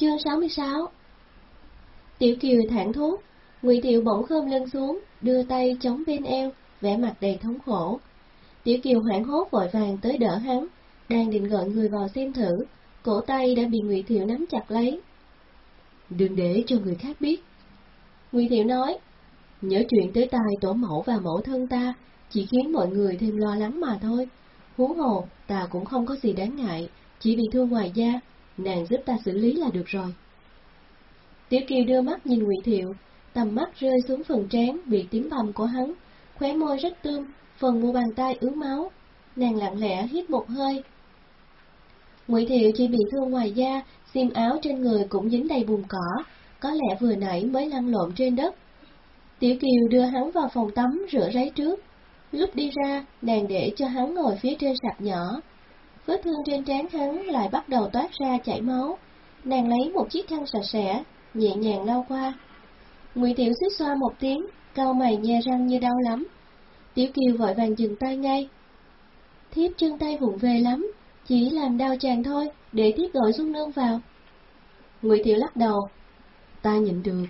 Chương 66 Tiểu Kiều thẳng thốt, Ngụy Thiệu bỗng khom lưng xuống, đưa tay chống bên eo, vẻ mặt đầy thống khổ. Tiểu Kiều hoảng hốt vội vàng tới đỡ hắn, đang định gọi người vào xem thử, cổ tay đã bị Ngụy Thiệu nắm chặt lấy. Đừng để cho người khác biết. Ngụy Thiệu nói, nhớ chuyện tới tai tổ mẫu và mẫu thân ta, chỉ khiến mọi người thêm lo lắng mà thôi. Huống hồ, ta cũng không có gì đáng ngại, chỉ bị thương ngoài da, nàng giúp ta xử lý là được rồi. Tiểu Kiều đưa mắt nhìn Ngụy Thiệu, tầm mắt rơi xuống phần trán bị tím bầm của hắn, khóe môi rất tươm, phần mu bàn tay ướt máu. Nàng lặng lẽ hít một hơi. Ngụy Thiệu chỉ bị thương ngoài da, xiêm áo trên người cũng dính đầy bùn cỏ, có lẽ vừa nãy mới lăn lộn trên đất. Tiểu Kiều đưa hắn vào phòng tắm rửa ráy trước. Lúc đi ra, nàng để cho hắn ngồi phía trên sạp nhỏ. Vết thương trên trán hắn lại bắt đầu toát ra chảy máu. Nàng lấy một chiếc khăn sạch sẽ, nhẹ nhàng lau qua. Ngụy Tiểu xích xoa một tiếng, cau mày nhe răng như đau lắm. Tiểu Kiều vội vàng dừng tay ngay. Thiếp chân tay vụng về lắm, chỉ làm đau chàng thôi, để thiếp gọi dung Nương vào. Ngụy Tiểu lắc đầu. Ta nhịn được.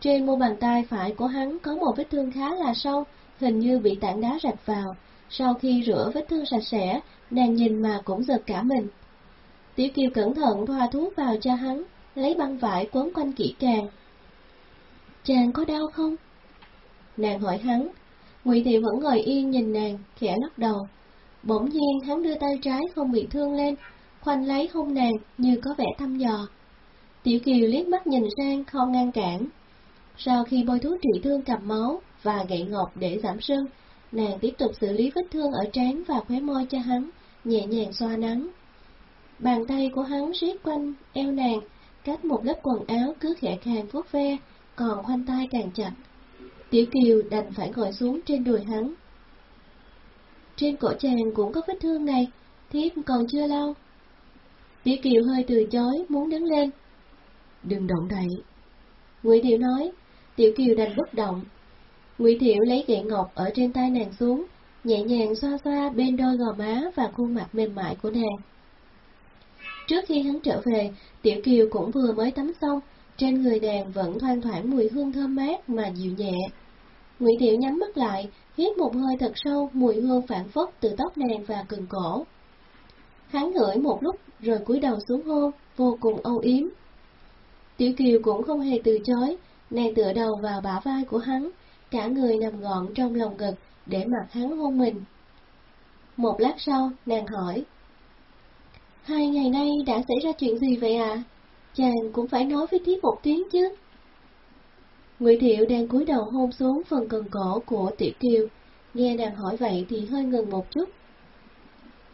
Trên mu bàn tay phải của hắn có một vết thương khá là sâu, hình như bị tảng đá rạch vào. Sau khi rửa vết thương sạch sẽ, nàng nhìn mà cũng giật cả mình. Tiểu Kiều cẩn thận thoa thuốc vào cho hắn, lấy băng vải quấn quanh kỹ càng. Chàng có đau không? Nàng hỏi hắn, Ngụy Thị vẫn ngồi yên nhìn nàng, khẽ lắc đầu. Bỗng nhiên hắn đưa tay trái không bị thương lên, khoanh lấy hôn nàng như có vẻ thăm dò. Tiểu Kiều liếc mắt nhìn sang không ngăn cản. Sau khi bôi thuốc trị thương cầm máu và gậy ngọc để giảm sưng, nàng tiếp tục xử lý vết thương ở trán và khóe môi cho hắn, nhẹ nhàng xoa nắng. Bàn tay của hắn siết quanh eo nàng, cách một lớp quần áo cứ khẽ khàng vuốt ve, còn khoanh tay càng chặt. Tiểu Kiều đành phải ngồi xuống trên đùi hắn. Trên cổ chàng cũng có vết thương này, thiếp còn chưa lâu. Tiểu Kiều hơi từ chối, muốn đứng lên. Đừng động đậy. Ngụy Thiệu nói, Tiểu Kiều đành bất động. Ngụy Thiệu lấy gậy ngọc ở trên tay nàng xuống, nhẹ nhàng xoa xoa bên đôi gò má và khuôn mặt mềm mại của nàng. Trước khi hắn trở về, Tiểu Kiều cũng vừa mới tắm xong, trên người nàng vẫn thoang thoảng mùi hương thơm mát mà dịu nhẹ. Ngụy Thiệu nhắm mắt lại, hít một hơi thật sâu, mùi hương phản phất từ tóc nàng và cần cổ. Hắn ngửi một lúc rồi cúi đầu xuống hôn, vô cùng âu yếm. Tiểu Kiều cũng không hề từ chối, nàng tựa đầu vào bả vai của hắn, cả người nằm gọn trong lòng ngực để mặc hắn hôn mình. Một lát sau, nàng hỏi, Hai ngày nay đã xảy ra chuyện gì vậy à? Chàng cũng phải nói với thiếp một tiếng chứ. Ngụy Thiệu đang cúi đầu hôn xuống phần cần cổ của Tiểu Kiều, nghe nàng hỏi vậy thì hơi ngừng một chút.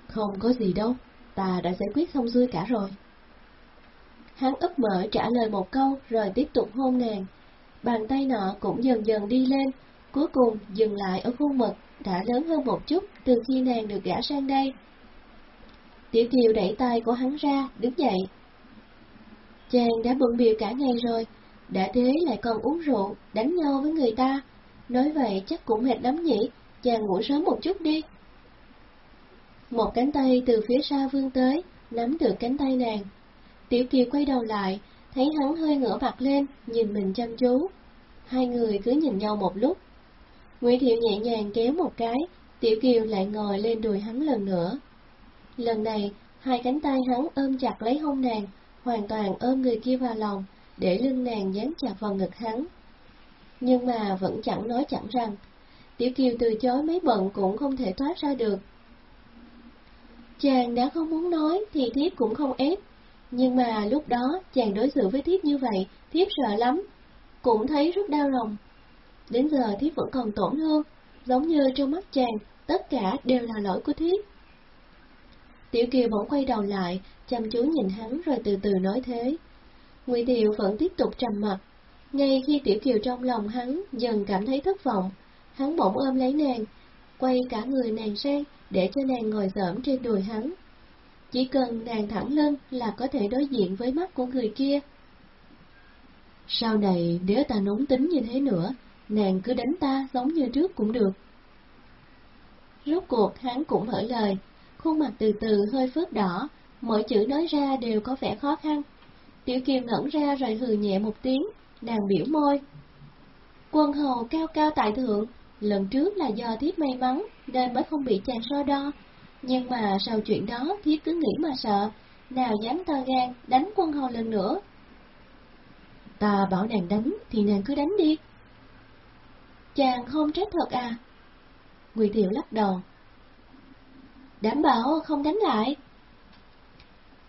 Không có gì đâu, ta đã giải quyết xong xuôi cả rồi. Hắn ấp mở trả lời một câu rồi tiếp tục hôn nàng. Bàn tay nọ cũng dần dần đi lên, cuối cùng dừng lại ở khuôn mực đã lớn hơn một chút từ khi nàng được gã sang đây. Tiểu Kiều đẩy tay của hắn ra, đứng dậy. Chàng đã bận biểu cả ngày rồi, đã thế lại còn uống rượu, đánh nhau với người ta. Nói vậy chắc cũng mệt lắm nhỉ, chàng ngủ sớm một chút đi. Một cánh tay từ phía sau vươn tới, nắm được cánh tay nàng. Tiểu Kiều quay đầu lại, thấy hắn hơi ngửa mặt lên, nhìn mình chăm chú. Hai người cứ nhìn nhau một lúc. Nguyễn Thiệu nhẹ nhàng kéo một cái, Tiểu Kiều lại ngồi lên đùi hắn lần nữa. Lần này, hai cánh tay hắn ôm chặt lấy hông nàng, hoàn toàn ôm người kia vào lòng, để lưng nàng dán chặt vào ngực hắn. Nhưng mà vẫn chẳng nói chẳng rằng, Tiểu Kiều từ chối mấy bận cũng không thể thoát ra được. Chàng đã không muốn nói thì thiếp cũng không ép, nhưng mà lúc đó chàng đối xử với thiếp như vậy, thiếp sợ lắm, cũng thấy rất đau lòng. Đến giờ thiếp vẫn còn tổn thương, giống như trong mắt chàng, tất cả đều là lỗi của thiếp. Tiểu Kiều bỗng quay đầu lại, chăm chú nhìn hắn rồi từ từ nói thế. Ngụy Tiệu vẫn tiếp tục trầm mặt. Ngay khi Tiểu Kiều trong lòng hắn dần cảm thấy thất vọng, hắn bỗng ôm lấy nàng, quay cả người nàng sang để cho nàng ngồi dởm trên đùi hắn. Chỉ cần nàng thẳng lưng là có thể đối diện với mắt của người kia. Sau này nếu ta nóng tính như thế nữa, nàng cứ đánh ta giống như trước cũng được. Rốt cuộc hắn cũng mở lời, khuôn mặt từ từ hơi phớt đỏ, mỗi chữ nói ra đều có vẻ khó khăn. Tiểu Kiều ngẩn ra rồi hừ nhẹ một tiếng, nàng biểu môi. Quân hầu cao cao tại thượng, lần trước là do thiếp may mắn nên mới không bị chàng so đo. Nhưng mà sau chuyện đó thiếp cứ nghĩ mà sợ, nào dám to gan đánh quân hồ lần nữa. Ta bảo nàng đánh thì nàng cứ đánh đi. Chàng không trách thật à? Ngụy Thiệu lắc đầu. Đảm bảo không đánh lại.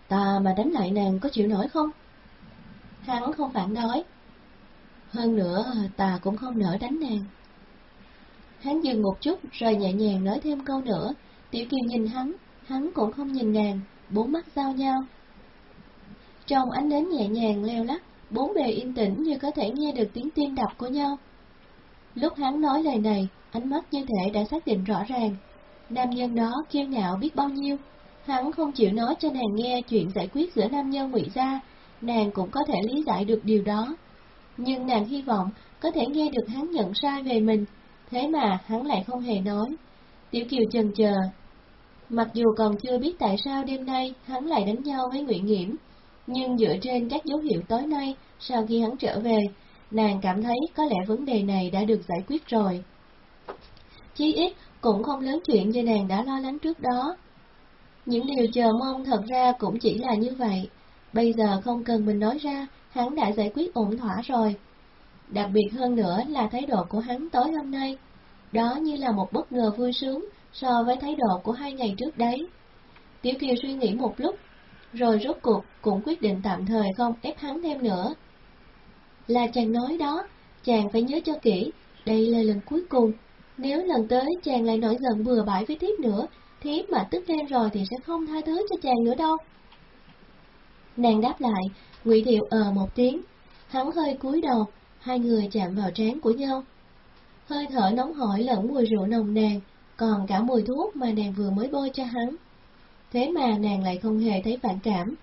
Ta mà đánh lại nàng có chịu nổi không? Hắn không phản đối. Hơn nữa, ta cũng không nỡ đánh nàng. Hắn dừng một chút rồi nhẹ nhàng nói thêm câu nữa. Tiểu Kiều nhìn hắn, hắn cũng không nhìn nàng, bốn mắt giao nhau. Trong ánh nến nhẹ nhàng leo lắc, bốn bề yên tĩnh như có thể nghe được tiếng tim đập của nhau. Lúc hắn nói lời này, ánh mắt như thể đã xác định rõ ràng. Nam nhân đó kiêu ngạo biết bao nhiêu, hắn không chịu nói cho nàng nghe chuyện giải quyết giữa nam nhân ngụy gia, nàng cũng có thể lý giải được điều đó. Nhưng nàng hy vọng có thể nghe được hắn nhận sai về mình, thế mà hắn lại không hề nói. Tiểu Kiều chần chờ. Mặc dù còn chưa biết tại sao đêm nay hắn lại đánh nhau với Ngụy Nghiễm, nhưng dựa trên các dấu hiệu tối nay, sau khi hắn trở về, nàng cảm thấy có lẽ vấn đề này đã được giải quyết rồi. Chí ít cũng không lớn chuyện như nàng đã lo lắng trước đó. Những điều chờ mong thật ra cũng chỉ là như vậy, bây giờ không cần mình nói ra, hắn đã giải quyết ổn thỏa rồi. Đặc biệt hơn nữa là thái độ của hắn tối hôm nay, đó như là một bất ngờ vui sướng so với thái độ của hai ngày trước đấy. Tiểu Kiều suy nghĩ một lúc, rồi rốt cuộc cũng quyết định tạm thời không ép hắn thêm nữa. Là chàng nói đó, chàng phải nhớ cho kỹ, đây là lần cuối cùng. Nếu lần tới chàng lại nổi giận bừa bãi với thiếp nữa, thiếp mà tức lên rồi thì sẽ không tha thứ cho chàng nữa đâu. Nàng đáp lại, Ngụy Thiệu ờ một tiếng, hắn hơi cúi đầu, hai người chạm vào trán của nhau. Hơi thở nóng hổi lẫn mùi rượu nồng nàn, còn cả mùi thuốc mà nàng vừa mới bôi cho hắn. Thế mà nàng lại không hề thấy phản cảm.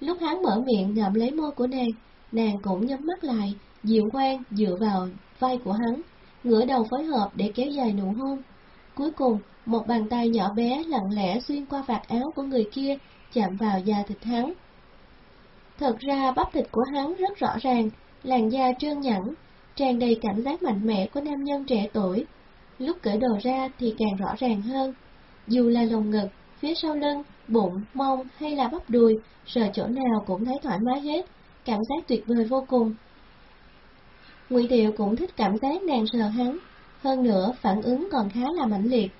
Lúc hắn mở miệng ngậm lấy môi của nàng, nàng cũng nhắm mắt lại, dịu ngoan dựa vào vai của hắn, ngửa đầu phối hợp để kéo dài nụ hôn. Cuối cùng, một bàn tay nhỏ bé lặng lẽ xuyên qua vạt áo của người kia, chạm vào da thịt hắn. Thật ra bắp thịt của hắn rất rõ ràng, làn da trơn nhẵn, tràn đầy cảm giác mạnh mẽ của nam nhân trẻ tuổi. Lúc cởi đồ ra thì càng rõ ràng hơn. Dù là lồng ngực, phía sau lưng, bụng, mông hay là bắp đùi, sờ chỗ nào cũng thấy thoải mái hết, cảm giác tuyệt vời vô cùng. Ngụy Điệu cũng thích cảm giác nàng sờ hắn, hơn nữa phản ứng còn khá là mãnh liệt.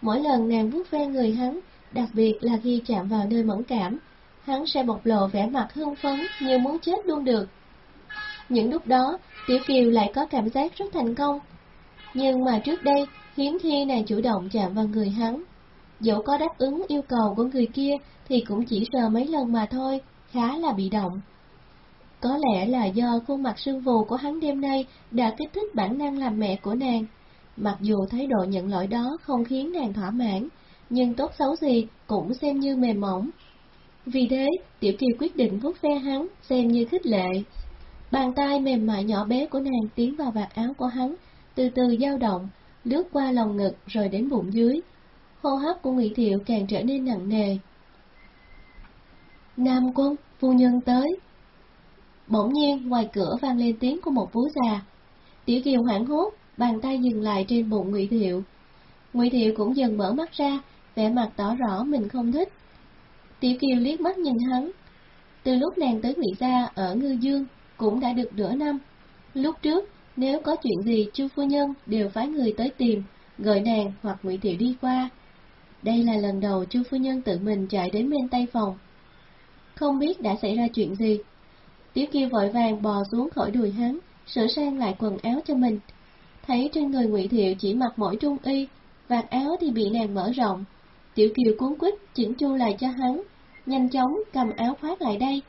Mỗi lần nàng vuốt ve người hắn, đặc biệt là khi chạm vào nơi mẫn cảm, hắn sẽ bộc lộ vẻ mặt hưng phấn như muốn chết luôn được. Những lúc đó, Tiểu Kiều lại có cảm giác rất thành công. Nhưng mà trước đây, hiếm khi nàng chủ động chạm vào người hắn. Dẫu có đáp ứng yêu cầu của người kia thì cũng chỉ sờ mấy lần mà thôi, khá là bị động. Có lẽ là do khuôn mặt sương vù của hắn đêm nay đã kích thích bản năng làm mẹ của nàng. Mặc dù thái độ nhận lỗi đó không khiến nàng thỏa mãn, nhưng tốt xấu gì cũng xem như mềm mỏng. Vì thế, Tiểu Kiều quyết định vuốt ve hắn, xem như khích lệ. Bàn tay mềm mại nhỏ bé của nàng tiến vào vạt áo của hắn, từ từ dao động, lướt qua lòng ngực rồi đến bụng dưới. Hô hấp của Ngụy Thiệu càng trở nên nặng nề. Nam quân, phu nhân tới. Bỗng nhiên ngoài cửa vang lên tiếng của một vú già. Tiểu Kiều hoảng hốt, bàn tay dừng lại trên bụng Ngụy Thiệu. Ngụy Thiệu cũng dần mở mắt ra, vẻ mặt tỏ rõ mình không thích. Tiểu Kiều liếc mắt nhìn hắn. Từ lúc nàng tới Ngụy gia ở Ngư Dương cũng đã được nửa năm. Lúc trước, nếu có chuyện gì Chu phu nhân đều phái người tới tìm, gọi nàng hoặc Ngụy Thiệu đi qua. Đây là lần đầu Chu phu nhân tự mình chạy đến bên tay phòng. Không biết đã xảy ra chuyện gì. Tiểu Kiều vội vàng bò xuống khỏi đùi hắn, sửa sang lại quần áo cho mình. Thấy trên người Ngụy Thiệu chỉ mặc mỗi trung y, vạt áo thì bị nàng mở rộng. Tiểu Kiều cuốn quýt chỉnh chu lại cho hắn, nhanh chóng cầm áo khoác lại đây.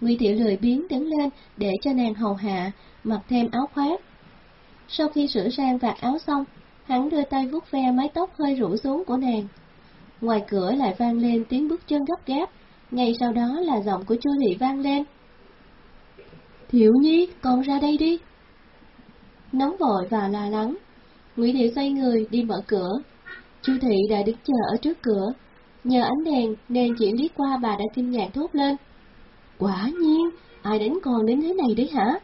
Ngụy Thiệu lười biến đứng lên để cho nàng hầu hạ, mặc thêm áo khoác. Sau khi sửa sang vạt áo xong, hắn đưa tay vuốt ve mái tóc hơi rủ xuống của nàng. Ngoài cửa lại vang lên tiếng bước chân gấp gáp, ngay sau đó là giọng của Chu Thị vang lên. Thiếu Nhi, con ra đây đi. Nóng vội và lo lắng, Ngụy Thiệu xoay người đi mở cửa. Chu Thị đã đứng chờ ở trước cửa, nhờ ánh đèn nên chỉ liếc qua bà đã kinh ngạc thốt lên. Quả nhiên, ai đánh con đến thế này đấy hả?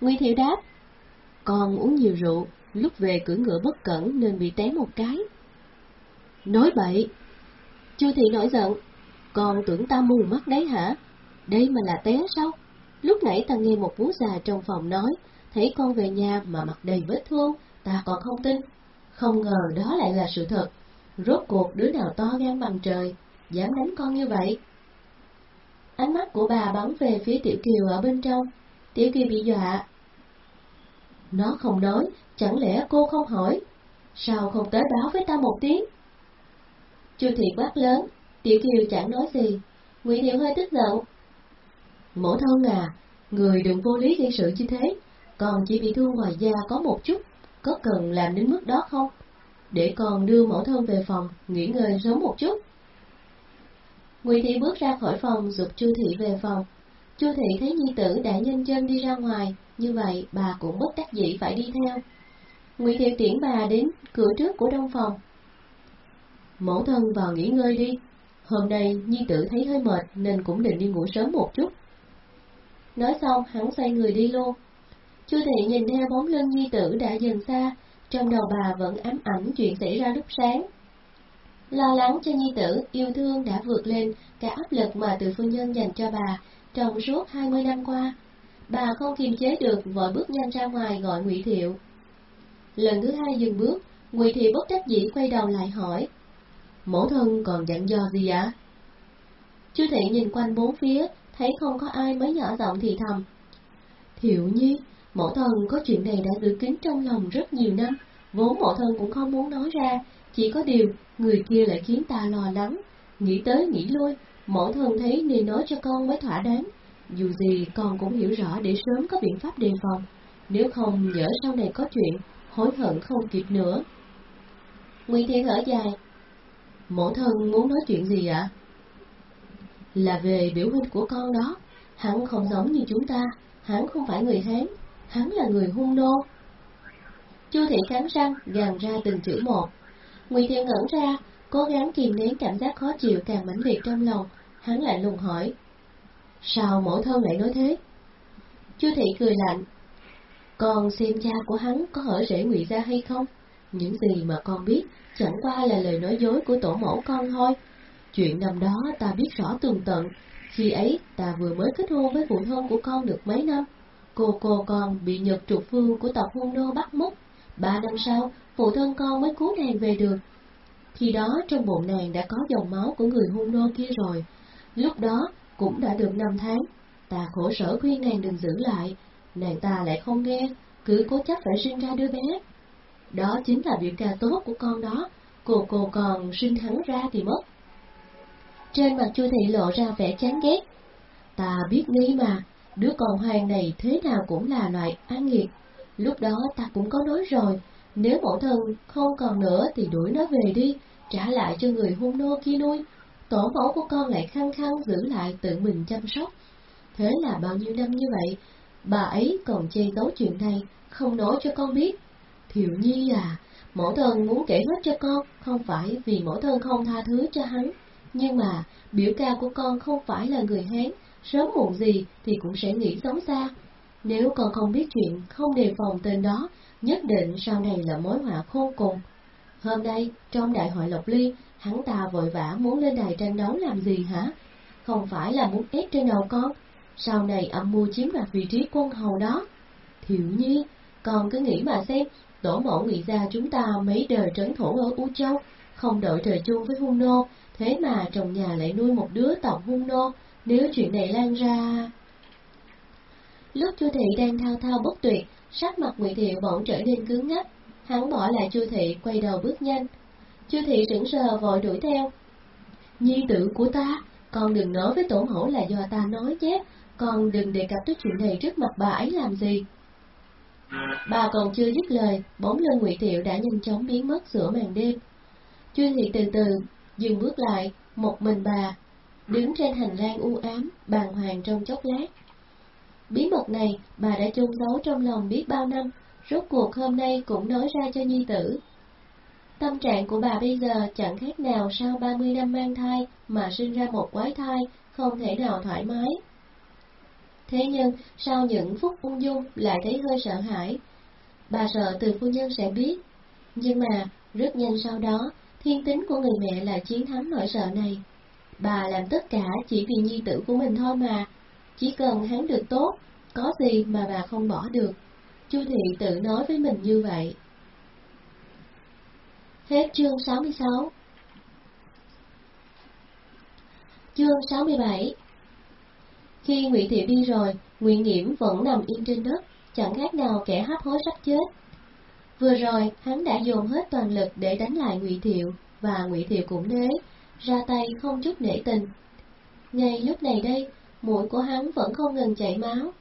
Nguy Thiệu đáp, con uống nhiều rượu, lúc về cưỡi ngựa bất cẩn nên bị té một cái. Nói bậy! Chu Thị nổi giận, con tưởng ta mù mắt đấy hả? Đây mà là té sao? Lúc nãy ta nghe một vú già trong phòng nói, thấy con về nhà mà mặt đầy vết thương, ta còn không tin. Không ngờ đó lại là sự thật. Rốt cuộc đứa nào to gan bằng trời, dám đánh con như vậy. Ánh mắt của bà bắn về phía Tiểu Kiều ở bên trong. Tiểu Kiều bị dọa. Nó không nói, chẳng lẽ cô không hỏi? Sao không tới báo với ta một tiếng? Chu Thị quát lớn, Tiểu Kiều chẳng nói gì. Ngụy Thiệu hơi tức giận. Mổ thân à, người đừng vô lý gây sự như thế, còn chỉ bị thương ngoài da có một chút, có cần làm đến mức đó không? Để con đưa mẫu thân về phòng, nghỉ ngơi sớm một chút. Ngụy Thị bước ra khỏi phòng, dục Chu Thị về phòng. Chu Thị thấy nhi tử đã nhanh chân đi ra ngoài, như vậy bà cũng bất đắc dĩ phải đi theo. Ngụy Thị tiễn bà đến cửa trước của đông phòng. Mẫu thân vào nghỉ ngơi đi, hôm nay nhi tử thấy hơi mệt nên cũng định đi ngủ sớm một chút. Nói xong hắn xoay người đi luôn. Chu Thị nhìn theo bóng lưng nhi tử đã dần xa, trong đầu bà vẫn ám ảnh chuyện xảy ra lúc sáng. Lo lắng cho nhi tử, yêu thương đã vượt lên cả áp lực mà từ phu nhân dành cho bà trong suốt 20 năm qua. Bà không kiềm chế được vội bước nhanh ra ngoài gọi Ngụy Thiệu. Lần thứ hai dừng bước, Ngụy Thiệu bất đắc dĩ quay đầu lại hỏi: "Mẫu thân còn dặn dò gì ạ?" Chu thị nhìn quanh bốn phía, thấy không có ai mới nhỏ giọng thì thầm: "Thiệu Nhi, mẫu thân có chuyện này đã giữ kín trong lòng rất nhiều năm, vốn mẫu thân cũng không muốn nói ra, chỉ có điều người kia lại khiến ta lo lắng, nghĩ tới nghĩ lui, mẫu thân thấy nên nói cho con mới thỏa đáng." Dù gì con cũng hiểu rõ để sớm có biện pháp đề phòng, nếu không nhỡ sau này có chuyện, hối hận không kịp nữa. nguy Thiên thở dài. Mẫu thân muốn nói chuyện gì ạ? Là về biểu huynh của con đó. Hắn không giống như chúng ta, hắn không phải người Hán, hắn là người hung nô. Chu thị cắn răng, gàn ra từng chữ một. Ngụy Thiên ngẩn ra, cố gắng kìm nén cảm giác khó chịu càng mãnh liệt trong lòng, hắn lại lùng hỏi. Sao mẫu thân lại nói thế? Chu thị cười lạnh. Con xem cha của hắn có hở rễ ngụy ra hay không? Những gì mà con biết chẳng qua là lời nói dối của tổ mẫu con thôi. Chuyện năm đó ta biết rõ tường tận. Khi ấy ta vừa mới kết hôn với phụ thân của con được mấy năm. Cô cô con bị nhật trục phương của tộc hung nô bắt mất. Ba năm sau, phụ thân con mới cứu nàng về được. Khi đó trong bụng nàng đã có dòng máu của người hung nô kia rồi. Lúc đó cũng đã được năm tháng, ta khổ sở khuyên nàng đừng giữ lại, nàng ta lại không nghe, cứ cố chấp phải sinh ra đứa bé. Đó chính là biểu ca tốt của con đó, cô cô còn sinh hắn ra thì mất. Trên mặt Chu Thị lộ ra vẻ chán ghét. Ta biết nghi mà, đứa con hoang này thế nào cũng là loại an nghiệt. Lúc đó ta cũng có nói rồi, nếu mẫu thân không còn nữa thì đuổi nó về đi, trả lại cho người hung nô kia nuôi, tổ mẫu của con lại khăng khăng giữ lại tự mình chăm sóc. Thế là bao nhiêu năm như vậy, bà ấy còn che giấu chuyện này, không nói cho con biết. Thiệu nhi à, mẫu thân muốn kể hết cho con, không phải vì mẫu thân không tha thứ cho hắn, nhưng mà biểu ca của con không phải là người Hán, sớm muộn gì thì cũng sẽ nghĩ xấu xa. Nếu con không biết chuyện, không đề phòng tên đó, nhất định sau này là mối họa khôn cùng. Hôm nay, trong đại hội Lộc Ly, Hắn ta vội vã muốn lên đài tranh đấu làm gì hả? Không phải là muốn ép trên đầu con, sau này âm mưu chiếm đoạt vị trí quân hầu đó. Thiệu nhi, con cứ nghĩ mà xem, tổ mẫu nghĩ ra chúng ta mấy đời trấn thủ ở U Châu, không đội trời chung với hung nô, thế mà trong nhà lại nuôi một đứa tộc hung nô, nếu chuyện này lan ra... Lúc Chu Thị đang thao thao bất tuyệt, sắc mặt Ngụy Thiệu bỗng trở nên cứng ngắc, hắn bỏ lại Chu Thị quay đầu bước nhanh, Chu thị sững sờ vội đuổi theo. Nhi tử của ta, con đừng nói với tổ mẫu là do ta nói nhé, con đừng đề cập tới chuyện này trước mặt bà ấy làm gì. Bà còn chưa dứt lời, bóng lưng Ngụy Thiệu đã nhanh chóng biến mất giữa màn đêm. Chu thị từ từ dừng bước lại, một mình bà đứng trên hành lang u ám, bàng hoàng trong chốc lát. Bí mật này bà đã chôn giấu trong lòng biết bao năm, rốt cuộc hôm nay cũng nói ra cho nhi tử. Tâm trạng của bà bây giờ chẳng khác nào sau 30 năm mang thai mà sinh ra một quái thai, không thể nào thoải mái. Thế nhưng, sau những phút ung dung lại thấy hơi sợ hãi. Bà sợ từ phu nhân sẽ biết. Nhưng mà, rất nhanh sau đó, thiên tính của người mẹ là chiến thắng nỗi sợ này. Bà làm tất cả chỉ vì nhi tử của mình thôi mà. Chỉ cần hắn được tốt, có gì mà bà không bỏ được. Chu Thị tự nói với mình như vậy. Hết chương 66 Chương 67 Khi Ngụy Thiệu đi rồi, Ngụy Nghiễm vẫn nằm yên trên đất, chẳng khác nào kẻ hấp hối sắp chết. Vừa rồi, hắn đã dồn hết toàn lực để đánh lại Ngụy Thiệu, và Ngụy Thiệu cũng thế, ra tay không chút nể tình. Ngay lúc này đây, mũi của hắn vẫn không ngừng chảy máu.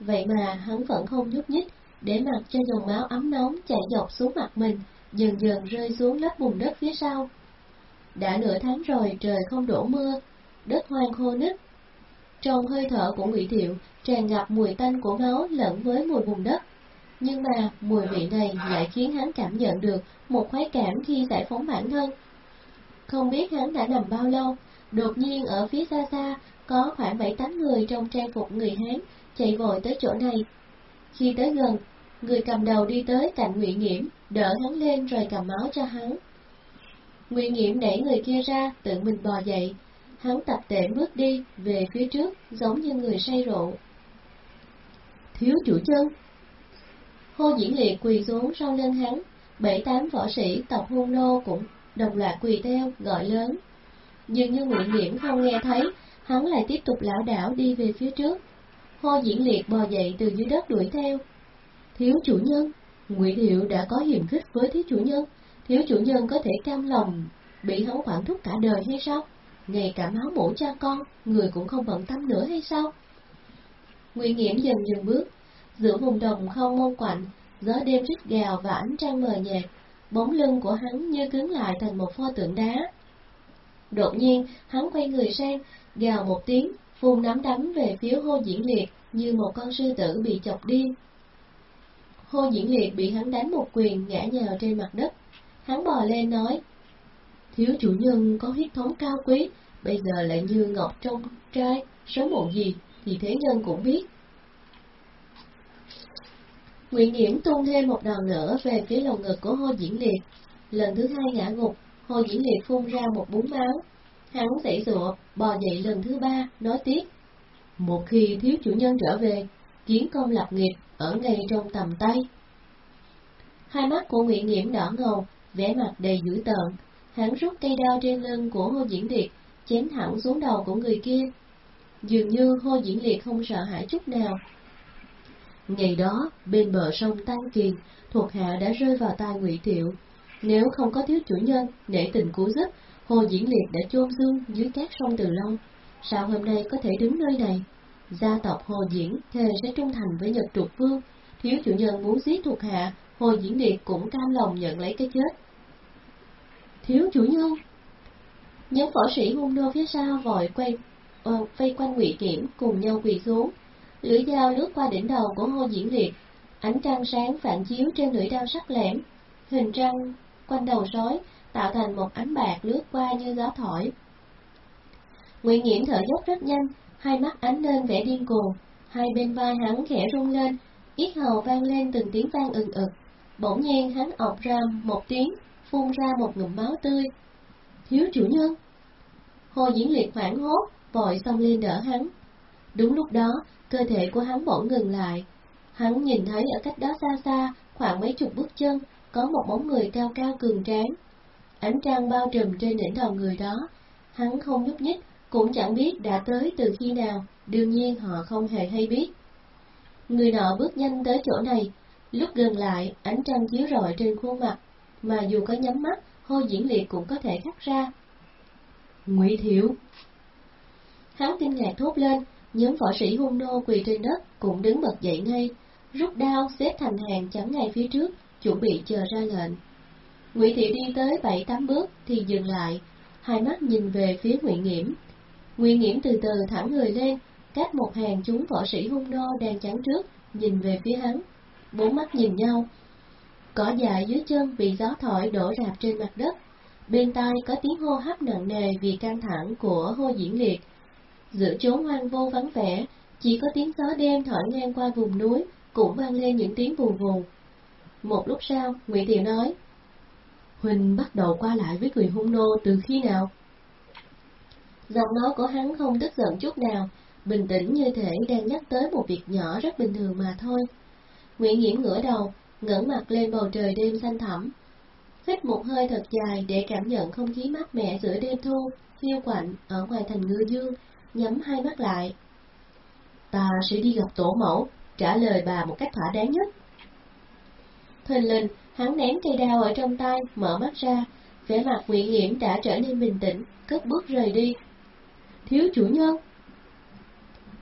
Vậy mà hắn vẫn không nhúc nhích, để mặc cho dòng máu ấm nóng chảy dọc xuống mặt mình, dần dần rơi xuống lớp bùn đất phía sau. Đã nửa tháng rồi trời không đổ mưa, đất hoang khô nứt. Trong hơi thở của Ngụy Thiệu tràn ngập mùi tanh của máu lẫn với mùi bùn đất. Nhưng mà mùi vị này lại khiến hắn cảm nhận được một khoái cảm khi giải phóng bản thân. Không biết hắn đã nằm bao lâu, đột nhiên ở phía xa xa có khoảng bảy tám người trong trang phục người Hán chạy vội tới chỗ này. Khi tới gần, người cầm đầu đi tới cạnh Ngụy Nghiễm, đỡ hắn lên rồi cầm máu cho hắn. Ngụy Nghiễm đẩy người kia ra, tự mình bò dậy. Hắn tập tệ bước đi về phía trước, giống như người say rượu. Thiếu chủ chân. Hô diễn liệt quỳ xuống sau lưng hắn, bảy tám võ sĩ tộc hôn nô cũng đồng loạt quỳ theo, gọi lớn. Dường như Ngụy Nghiễm không nghe thấy, hắn lại tiếp tục lão đảo đi về phía trước. Hô diễn liệt bò dậy từ dưới đất đuổi theo. Thiếu chủ nhân, Ngụy hiệu đã có hiềm khích với thiếu chủ nhân, thiếu chủ nhân có thể cam lòng bị hắn quản thúc cả đời hay sao? Ngay cả máu mủ cha con, người cũng không bận tâm nữa hay sao? Ngụy Nghiễm dần dần bước, giữa vùng đồng không môn quạnh, gió đêm rít gào và ánh trăng mờ nhạt, bóng lưng của hắn như cứng lại thành một pho tượng đá. Đột nhiên, hắn quay người sang, gào một tiếng, phun nắm đấm về phía hô diễn liệt như một con sư tử bị chọc điên. Hô diễn liệt bị hắn đánh một quyền ngã nhào trên mặt đất. Hắn bò lên nói, Thiếu chủ nhân có huyết thống cao quý, bây giờ lại như ngọc trong trai, sớm muộn gì thì thế nhân cũng biết. Nguyễn điểm tung thêm một đòn nữa về phía lồng ngực của Hô Diễn Liệt. Lần thứ hai ngã ngục, Hô Diễn Liệt phun ra một búng máu. Hắn dậy dụa, bò dậy lần thứ ba, nói tiếp. Một khi thiếu chủ nhân trở về, kiến công lập nghiệp ở ngay trong tầm tay. Hai mắt của Nguyễn Nghiễm đỏ ngầu, vẻ mặt đầy dữ tợn. Hắn rút cây đao trên lưng của Hô Diễn Liệt, chém thẳng xuống đầu của người kia. Dường như Hô Diễn Liệt không sợ hãi chút nào. Ngày đó, bên bờ sông Tăng Kiền, thuộc hạ đã rơi vào tay Ngụy Thiệu. Nếu không có thiếu chủ nhân, nể tình cứu giúp, Hồ Diễn Liệt đã chôn dương dưới cát sông từ lâu. Sao hôm nay có thể đứng nơi này? Gia tộc Hồ Diễn thề sẽ trung thành với Nhật Trục Vương. Thiếu chủ nhân muốn giết thuộc hạ, Hồ Diễn Liệt cũng cam lòng nhận lấy cái chết. Thiếu chủ nhân! Nhóm võ sĩ hung đô phía sau vội quay, uh, vây quanh Ngụy Kiểm cùng nhau quỳ xuống. Lưỡi dao lướt qua đỉnh đầu của Hồ Diễn Liệt, ánh trăng sáng phản chiếu trên lưỡi dao sắc lẻm, hình trăng quanh đầu sói tạo thành một ánh bạc lướt qua như gió thổi. Nguyễn Nghiễm thở dốc rất nhanh, hai mắt ánh lên vẻ điên cuồng, hai bên vai hắn khẽ rung lên, yết hầu vang lên từng tiếng vang ừng ực. Bỗng nhiên hắn ọc ra một tiếng, phun ra một ngụm máu tươi. Thiếu chủ nhân! Hồ Diễn Liệt hoảng hốt, vội xông lên đỡ hắn. Đúng lúc đó, cơ thể của hắn bỗng ngừng lại. Hắn nhìn thấy ở cách đó xa xa, khoảng mấy chục bước chân, có một bóng người cao cao cường tráng. Ánh trăng bao trùm trên đỉnh đầu người đó. Hắn không nhúc nhích, cũng chẳng biết đã tới từ khi nào, đương nhiên họ không hề hay biết. Người nọ bước nhanh tới chỗ này, lúc gần lại, ánh trăng chiếu rọi trên khuôn mặt, mà dù có nhắm mắt, hô diễn liệt cũng có thể khắc ra. Ngụy Thiệu Hắn kinh ngạc thốt lên, nhóm võ sĩ hung nô quỳ trên đất cũng đứng bật dậy ngay, rút đao xếp thành hàng chắn ngay phía trước, chuẩn bị chờ ra lệnh. Ngụy Thị đi tới bảy tám bước thì dừng lại, hai mắt nhìn về phía Ngụy Nghiễm. Ngụy Nghiễm từ từ thẳng người lên, cách một hàng chúng võ sĩ hung nô đang chắn trước, nhìn về phía hắn. Bốn mắt nhìn nhau. Cỏ dại dưới chân bị gió thổi đổ rạp trên mặt đất. Bên tai có tiếng hô hấp nặng nề vì căng thẳng của hô diễn liệt. Giữa chốn hoang vô vắng vẻ, chỉ có tiếng gió đêm thổi ngang qua vùng núi, cũng vang lên những tiếng vù vù. Một lúc sau, Ngụy Thiệu nói, Huỳnh bắt đầu qua lại với người hung nô từ khi nào? Giọng nói của hắn không tức giận chút nào, bình tĩnh như thể đang nhắc tới một việc nhỏ rất bình thường mà thôi. Nguyễn Nghiễm ngửa đầu, ngẩng mặt lên bầu trời đêm xanh thẳm. Hít một hơi thật dài để cảm nhận không khí mát mẻ giữa đêm thu, hiu quạnh ở ngoài thành ngư dương, nhắm hai mắt lại. Ta sẽ đi gặp tổ mẫu, trả lời bà một cách thỏa đáng nhất. Thình lình, hắn ném cây đao ở trong tay, mở mắt ra, vẻ mặt nguy hiểm đã trở nên bình tĩnh, cất bước rời đi. Thiếu chủ nhân!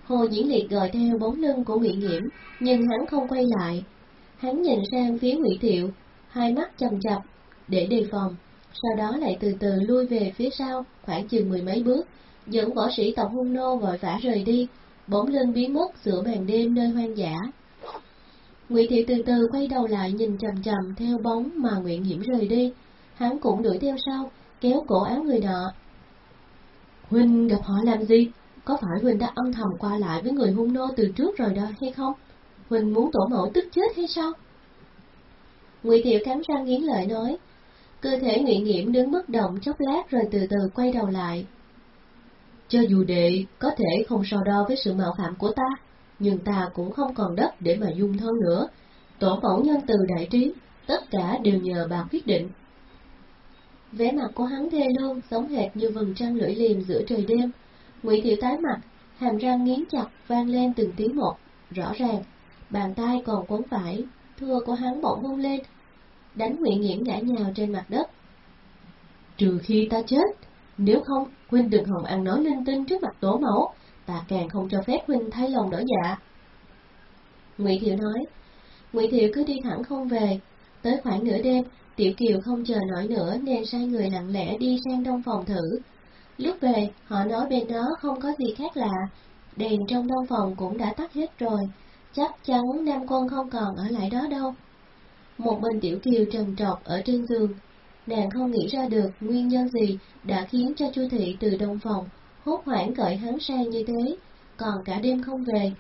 Hồ Diễn Liệt gọi theo bóng lưng của Nguyễn Nghiễm, nhưng hắn không quay lại. Hắn nhìn sang phía Ngụy Thiệu, hai mắt chầm chập, để đề phòng, sau đó lại từ từ lui về phía sau, khoảng chừng mười mấy bước, dẫn võ sĩ tộc hung nô vội vã rời đi, bóng lưng biến mất giữa màn đêm nơi hoang dã. Ngụy Thiệu từ từ quay đầu lại nhìn chầm chầm theo bóng mà Nguyễn Hiểm rời đi, hắn cũng đuổi theo sau, kéo cổ áo người nọ. Huynh gặp họ làm gì? Có phải Huynh đã âm thầm qua lại với người hung nô từ trước rồi đó hay không? Huynh muốn tổ mẫu tức chết hay sao? Ngụy Thiệu cắn răng nghiến lợi nói. Cơ thể Ngụy Nghiễm đứng bất động chốc lát rồi từ từ quay đầu lại. Cho dù đệ có thể không so đo với sự mạo phạm của ta, nhưng ta cũng không còn đất để mà dung thân nữa. Tổ mẫu nhân từ đại trí, tất cả đều nhờ bà quyết định. Vẻ mặt của hắn thê lương, giống hệt như vầng trăng lưỡi liềm giữa trời đêm. Ngụy Thiệu tái mặt, hàm răng nghiến chặt vang lên từng tiếng một, rõ ràng, bàn tay còn quấn vải, thưa của hắn bỗng vung lên, đánh Ngụy Nghiễm ngã nhào trên mặt đất. Trừ khi ta chết, nếu không, Huynh đừng hòng ăn nói linh tinh trước mặt tổ mẫu, ta càng không cho phép Huynh thay lòng đổi dạ. Ngụy Thiệu nói, Ngụy Thiệu cứ đi thẳng không về, tới khoảng nửa đêm, Tiểu Kiều không chờ nổi nữa nên sai người lặng lẽ đi sang đông phòng thử. Lúc về, họ nói bên đó không có gì khác lạ, đèn trong đông phòng cũng đã tắt hết rồi, chắc chắn Nam Quân không còn ở lại đó đâu. Một mình Tiểu Kiều trần trọc ở trên giường, nàng không nghĩ ra được nguyên nhân gì đã khiến cho Chu Thị từ đông phòng hốt hoảng gọi hắn sang như thế, còn cả đêm không về.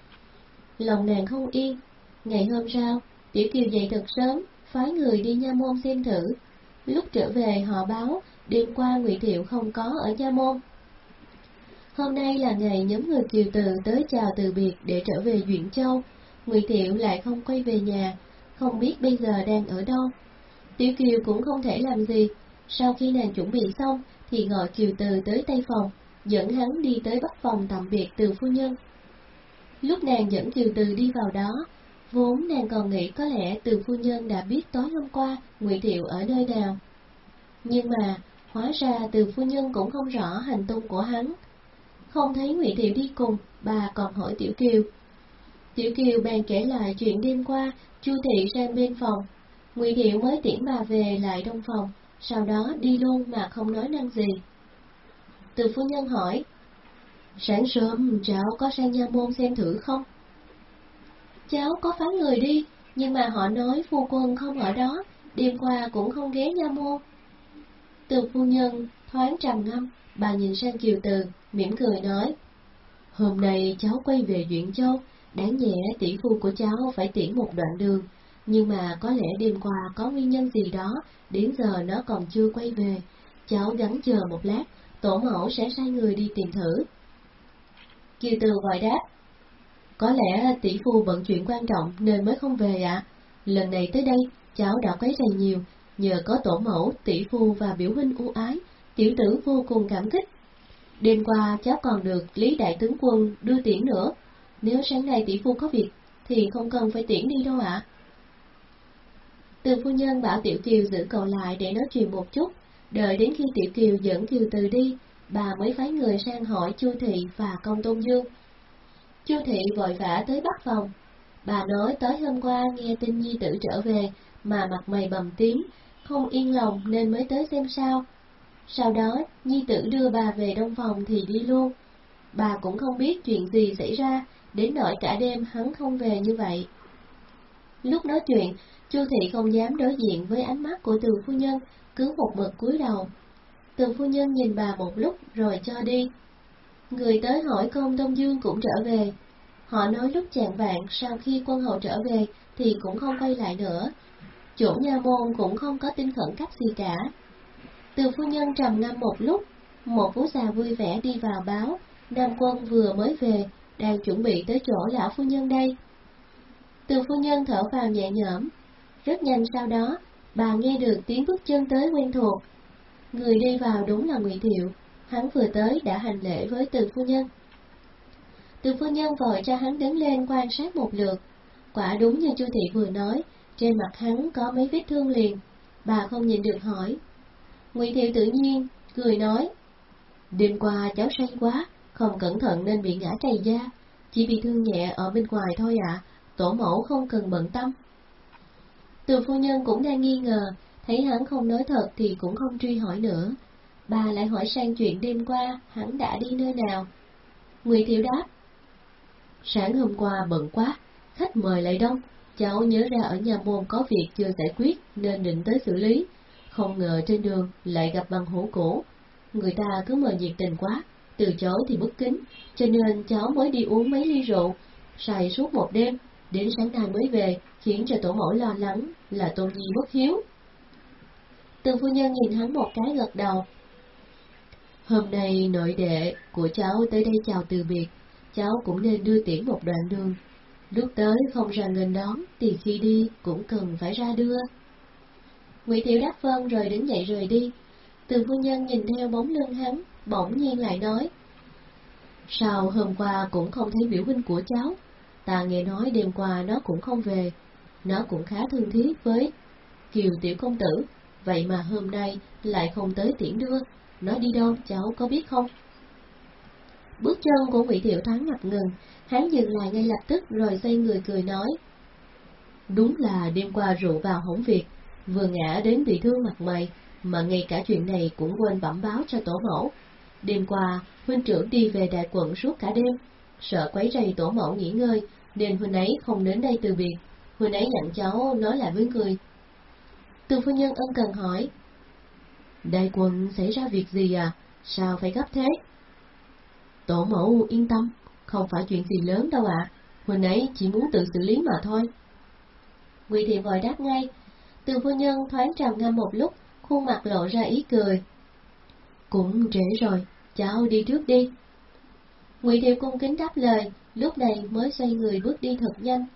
Lòng nàng không yên, ngày hôm sau, Tiểu Kiều dậy thật sớm, phái người đi Nha Môn xem thử. Lúc trở về họ báo, đêm qua Ngụy Thiệu không có ở Nha Môn. Hôm nay là ngày nhóm người Kiều Từ tới chào từ biệt để trở về Duyện Châu. Ngụy Thiệu lại không quay về nhà, không biết bây giờ đang ở đâu. Tiểu Kiều cũng không thể làm gì. Sau khi nàng chuẩn bị xong, thì gọi Kiều Từ tới Tây Phòng, dẫn hắn đi tới Bắc Phòng tạm biệt từ phu nhân. Lúc nàng dẫn Kiều Từ đi vào đó, vốn nàng còn nghĩ có lẽ từ phu nhân đã biết tối hôm qua Ngụy Thiệu ở nơi nào. Nhưng mà, hóa ra từ phu nhân cũng không rõ hành tung của hắn. Không thấy Ngụy Thiệu đi cùng, bà còn hỏi Tiểu Kiều. Tiểu Kiều bèn kể lại chuyện đêm qua, Chu Thị sang bên phòng. Ngụy Thiệu mới tiễn bà về lại trong phòng, sau đó đi luôn mà không nói năng gì. Từ phu nhân hỏi, sáng sớm cháu có sang nha môn xem thử không? Cháu có phán người đi, nhưng mà họ nói phu quân không ở đó, đêm qua cũng không ghé nha môn. Từ phu nhân thoáng trầm ngâm, bà nhìn sang Kiều Từ, mỉm cười nói, Hôm nay cháu quay về Duyện Châu, đáng nhẹ tỷ phu của cháu phải tiễn một đoạn đường, nhưng mà có lẽ đêm qua có nguyên nhân gì đó, đến giờ nó còn chưa quay về. Cháu gắn chờ một lát, tổ mẫu sẽ sai người đi tìm thử. Kiều Từ vội đáp, có lẽ tỷ phu bận chuyện quan trọng nên mới không về ạ. Lần này tới đây, cháu đã quấy rầy nhiều, nhờ có tổ mẫu, tỷ phu và biểu huynh ưu ái, tiểu tử vô cùng cảm kích. Đêm qua cháu còn được Lý Đại Tướng Quân đưa tiễn nữa, nếu sáng nay tỷ phu có việc thì không cần phải tiễn đi đâu ạ. Từ phu nhân bảo Tiểu Kiều giữ cậu lại để nói chuyện một chút, đợi đến khi Tiểu Kiều dẫn Kiều từ đi, bà mới phái người sang hỏi Chu Thị và Công Tôn Dương. Chu Thị vội vã tới bắt phòng. Bà nói tới hôm qua nghe tin Nhi tử trở về, mà mặt mày bầm tím, không yên lòng nên mới tới xem sao. Sau đó, Nhi tử đưa bà về đông phòng thì đi luôn. Bà cũng không biết chuyện gì xảy ra, đến nỗi cả đêm hắn không về như vậy. Lúc nói chuyện, Chu Thị không dám đối diện với ánh mắt của từ phu nhân, cứ một mực cúi đầu. Từ phu nhân nhìn bà một lúc rồi cho đi. Người tới hỏi công Đông Dương cũng trở về. Họ nói lúc chạng vạn sau khi quân hậu trở về thì cũng không quay lại nữa. Chủ nhà môn cũng không có tin khẩn cấp gì cả. Từ phu nhân trầm ngâm một lúc, một phú già vui vẻ đi vào báo, Nam quân vừa mới về, đang chuẩn bị tới chỗ lão phu nhân đây. Từ phu nhân thở vào nhẹ nhõm. Rất nhanh sau đó, bà nghe được tiếng bước chân tới quen thuộc. Người đi vào đúng là Ngụy Thiệu, hắn vừa tới đã hành lễ với từ phu nhân. Từ phu nhân vội cho hắn đứng lên quan sát một lượt. Quả đúng như Chu Thị vừa nói, trên mặt hắn có mấy vết thương liền. Bà không nhìn được hỏi. Ngụy Thiệu tự nhiên, cười nói. Đêm qua cháu say quá, không cẩn thận nên bị ngã trầy da, chỉ bị thương nhẹ ở bên ngoài thôi ạ, tổ mẫu không cần bận tâm. Từ phu nhân cũng đang nghi ngờ, thấy hắn không nói thật thì cũng không truy hỏi nữa. Bà lại hỏi sang chuyện đêm qua, hắn đã đi nơi nào. Ngụy Thiệu đáp. Sáng hôm qua bận quá, khách mời lại đông, cháu nhớ ra ở nhà môn có việc chưa giải quyết nên định tới xử lý. Không ngờ trên đường lại gặp bằng hổ cổ, Người ta cứ mời nhiệt tình quá, từ chối thì bất kính, cho nên cháu mới đi uống mấy ly rượu, xài suốt một đêm, đến sáng nay mới về, khiến cho tổ mẫu lo lắng là tôn nhi bất hiếu. Từ phu nhân nhìn hắn một cái gật đầu. Hôm nay nội đệ của cháu tới đây chào từ biệt, cháu cũng nên đưa tiễn một đoạn đường. Lúc tới không ra nghênh đón, thì khi đi cũng cần phải ra đưa. Ngụy Tiểu đáp vâng rồi đứng dậy rời đi. Từ phu nhân nhìn theo bóng lưng hắn, bỗng nhiên lại nói. Sao hôm qua cũng không thấy biểu huynh của cháu? Ta nghe nói đêm qua nó cũng không về, nó cũng khá thân thiết với Kiều Tiểu Công Tử, vậy mà hôm nay lại không tới tiễn đưa, nó đi đâu cháu có biết không? Bước chân của Ngụy Thiệu Thắng ngập ngừng, hắn dừng lại ngay lập tức rồi xoay người cười nói. Đúng là đêm qua rượu vào hỏng việc, vừa ngã đến bị thương mặt mày, mà ngay cả chuyện này cũng quên bẩm báo cho tổ mẫu. Đêm qua, huynh trưởng đi về đại quận suốt cả đêm, sợ quấy rầy tổ mẫu nghỉ ngơi, nên huynh ấy không đến đây từ biệt. Huynh ấy dặn cháu nói lại với người. Từ phu nhân ân cần hỏi. Đại quận xảy ra việc gì à? Sao phải gấp thế? Tổ mẫu yên tâm, không phải chuyện gì lớn đâu ạ. À. Huynh ấy chỉ muốn tự xử lý mà thôi. nguy Thị vội đáp ngay. Từ phu nhân thoáng trầm ngâm một lúc, khuôn mặt lộ ra ý cười. Cũng trễ rồi, cháu đi trước đi. Ngụy Thiệu cung kính đáp lời, lúc này mới xoay người bước đi thật nhanh.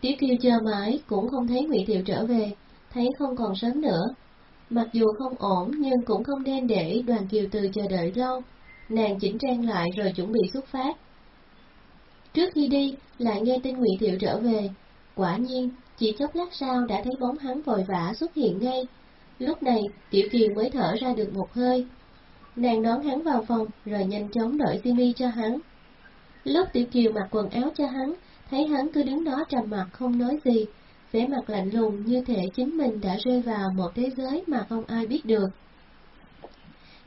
Tiểu Kiều chờ mãi cũng không thấy Ngụy Thiệu trở về, thấy không còn sớm nữa. Mặc dù không ổn nhưng cũng không nên để đoàn Kiều Từ chờ đợi lâu. Nàng chỉnh trang lại rồi chuẩn bị xuất phát. Trước khi đi, lại nghe tin Ngụy Thiệu trở về. Quả nhiên, chỉ chốc lát sau đã thấy bóng hắn vội vã xuất hiện ngay. Lúc này, Tiểu Kiều mới thở ra được một hơi. Nàng đón hắn vào phòng rồi nhanh chóng đổi simi cho hắn. Lúc Tiểu Kiều mặc quần áo cho hắn, thấy hắn cứ đứng đó trầm mặt không nói gì, vẻ mặt lạnh lùng như thể chính mình đã rơi vào một thế giới mà không ai biết được.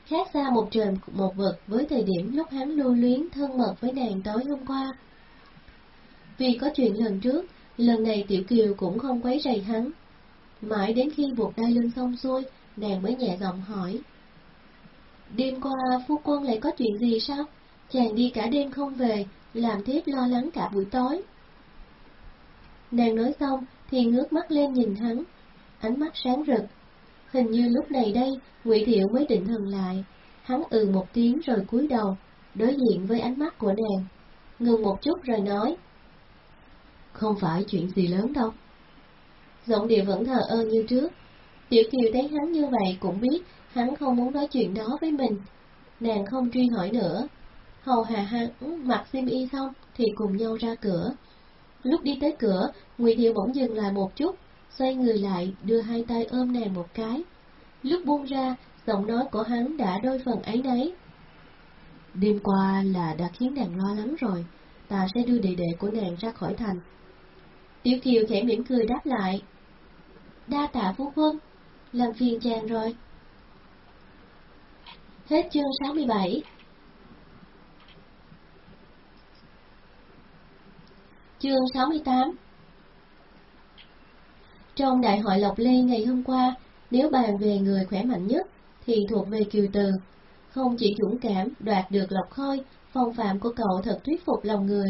Khác xa một trời một vực với thời điểm lúc hắn lưu luyến thân mật với nàng tối hôm qua. Vì có chuyện lần trước, lần này Tiểu Kiều cũng không quấy rầy hắn. Mãi đến khi buộc đai lưng xong xuôi, nàng mới nhẹ giọng hỏi. Đêm qua phu quân lại có chuyện gì sao? Chàng đi cả đêm không về, làm thiếp lo lắng cả buổi tối. Nàng nói xong thì ngước mắt lên nhìn hắn, ánh mắt sáng rực. Hình như lúc này đây, Ngụy Thiệu mới định thần lại, hắn ừ một tiếng rồi cúi đầu, đối diện với ánh mắt của nàng, ngừng một chút rồi nói. Không phải chuyện gì lớn đâu. Giọng điệu vẫn thờ ơ như trước. Tiểu Kiều thấy hắn như vậy cũng biết hắn không muốn nói chuyện đó với mình. Nàng không truy hỏi nữa. Hầu hạ hắn mặc xiêm y xong thì cùng nhau ra cửa. Lúc đi tới cửa, Ngụy Thiệu bỗng dừng lại một chút, xoay người lại, đưa hai tay ôm nàng một cái. Lúc buông ra, giọng nói của hắn đã đôi phần ấy nấy. Đêm qua là đã khiến nàng lo lắng rồi, ta sẽ đưa đệ đệ của nàng ra khỏi thành. Tiểu Kiều khẽ mỉm cười đáp lại. Đa tạ phú quân, làm phiền chàng rồi. Hết chương 67 Chương 68 Trong đại hội Lộc Lê ngày hôm qua, nếu bàn về người khỏe mạnh nhất, thì thuộc về Kiều Từ. không chỉ dũng cảm đoạt được lộc khôi, phong phạm của cậu thật thuyết phục lòng người.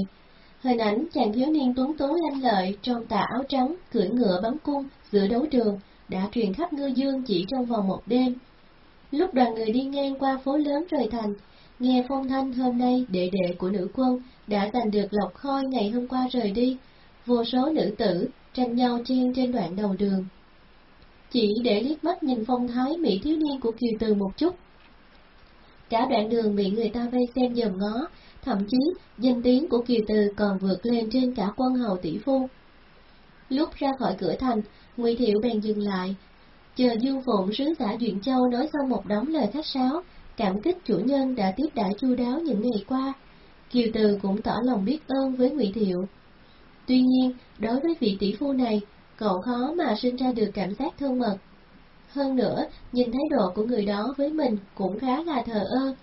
Hình ảnh chàng thiếu niên tuấn tú lanh lợi trong tà áo trắng, cưỡi ngựa bắn cung giữa đấu trường đã truyền khắp ngư dương chỉ trong vòng một đêm. Lúc đoàn người đi ngang qua phố lớn rời thành, nghe phong thanh hôm nay đệ đệ của nữ quân đã giành được lộc khôi ngày hôm qua rời đi, vô số nữ tử tranh nhau chen trên đoạn đầu đường. Chỉ để liếc mắt nhìn phong thái mỹ thiếu niên của Kiều Từ một chút. Cả đoạn đường bị người ta vây xem dòm ngó, thậm chí danh tiếng của Kiều Từ còn vượt lên trên cả quân hầu tỷ phu. Lúc ra khỏi cửa thành, Ngụy Thiệu bèn dừng lại, chờ Dương Phụng sứ giả Duyện Châu nói xong một đống lời khách sáo, cảm kích chủ nhân đã tiếp đãi chu đáo những ngày qua. Kiều Từ cũng tỏ lòng biết ơn với Ngụy Thiệu. Tuy nhiên, đối với vị tỷ phu này, cậu khó mà sinh ra được cảm giác thân mật. Hơn nữa, nhìn thái độ của người đó với mình cũng khá là thờ ơ,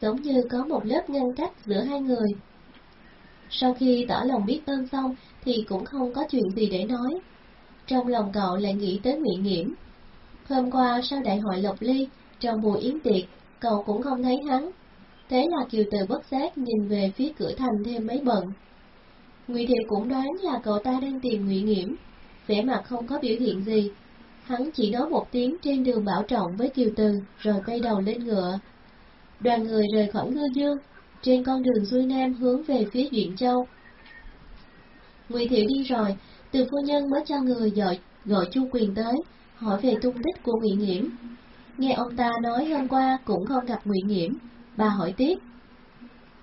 giống như có một lớp ngăn cách giữa hai người. Sau khi tỏ lòng biết ơn xong thì cũng không có chuyện gì để nói. Trong lòng cậu lại nghĩ tới Ngụy Nghiễm. Hôm qua sau đại hội Lộc Ly, trong buổi yến tiệc, cậu cũng không thấy hắn. Thế là Kiều Từ bất giác nhìn về phía cửa thành thêm mấy bận. Ngụy Thiệu cũng đoán là cậu ta đang tìm Ngụy Nghiễm, vẻ mặt không có biểu hiện gì. Hắn chỉ nói một tiếng trên đường bảo trọng với Kiều Từ, rồi quay đầu lên ngựa. Đoàn người rời khỏi ngư dương, trên con đường xuôi nam hướng về phía Duyện Châu. Ngụy Thiệu đi rồi, từ phu nhân mới cho người gọi, gọi Chu Quyền tới, hỏi về tung tích của Ngụy Nghiễm. Nghe ông ta nói hôm qua cũng không gặp Ngụy hiểm. bà hỏi tiếp.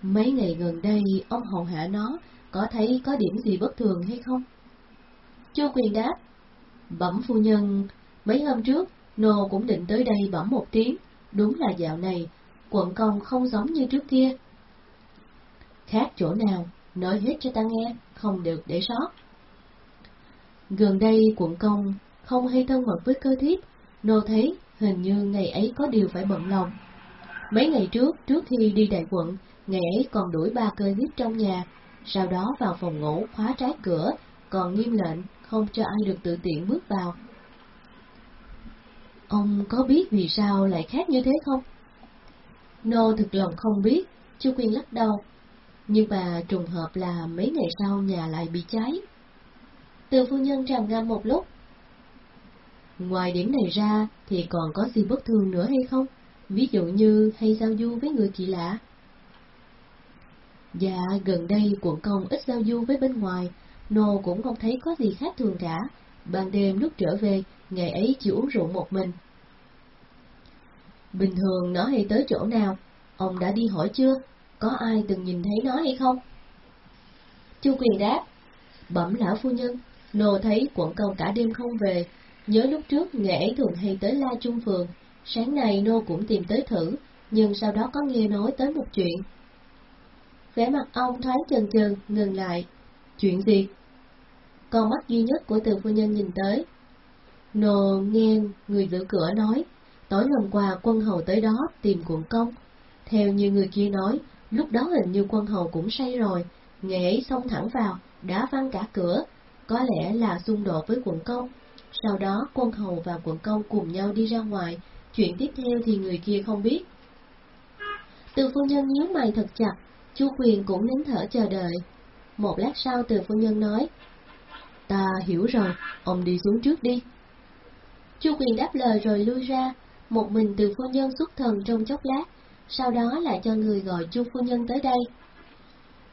Mấy ngày gần đây ông hầu hạ nó có thấy có điểm gì bất thường hay không? Chu Quyền đáp, bẩm phu nhân, mấy hôm trước, nô cũng định tới đây bẩm một tiếng, đúng là dạo này, quận công không giống như trước kia. Khác chỗ nào, nói hết cho ta nghe, không được để sót. Gần đây quận công không hay thân mật với cơ thiếp, nô thấy hình như ngày ấy có điều phải bận lòng. Mấy ngày trước, trước khi đi đại quận, ngày ấy còn đuổi ba cơ thiếp trong nhà, sau đó vào phòng ngủ khóa trái cửa, còn nghiêm lệnh không cho ai được tự tiện bước vào. Ông có biết vì sao lại khác như thế không? Nô thực lòng không biết, chưa Quyên lắc đầu. Nhưng mà trùng hợp là mấy ngày sau nhà lại bị cháy. Từ phu nhân trầm ngâm một lúc. Ngoài điểm này ra thì còn có gì bất thường nữa hay không? Ví dụ như hay giao du với người kỳ lạ. Dạ, gần đây quận công ít giao du với bên ngoài, nô cũng không thấy có gì khác thường cả. Ban đêm lúc trở về, ngày ấy chỉ uống rượu một mình. Bình thường nó hay tới chỗ nào? Ông đã đi hỏi chưa? Có ai từng nhìn thấy nó hay không? Chu Quyền đáp, bẩm lão phu nhân, nô thấy quận công cả đêm không về, nhớ lúc trước nghệ ấy thường hay tới La Trung Phường, sáng nay nô cũng tìm tới thử, nhưng sau đó có nghe nói tới một chuyện. Vẻ mặt ông thoáng chần chừ, ngừng lại. Chuyện gì? Con mắt duy nhất của từ phu nhân nhìn tới. Nô nghe người giữ cửa nói, tối hôm qua quân hầu tới đó tìm quận công. Theo như người kia nói, lúc đó hình như quân hầu cũng say rồi, nghệ ấy xông thẳng vào, đã văng cả cửa, có lẽ là xung đột với quận công. Sau đó quân hầu và quận công cùng nhau đi ra ngoài, chuyện tiếp theo thì người kia không biết. Từ phu nhân nhíu mày thật chặt, Chu Quyền cũng nín thở chờ đợi. Một lát sau từ phu nhân nói, Ta hiểu rồi, ông đi xuống trước đi. Chu Quyền đáp lời rồi lui ra, một mình từ phu nhân xuất thần trong chốc lát, sau đó lại cho người gọi Chu phu nhân tới đây.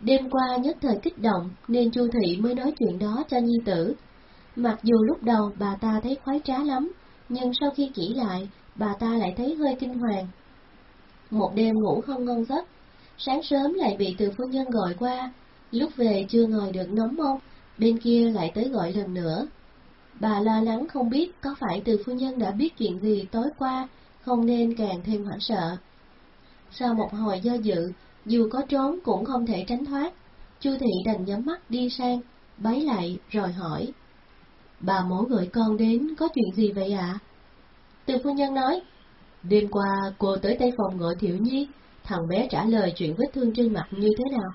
Đêm qua nhất thời kích động nên Chu Thị mới nói chuyện đó cho Nhi tử. Mặc dù lúc đầu bà ta thấy khoái trá lắm, nhưng sau khi kỹ lại, bà ta lại thấy hơi kinh hoàng. Một đêm ngủ không ngon giấc, sáng sớm lại bị từ phu nhân gọi qua, lúc về chưa ngồi được nóng mông, bên kia lại tới gọi lần nữa. Bà lo lắng không biết có phải từ phu nhân đã biết chuyện gì tối qua, không nên càng thêm hoảng sợ. Sau một hồi do dự, dù có trốn cũng không thể tránh thoát, Chu thị đành nhắm mắt đi sang, bấy lại rồi hỏi. Bà mổ gửi con đến có chuyện gì vậy ạ? Từ phu nhân nói, đêm qua cô tới tây phòng gọi Thiệu Nhi, thằng bé trả lời chuyện vết thương trên mặt như thế nào.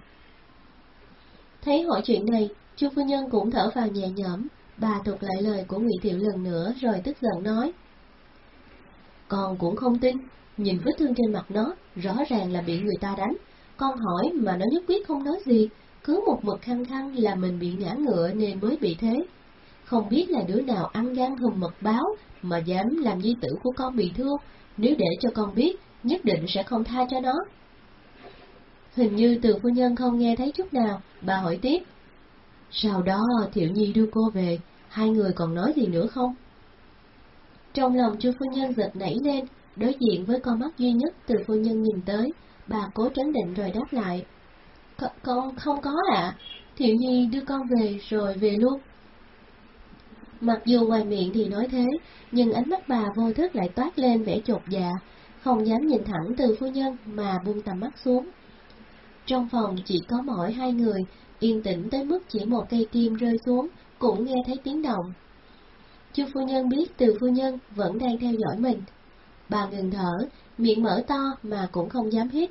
Thấy hỏi chuyện này, Chu phu nhân cũng thở vào nhẹ nhõm, bà thuật lại lời của Ngụy Thiệu lần nữa rồi tức giận nói. Con cũng không tin, Nhìn vết thương trên mặt nó, rõ ràng là bị người ta đánh. Con hỏi mà nó nhất quyết không nói gì, cứ một mực khăng khăng là mình bị ngã ngựa nên mới bị thế. Không biết là đứa nào ăn gan hùm mật báo mà dám làm di tử của con bị thương, nếu để cho con biết, nhất định sẽ không tha cho nó. Hình như từ phu nhân không nghe thấy chút nào, bà hỏi tiếp. Sau đó Thiệu Nhi đưa cô về, hai người còn nói gì nữa không? Trong lòng chu phu nhân giật nảy lên, đối diện với con mắt duy nhất từ phu nhân nhìn tới, bà cố trấn định rồi đáp lại. Con không có ạ, Thiệu Nhi đưa con về rồi về luôn. Mặc dù ngoài miệng thì nói thế, nhưng ánh mắt bà vô thức lại toát lên vẻ chột dạ, không dám nhìn thẳng từ phu nhân mà buông tầm mắt xuống. Trong phòng chỉ có mỗi hai người, yên tĩnh tới mức chỉ một cây kim rơi xuống, cũng nghe thấy tiếng động. Chu phu nhân biết từ phu nhân vẫn đang theo dõi mình. Bà ngừng thở, miệng mở to mà cũng không dám hít.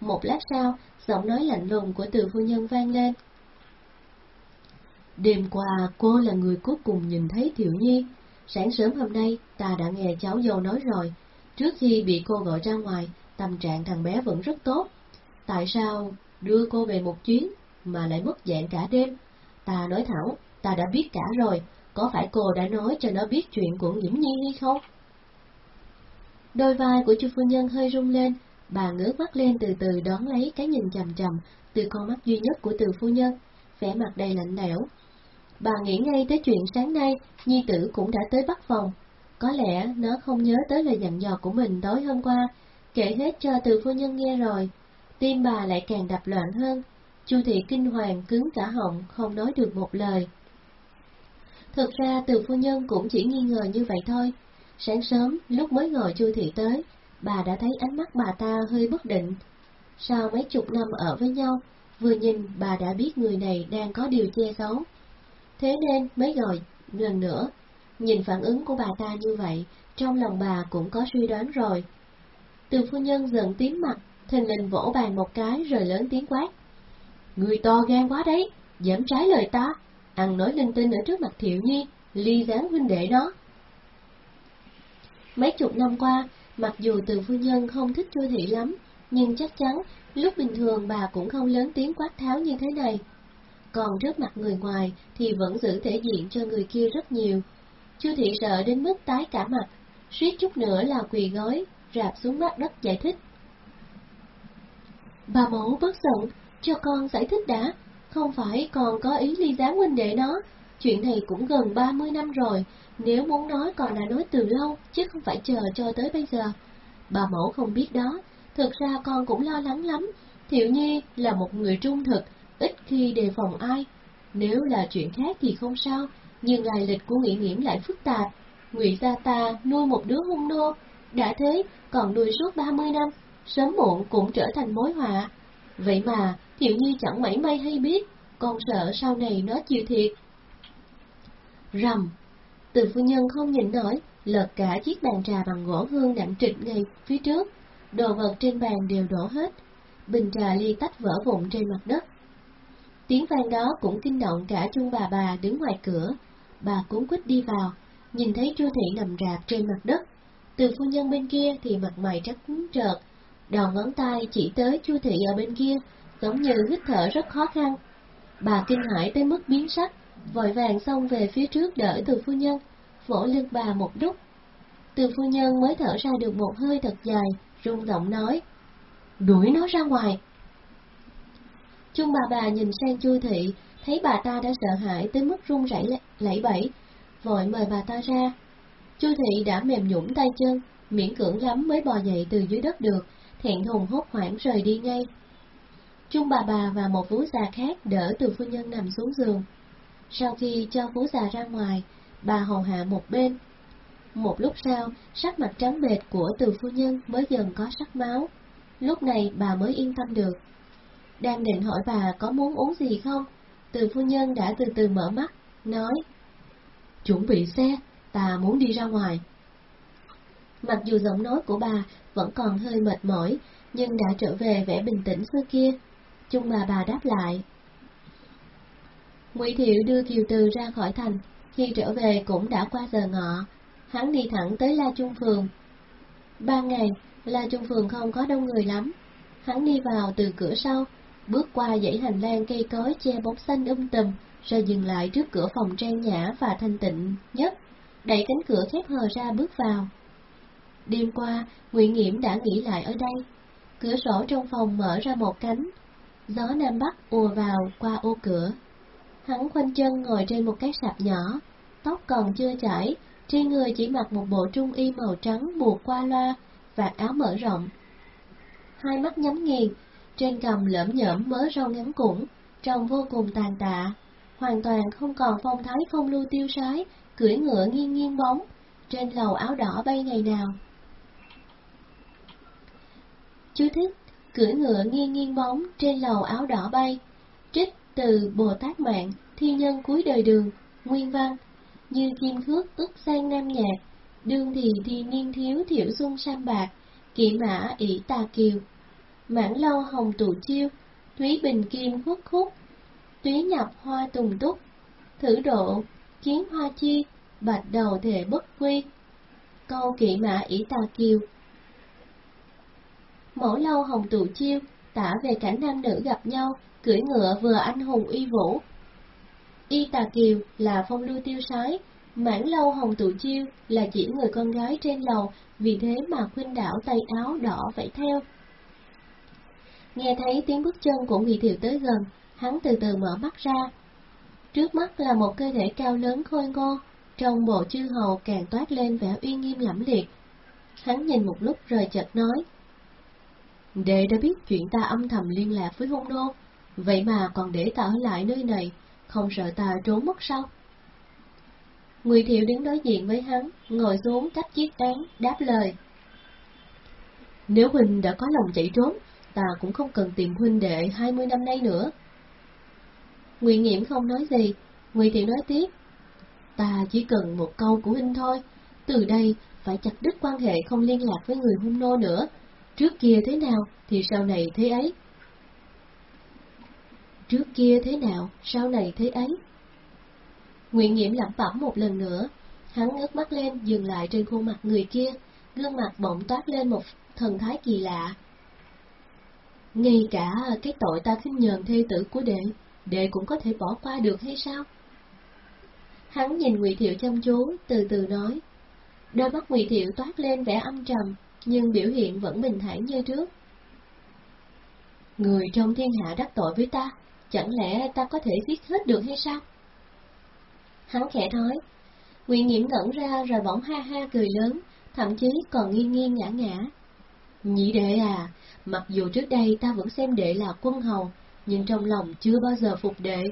Một lát sau, giọng nói lạnh lùng của từ phu nhân vang lên. Đêm qua cô là người cuối cùng nhìn thấy Thiệu Nhi. Sáng sớm hôm nay ta đã nghe cháu dâu nói rồi. Trước khi bị cô gọi ra ngoài, tâm trạng thằng bé vẫn rất tốt. Tại sao đưa cô về một chuyến mà lại mất dạng cả đêm? Ta nói thẳng, ta đã biết cả rồi, có phải cô đã nói cho nó biết chuyện của Nhiễm Nhi hay không? Đôi vai của chu phu nhân hơi rung lên, bà ngước mắt lên từ từ đón lấy cái nhìn chầm chầm từ con mắt duy nhất của từ phu nhân, vẻ mặt đầy lạnh lẽo. Bà nghĩ ngay tới chuyện sáng nay, Nhi tử cũng đã tới bắt phòng. Có lẽ nó không nhớ tới lời dặn dò của mình tối hôm qua, kể hết cho từ phu nhân nghe rồi. Tim bà lại càng đập loạn hơn, Chu thị kinh hoàng cứng cả họng, không nói được một lời. Thực ra từ phu nhân cũng chỉ nghi ngờ như vậy thôi. Sáng sớm, lúc mới ngồi Chu thị tới, bà đã thấy ánh mắt bà ta hơi bất định. Sau mấy chục năm ở với nhau, vừa nhìn bà đã biết người này đang có điều che giấu. Thế nên mới gọi lần nữa, nhìn phản ứng của bà ta như vậy, trong lòng bà cũng có suy đoán rồi. Từ phu nhân giận tím mặt, thình lình vỗ bàn một cái rồi lớn tiếng quát. Người to gan quá đấy, dám trái lời ta, ăn nói linh tinh ở trước mặt Thiệu Nhi, ly gián huynh đệ đó. Mấy chục năm qua, mặc dù từ phu nhân không thích chua Thị lắm, nhưng chắc chắn lúc bình thường bà cũng không lớn tiếng quát tháo như thế này. Còn trước mặt người ngoài thì vẫn giữ thể diện cho người kia rất nhiều. Chu Thị sợ đến mức tái cả mặt, suýt chút nữa là quỳ gối, rạp xuống mặt đất giải thích. Bà mẫu bất giận, cho con giải thích đã, không phải còn có ý ly gián huynh đệ nó, chuyện này cũng gần 30 năm rồi, nếu muốn nói còn đã nói từ lâu, chứ không phải chờ cho tới bây giờ. Bà mẫu không biết đó, thực ra con cũng lo lắng lắm, Thiệu Nhi là một người trung thực, ít khi đề phòng ai. Nếu là chuyện khác thì không sao, nhưng ngày lịch của nguyễn Nghiễm lại phức tạp. Ngụy gia ta nuôi một đứa hung nô, đã thế còn nuôi suốt 30 năm, sớm muộn cũng trở thành mối họa. Vậy mà, Thiệu Nhi chẳng mảy may hay biết, con sợ sau này nó chịu thiệt. Rầm, từ phu nhân không nhìn nổi, lật cả chiếc bàn trà bằng gỗ hương nặng trịch ngay phía trước, đồ vật trên bàn đều đổ hết, bình trà ly tách vỡ vụn trên mặt đất. Tiếng vang đó cũng kinh động cả chung bà bà đứng ngoài cửa, bà cuốn quýt đi vào, nhìn thấy Chu Thị nằm rạp trên mặt đất, từ phu nhân bên kia thì mặt mày trắng trợt, đầu ngón tay chỉ tới Chu Thị ở bên kia, giống như hít thở rất khó khăn. Bà kinh hãi tới mức biến sắc, vội vàng xông về phía trước đỡ từ phu nhân, vỗ lưng bà một đúc. Từ phu nhân mới thở ra được một hơi thật dài, rung giọng nói, đuổi nó ra ngoài. Chung bà bà nhìn sang Chu Thị, thấy bà ta đã sợ hãi tới mức run rẩy lẩy bẩy, vội mời bà ta ra. Chu Thị đã mềm nhũn tay chân, miễn cưỡng lắm mới bò dậy từ dưới đất được, thẹn thùng hốt hoảng rời đi ngay. Chung bà bà và một vú già khác đỡ từ phu nhân nằm xuống giường. Sau khi cho vú già ra ngoài, bà hầu hạ một bên. Một lúc sau, sắc mặt trắng bệch của từ phu nhân mới dần có sắc máu. Lúc này bà mới yên tâm được. Đang định hỏi bà có muốn uống gì không? Từ phu nhân đã từ từ mở mắt, nói Chuẩn bị xe, ta muốn đi ra ngoài. Mặc dù giọng nói của bà vẫn còn hơi mệt mỏi, nhưng đã trở về vẻ bình tĩnh xưa kia. Chung bà bà đáp lại. Ngụy Thiệu đưa Kiều Từ ra khỏi thành, khi trở về cũng đã qua giờ ngọ, hắn đi thẳng tới La Trung Phường. Ban ngày, La Trung Phường không có đông người lắm. Hắn đi vào từ cửa sau, bước qua dãy hành lang cây cối che bóng xanh um tùm, rồi dừng lại trước cửa phòng trang nhã và thanh tịnh nhất, đẩy cánh cửa khép hờ ra bước vào. Đêm qua, Nguyễn Nghiễm đã nghỉ lại ở đây. Cửa sổ trong phòng mở ra một cánh, gió nam bắc ùa vào qua ô cửa. Hắn khoanh chân ngồi trên một cái sạp nhỏ, tóc còn chưa chảy, trên người chỉ mặc một bộ trung y màu trắng buộc qua loa, và áo mở rộng. Hai mắt nhắm nghiền, trên cầm lởm nhởm mớ râu ngắn củng, trông vô cùng tàn tạ, hoàn toàn không còn phong thái phong lưu tiêu sái, cưỡi ngựa nghiêng nghiêng bóng, trên lầu áo đỏ bay ngày nào. Chú thích, cưỡi ngựa nghiêng nghiêng bóng, trên lầu áo đỏ bay, trích từ Bồ Tát Mạng, thi nhân cuối đời đường, nguyên văn, như kim khước ức sang nam nhạc, đương thì thi niên thiếu thiểu xuân sam bạc, kỵ mã ỷ tà kiều, mãn lâu hồng tụ chiêu, thúy bình kim khuất khúc, túy nhập hoa tùng túc, thử độ, kiến hoa chi, bạch đầu thể bất quy. Câu kỵ mã ỷ tà kiều Mẫu lâu hồng tụ chiêu, tả về cảnh nam nữ gặp nhau, cưỡi ngựa vừa anh hùng uy vũ. Y tà kiều là phong lưu tiêu sái, Mãn lâu hồng tụ chiêu là chỉ người con gái trên lầu, vì thế mà khuyên đảo tay áo đỏ vẫy theo. Nghe thấy tiếng bước chân của Ngụy Thiệu tới gần, hắn từ từ mở mắt ra. Trước mắt là một cơ thể cao lớn khôi ngô, trong bộ chư hầu càng toát lên vẻ uy nghiêm lẫm liệt. Hắn nhìn một lúc rồi chợt nói. Đệ đã biết chuyện ta âm thầm liên lạc với hung đô, vậy mà còn để ta ở lại nơi này, không sợ ta trốn mất sao? Ngụy Thiệu đứng đối diện với hắn, ngồi xuống cách chiếc tán, đáp lời. Nếu Huynh đã có lòng chạy trốn, ta cũng không cần tìm Huynh đệ hai mươi năm nay nữa. Ngụy Nghiễm không nói gì, Ngụy Thiệu nói tiếp. Ta chỉ cần một câu của Huynh thôi, từ đây phải chặt đứt quan hệ không liên lạc với người hung nô nữa. Trước kia thế nào thì sau này thế ấy. Trước kia thế nào, sau này thế ấy. Nguyện Nghiễm lẩm bẩm một lần nữa, hắn ngước mắt lên dừng lại trên khuôn mặt người kia, gương mặt bỗng toát lên một thần thái kỳ lạ. Ngay cả cái tội ta khinh nhờn thê tử của đệ, đệ cũng có thể bỏ qua được hay sao? Hắn nhìn Ngụy Thiệu chăm chú, từ từ nói. Đôi mắt Ngụy Thiệu toát lên vẻ âm trầm, nhưng biểu hiện vẫn bình thản như trước. Người trong thiên hạ đắc tội với ta, chẳng lẽ ta có thể giết hết được hay sao? Hắn khẽ nói. Ngụy nhiễm ngẩn ra rồi bỗng ha ha cười lớn, thậm chí còn nghiêng nghiêng ngã ngã nhĩ đệ à, mặc dù trước đây ta vẫn xem đệ là quân hầu, nhưng trong lòng chưa bao giờ phục đệ.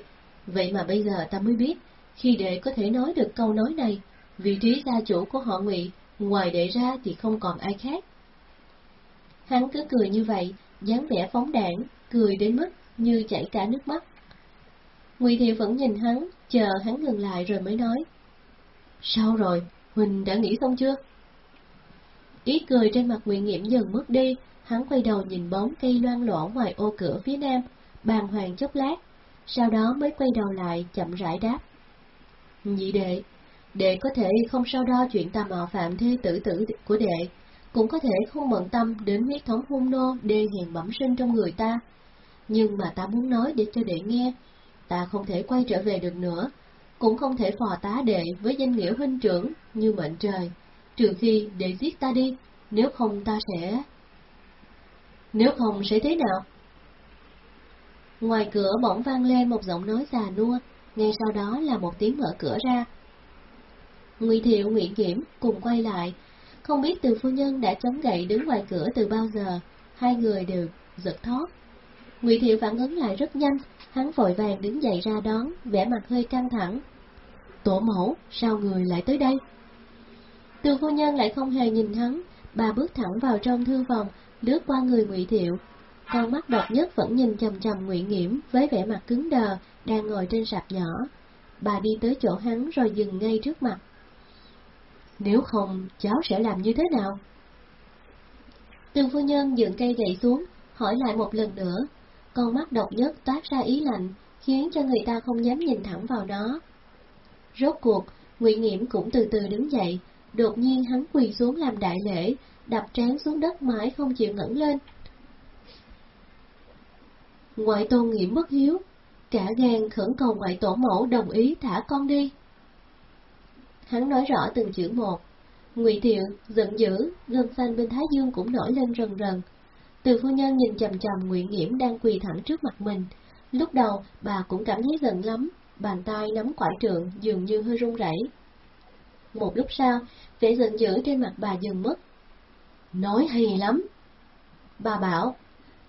Vậy mà bây giờ ta mới biết, khi đệ có thể nói được câu nói này, vị trí gia chủ của họ ngụy ngoài đệ ra thì không còn ai khác. Hắn cứ cười như vậy, dáng vẻ phóng đảng, cười đến mức như chảy cả nước mắt. Ngụy Thiệu vẫn nhìn hắn, chờ hắn ngừng lại rồi mới nói. Sao rồi, Huỳnh đã nghĩ xong chưa? Ý cười trên mặt Nguyễn Nghiễm dần mất đi, hắn quay đầu nhìn bóng cây loan lỗ ngoài ô cửa phía nam, bàn hoàng chốc lát, sau đó mới quay đầu lại chậm rãi đáp. Nhị đệ, đệ có thể không sao đo chuyện tà mạo phạm thê tử tử của đệ, cũng có thể không bận tâm đến huyết thống hung nô đê hèn bẩm sinh trong người ta. Nhưng mà ta muốn nói để cho đệ nghe, ta không thể quay trở về được nữa, cũng không thể phò tá đệ với danh nghĩa huynh trưởng như mệnh trời, trừ khi để giết ta đi, nếu không ta sẽ... Nếu không sẽ thế nào? Ngoài cửa bỗng vang lên một giọng nói già nua, ngay sau đó là một tiếng mở cửa ra. Ngụy Thiệu, Nguyễn Kiểm cùng quay lại, không biết từ phu nhân đã chống gậy đứng ngoài cửa từ bao giờ, hai người đều giật thót. Ngụy Thiệu phản ứng lại rất nhanh, hắn vội vàng đứng dậy ra đón, vẻ mặt hơi căng thẳng. Tổ mẫu, sao người lại tới đây? Từ phu nhân lại không hề nhìn hắn, bà bước thẳng vào trong thư phòng, lướt qua người Ngụy Thiệu. Con mắt độc nhất vẫn nhìn chầm chầm Ngụy Nghiễm với vẻ mặt cứng đờ, đang ngồi trên sạp nhỏ. Bà đi tới chỗ hắn rồi dừng ngay trước mặt. Nếu không, cháu sẽ làm như thế nào? Tường phu nhân dựng cây gậy xuống, hỏi lại một lần nữa, con mắt độc nhất toát ra ý lạnh, khiến cho người ta không dám nhìn thẳng vào nó. Rốt cuộc, Ngụy Nghiễm cũng từ từ đứng dậy, đột nhiên hắn quỳ xuống làm đại lễ, đập trán xuống đất mãi không chịu ngẩng lên. Ngoại tôn nghiệm bất hiếu, cả gan khẩn cầu ngoại tổ mẫu đồng ý thả con đi. Hắn nói rõ từng chữ một. Ngụy Thiệu giận dữ, gân xanh bên thái dương cũng nổi lên rần rần. Từ phu nhân nhìn chầm chầm Ngụy Nghiễm đang quỳ thẳng trước mặt mình. Lúc đầu bà cũng cảm thấy giận lắm, bàn tay nắm quải trượng dường như hơi run rẩy. Một lúc sau, vẻ giận dữ trên mặt bà dừng mất. Nói hay lắm. Bà bảo,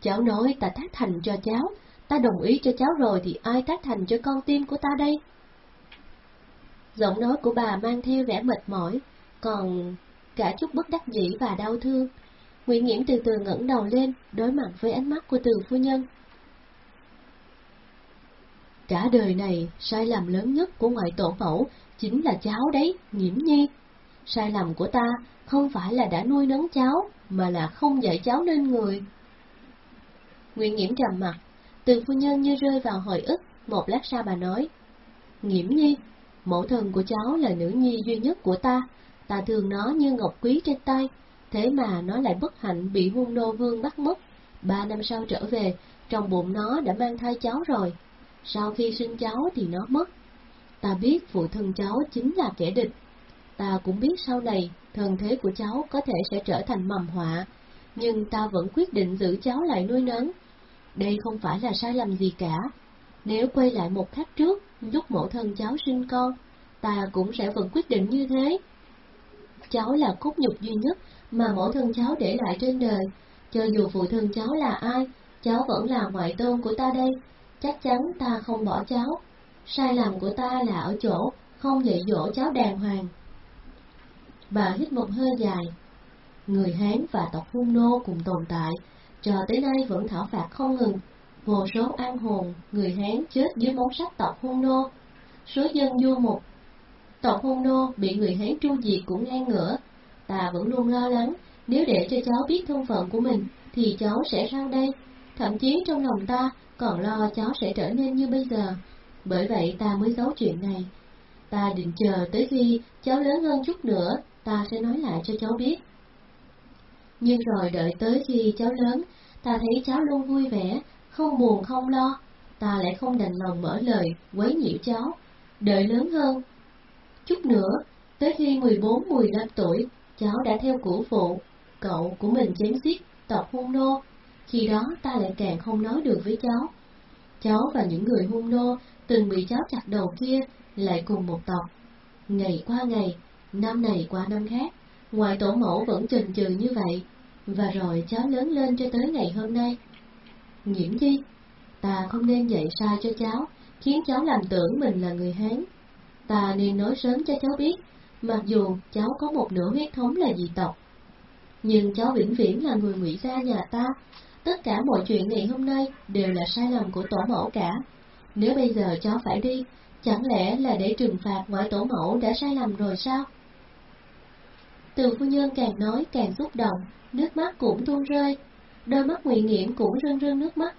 cháu nói ta tác thành cho cháu, ta đồng ý cho cháu rồi thì ai tác thành cho con tim của ta đây? Giọng nói của bà mang theo vẻ mệt mỏi, còn cả chút bất đắc dĩ và đau thương. Nguyễn Nhiễm từ từ ngẩng đầu lên, đối mặt với ánh mắt của từ phu nhân. Cả đời này, sai lầm lớn nhất của ngoại tổ mẫu chính là cháu đấy, nhiễm Nhi. Sai lầm của ta không phải là đã nuôi nấng cháu, mà là không dạy cháu nên người. Nguyễn nhiễm trầm mặt, từ phu nhân như rơi vào hồi ức, một lát sau bà nói. Nhiễm Nhi, mẫu thân của cháu là nữ nhi duy nhất của ta, ta thường nó như ngọc quý trên tay, thế mà nó lại bất hạnh bị hung nô vương bắt mất. Ba năm sau trở về, trong bụng nó đã mang thai cháu rồi. Sau khi sinh cháu thì nó mất. Ta biết phụ thân cháu chính là kẻ địch. Ta cũng biết sau này, thân thế của cháu có thể sẽ trở thành mầm họa, nhưng ta vẫn quyết định giữ cháu lại nuôi nấng. Đây không phải là sai lầm gì cả. Nếu quay lại một khắc trước, lúc mẫu thân cháu sinh con, ta cũng sẽ vẫn quyết định như thế. Cháu là cốt nhục duy nhất mà mẫu thân cháu để lại trên đời, cho dù phụ thân cháu là ai, cháu vẫn là ngoại tôn của ta đây, chắc chắn ta không bỏ cháu. Sai lầm của ta là ở chỗ không dạy dỗ cháu đàng hoàng. Bà hít một hơi dài. Người Hán và tộc Hung Nô cùng tồn tại, cho tới nay vẫn thảo phạt không ngừng. Vô số an hồn, người Hán chết dưới móng sắt tộc Hung Nô. Số dân du mục, tộc Hung Nô bị người Hán tru diệt cũng ngang ngửa. Ta vẫn luôn lo lắng, nếu để cho cháu biết thân phận của mình, thì cháu sẽ sao đây? Thậm chí trong lòng ta còn lo cháu sẽ trở nên như bây giờ. Bởi vậy ta mới giấu chuyện này. Ta định chờ tới khi cháu lớn hơn chút nữa, ta sẽ nói lại cho cháu biết. Nhưng rồi đợi tới khi cháu lớn, ta thấy cháu luôn vui vẻ, không buồn không lo, ta lại không đành lòng mở lời, quấy nhiễu cháu. Đợi lớn hơn. Chút nữa, tới khi 14-15 tuổi, cháu đã theo cũ phụ, cậu của mình chém giết, tộc hung nô. Khi đó ta lại càng không nói được với cháu. Cháu và những người hung nô từng bị cháu chặt đầu kia lại cùng một tộc. Ngày qua ngày, năm này qua năm khác, ngoài tổ mẫu vẫn chần chừ như vậy, và rồi cháu lớn lên cho tới ngày hôm nay. Nhiễm chi? Ta không nên dạy sai cho cháu, khiến cháu làm tưởng mình là người Hán. Ta nên nói sớm cho cháu biết, mặc dù cháu có một nửa huyết thống là dị tộc. Nhưng cháu vĩnh viễn là người ngụy gia nhà ta, tất cả mọi chuyện ngày hôm nay đều là sai lầm của tổ mẫu cả. Nếu bây giờ cháu phải đi, chẳng lẽ là để trừng phạt ngoại tổ mẫu đã sai lầm rồi sao? Từ phu nhân càng nói càng xúc động, nước mắt cũng tuôn rơi, đôi mắt nguyện nghiệm cũng rưng rưng nước mắt.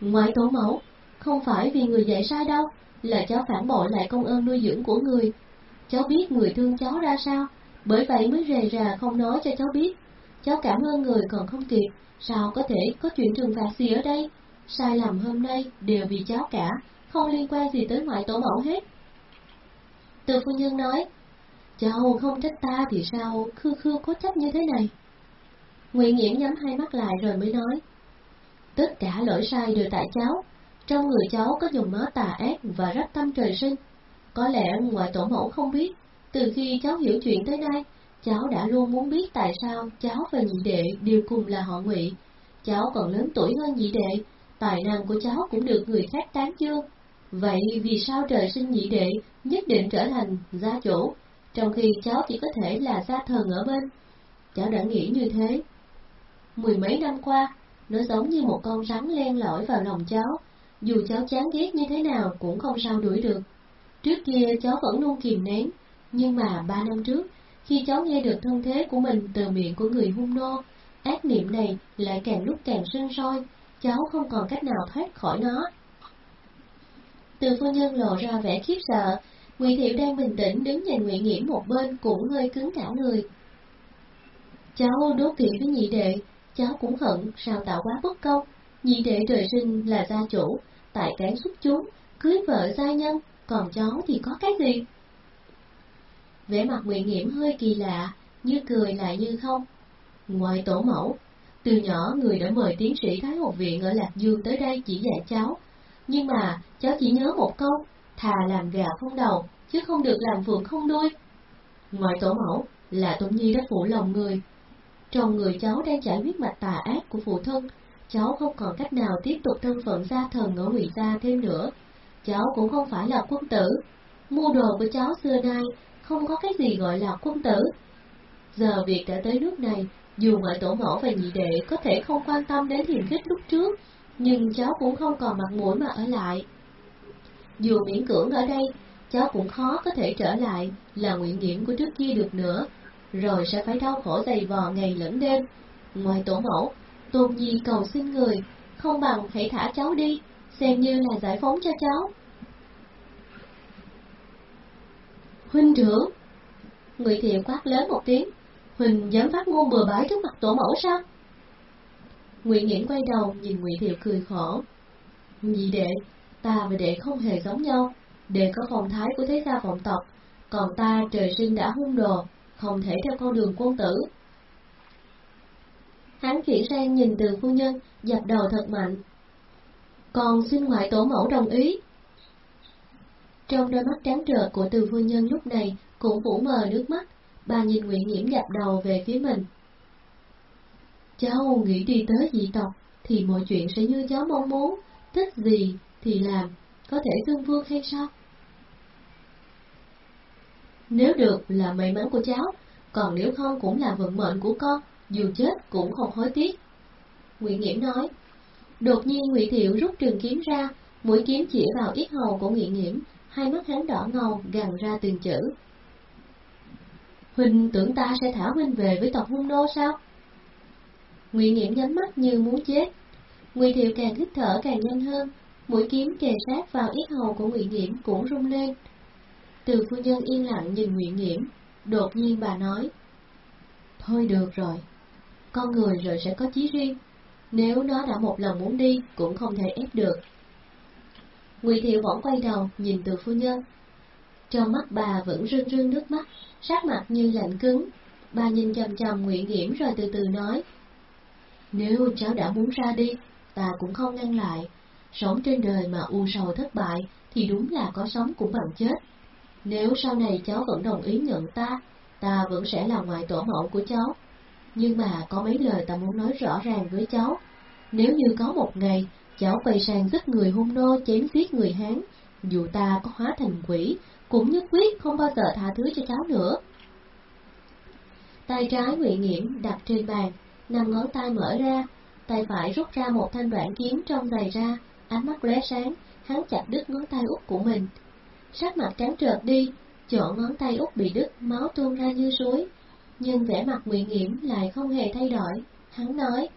Ngoại tổ mẫu, không phải vì người dạy sai đâu, là cháu phản bội lại công ơn nuôi dưỡng của người. Cháu biết người thương cháu ra sao, bởi vậy mới rề rà không nói cho cháu biết. Cháu cảm ơn người còn không kịp, sao có thể có chuyện trừng phạt gì ở đây? Sai lầm hôm nay đều vì cháu cả, không liên quan gì tới ngoại tổ mẫu hết. Từ phu nhân nói, cháu không trách ta thì sao khư khư cố chấp như thế này? Nguyễn Nghiễm nhắm hai mắt lại rồi mới nói, tất cả lỗi sai đều tại cháu, trong người cháu có dùng máu tà ác và rất tâm trời sinh. Có lẽ ngoại tổ mẫu không biết, từ khi cháu hiểu chuyện tới nay, cháu đã luôn muốn biết tại sao cháu và nhị đệ đều cùng là họ ngụy. Cháu còn lớn tuổi hơn nhị đệ, tài năng của cháu cũng được người khác tán dương. Vậy vì sao trời sinh nhị đệ nhất định trở thành gia chủ, trong khi cháu chỉ có thể là gia thần ở bên? Cháu đã nghĩ như thế. Mười mấy năm qua, nó giống như một con rắn len lỏi vào lòng cháu, dù cháu chán ghét như thế nào cũng không sao đuổi được. Trước kia cháu vẫn luôn kìm nén, nhưng mà ba năm trước, khi cháu nghe được thân thế của mình từ miệng của người hung nô, ác niệm này lại càng lúc càng sinh sôi, cháu không còn cách nào thoát khỏi nó. Từ phu nhân lộ ra vẻ khiếp sợ, Ngụy Thiệu đang bình tĩnh đứng nhìn Ngụy Nghiễm một bên cũng hơi cứng cả người. Cháu đố kỵ với nhị đệ, cháu cũng hận sao tạo quá bất công. Nhị đệ trời sinh là gia chủ, tại cán xuất chúng, cưới vợ gia nhân, còn cháu thì có cái gì? Vẻ mặt ngụy nghiễm hơi kỳ lạ, như cười lại như không. Ngoài tổ mẫu, từ nhỏ người đã mời tiến sĩ Thái học viện ở Lạc Dương tới đây chỉ dạy cháu. Nhưng mà cháu chỉ nhớ một câu, thà làm gà không đầu, chứ không được làm phượng không đuôi. Ngoài tổ mẫu là Tụng Nhi đã phụ lòng người. Trong người cháu đang trải huyết mạch tà ác của phụ thân, cháu không còn cách nào tiếp tục thân phận gia thần ở ngụy gia thêm nữa. Cháu cũng không phải là quân tử. Mua đồ của cháu xưa nay không có cái gì gọi là quân tử. Giờ việc đã tới nước này, dù ngoại tổ mẫu và nhị đệ có thể không quan tâm đến hiềm khích lúc trước, nhưng cháu cũng không còn mặt mũi mà ở lại. Dù miễn cưỡng ở đây, cháu cũng khó có thể trở lại là nguyện điểm của trước kia được nữa, rồi sẽ phải đau khổ dày vò ngày lẫn đêm. Ngoài tổ mẫu, Tôn Nhi cầu xin người, không bằng hãy thả cháu đi, xem như là giải phóng cho cháu. Huynh trưởng! Ngụy Thiệu quát lớn một tiếng, Huỳnh dám phát ngôn bừa bãi trước mặt tổ mẫu sao? Ngụy Nghiễn quay đầu nhìn Ngụy Thiệu cười khổ. Nhị đệ, ta và đệ không hề giống nhau, đệ có phong thái của thế gia vọng tộc, còn ta trời sinh đã hung đồ, không thể theo con đường quân tử. Hắn chuyển sang nhìn từ phu nhân, dập đầu thật mạnh. Còn xin ngoại tổ mẫu đồng ý. Trong đôi mắt trắng trợt của từ phu nhân lúc này cũng phủ mờ nước mắt, bà nhìn Nguyễn Nghiễm dập đầu về phía mình. Cháu nghĩ đi tới dị tộc, thì mọi chuyện sẽ như cháu mong muốn, thích gì thì làm, có thể tương vương hay sao? Nếu được là may mắn của cháu, còn nếu không cũng là vận mệnh của con, dù chết cũng không hối tiếc. Nguyễn Nghiễm nói. Đột nhiên Ngụy Thiệu rút trường kiếm ra, mũi kiếm chỉ vào yết hầu của Nguyễn Nghiễm, hai mắt hắn đỏ ngầu gằn ra từng chữ. Huynh tưởng ta sẽ thả Huynh về với tộc hung nô sao? Nguyễn Nghiễm nhắm mắt như muốn chết. Ngụy Thiệu càng hít thở càng nhanh hơn, mũi kiếm kề sát vào yết hầu của Ngụy Nghiễm cũng rung lên. Từ phu nhân yên lặng nhìn Ngụy Nghiễm, đột nhiên bà nói: "Thôi được rồi, con người rồi sẽ có chí riêng, nếu nó đã một lần muốn đi cũng không thể ép được." Ngụy Thiệu vẫn quay đầu nhìn Từ phu nhân. Trong mắt bà vẫn rưng rưng nước mắt, sắc mặt như lạnh cứng. Bà nhìn chầm chầm nguyễn Nghiễm rồi từ từ nói: "Nếu cháu đã muốn ra đi, ta cũng không ngăn lại. Sống trên đời mà u sầu thất bại thì đúng là có sống cũng bằng chết." Nếu sau này cháu vẫn đồng ý nhận ta, ta vẫn sẽ là ngoại tổ mẫu của cháu. Nhưng mà có mấy lời ta muốn nói rõ ràng với cháu. Nếu như có một ngày, cháu quay sang giết người hung nô chém giết người Hán, dù ta có hóa thành quỷ, cũng nhất quyết không bao giờ tha thứ cho cháu nữa. Tay trái Ngụy Nghiễm đặt trên bàn, năm ngón tay mở ra, tay phải rút ra một thanh đoạn kiếm trong giày ra, ánh mắt lóe sáng, hắn chặt đứt ngón tay út của mình, sắc mặt trắng trợt đi, chỗ ngón tay út bị đứt, máu tuôn ra như suối. Nhưng vẻ mặt Ngụy Nghiễm lại không hề thay đổi, hắn nói: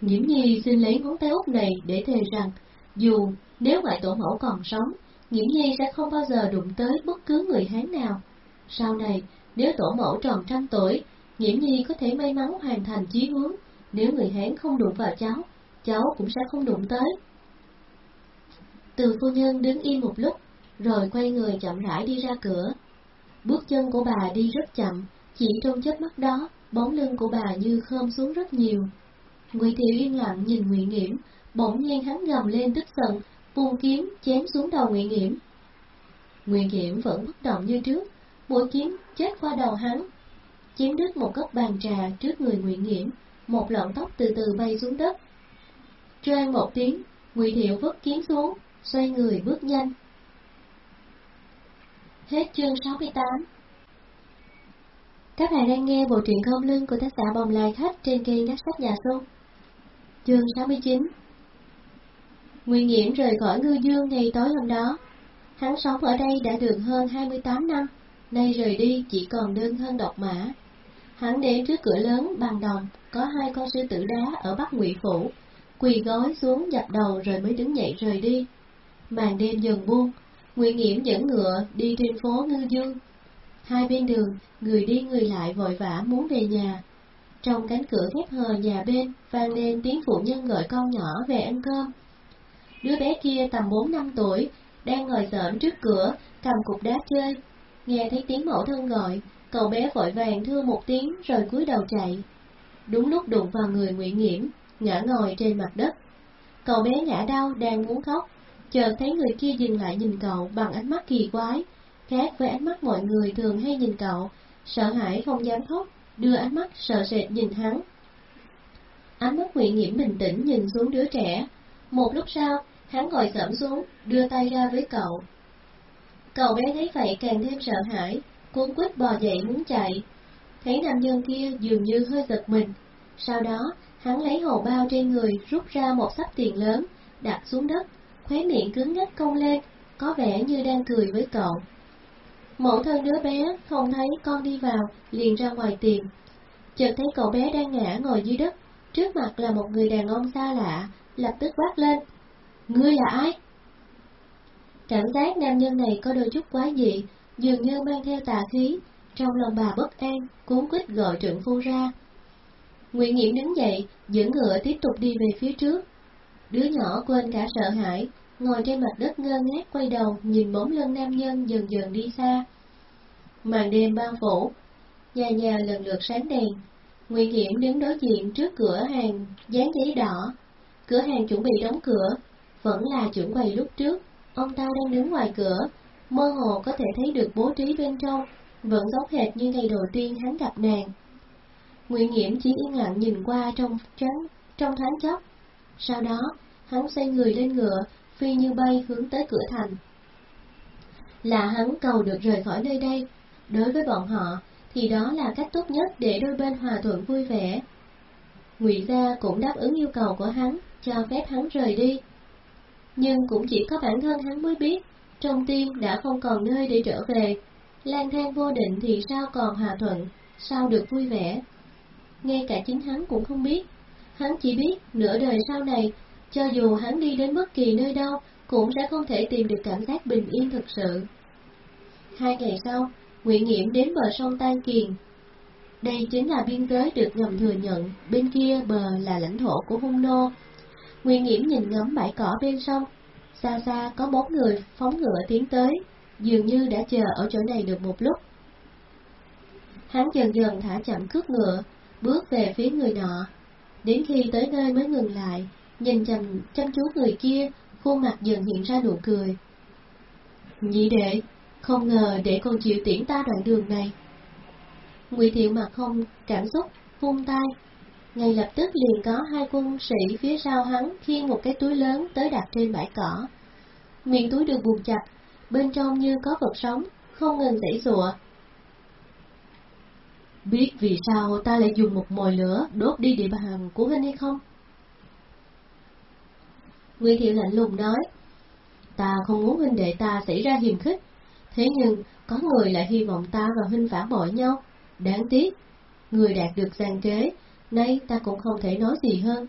Nghiễm Nhi xin lấy ngón tay út này để thề rằng, dù nếu ngoại tổ mẫu còn sống, Nghiễm Nhi sẽ không bao giờ đụng tới bất cứ người Hán nào. Sau này, nếu tổ mẫu tròn trăm tuổi, Nghiễm Nhi có thể may mắn hoàn thành chí hướng, nếu người Hán không đụng vào cháu, cháu cũng sẽ không đụng tới. Từ phu nhân đứng yên một lúc, rồi quay người chậm rãi đi ra cửa. Bước chân của bà đi rất chậm, chỉ trong chớp mắt đó, bóng lưng của bà như khom xuống rất nhiều. Ngụy Thiệu yên lặng nhìn Ngụy Nghiễm, bỗng nhiên hắn gầm lên tức giận, vung kiếm chém xuống đầu nguyễn Nghiễm. nguyễn Nghiễm vẫn bất động như trước, mũi kiếm chết qua đầu hắn, chém đứt một góc bàn trà trước người nguyễn Nghiễm, một lọn tóc từ từ bay xuống đất. Choang một tiếng, Ngụy Thiệu vứt kiếm xuống, xoay người bước nhanh, Hết chương 68 Các bạn đang nghe bộ truyện không lưng của tác giả Bồng Lai Khách trên kênh Đắc Sách Nhà Xuân. Chương 69 Nguyên Nhiễm rời khỏi Ngư Dương ngày tối hôm đó. Hắn sống ở đây đã được hơn 28 năm, nay rời đi chỉ còn đơn thân độc mã. Hắn đến trước cửa lớn bằng đồng, có hai con sư tử đá ở Bắc Ngụy Phủ, quỳ gối xuống dập đầu rồi mới đứng dậy rời đi. Màn đêm dần buông, Nguyễn Nhiễm dẫn ngựa đi trên phố Ngư Dương. Hai bên đường, người đi người lại vội vã muốn về nhà. trong cánh cửa khép hờ nhà bên vang lên tiếng phụ nhân gọi con nhỏ về ăn cơm. Đứa bé kia tầm 4 năm tuổi, đang ngồi sợm trước cửa, cầm cục đá chơi. Nghe thấy tiếng mẫu thân gọi, cậu bé vội vàng thưa một tiếng rồi cúi đầu chạy. Đúng lúc đụng vào người Nguyễn Nghiễm, ngã ngồi trên mặt đất. Cậu bé ngã đau đang muốn khóc, chợt thấy người kia dừng lại nhìn cậu bằng ánh mắt kỳ quái, khác với ánh mắt mọi người thường hay nhìn cậu, sợ hãi không dám khóc, đưa ánh mắt sợ sệt nhìn hắn. Ánh mắt Nguyễn Nghiễm bình tĩnh nhìn xuống đứa trẻ. Một lúc sau, hắn ngồi sẫm xuống, đưa tay ra với cậu. Cậu bé thấy vậy càng thêm sợ hãi, cuốn quýt bò dậy muốn chạy. Thấy nam nhân kia dường như hơi giật mình. Sau đó, hắn lấy hồ bao trên người rút ra một sắp tiền lớn, đặt xuống đất, khóe miệng cứng ngắc cong lên, có vẻ như đang cười với cậu. Mẫu thân đứa bé không thấy con đi vào, liền ra ngoài tìm. Chợt thấy cậu bé đang ngã ngồi dưới đất, trước mặt là một người đàn ông xa lạ, lập tức quát lên. Ngươi là ai? Cảm giác nam nhân này có đôi chút quá dị, dường như mang theo tà khí, trong lòng bà bất an, cuốn quýt gọi trượng phu ra. Nguyễn Nghiễm đứng dậy, dẫn ngựa tiếp tục đi về phía trước. Đứa nhỏ quên cả sợ hãi, ngồi trên mặt đất ngơ ngác quay đầu nhìn bóng lưng nam nhân dần dần đi xa. Màn đêm bao phủ, nhà nhà lần lượt sáng đèn. Nguyễn Hiểm đứng đối diện trước cửa hàng dán giấy đỏ. Cửa hàng chuẩn bị đóng cửa, vẫn là chuẩn quầy lúc trước. Ông ta đang đứng ngoài cửa, mơ hồ có thể thấy được bố trí bên trong, vẫn giống hệt như ngày đầu tiên hắn gặp nàng. Nguyễn Nghiễm chỉ yên lặng nhìn qua trong trắng, trong thoáng chốc. Sau đó, hắn xoay người lên ngựa, phi như bay hướng tới cửa thành. Là hắn cầu được rời khỏi nơi đây, đối với bọn họ thì đó là cách tốt nhất để đôi bên hòa thuận vui vẻ. Ngụy Gia cũng đáp ứng yêu cầu của hắn, cho phép hắn rời đi. Nhưng cũng chỉ có bản thân hắn mới biết, trong tim đã không còn nơi để trở về, lang thang vô định thì sao còn hòa thuận, sao được vui vẻ. Ngay cả chính hắn cũng không biết, hắn chỉ biết nửa đời sau này cho dù hắn đi đến bất kỳ nơi đâu, cũng sẽ không thể tìm được cảm giác bình yên thực sự. Hai ngày sau, Nguyễn Nghiễm đến bờ sông Tan Kiền. Đây chính là biên giới được ngầm thừa nhận, bên kia bờ là lãnh thổ của hung nô. Nguyễn Nghiễm nhìn ngắm bãi cỏ bên sông, xa xa có bốn người phóng ngựa tiến tới, dường như đã chờ ở chỗ này được một lúc. Hắn dần dần thả chậm cước ngựa, bước về phía người nọ. Đến khi tới nơi mới ngừng lại, nhìn chăm, chăm chú người kia, khuôn mặt dần hiện ra nụ cười. Nhị đệ, không ngờ đệ còn chịu tiễn ta đoạn đường này. Ngụy Thiệu mặt không cảm xúc, vung tay. Ngay lập tức liền có hai quân sĩ phía sau hắn khiêng một cái túi lớn tới đặt trên bãi cỏ. Miệng túi được buộc chặt, bên trong như có vật sống, không ngừng dãy rụa. Biết vì sao ta lại dùng một mồi lửa đốt đi địa bàn của huynh hay không? Nguyễn Thiệu lạnh lùng nói, ta không muốn huynh đệ ta xảy ra hiềm khích, thế nhưng có người lại hy vọng ta và huynh phản bội nhau. Đáng tiếc, người đạt được gian kế, nay ta cũng không thể nói gì hơn.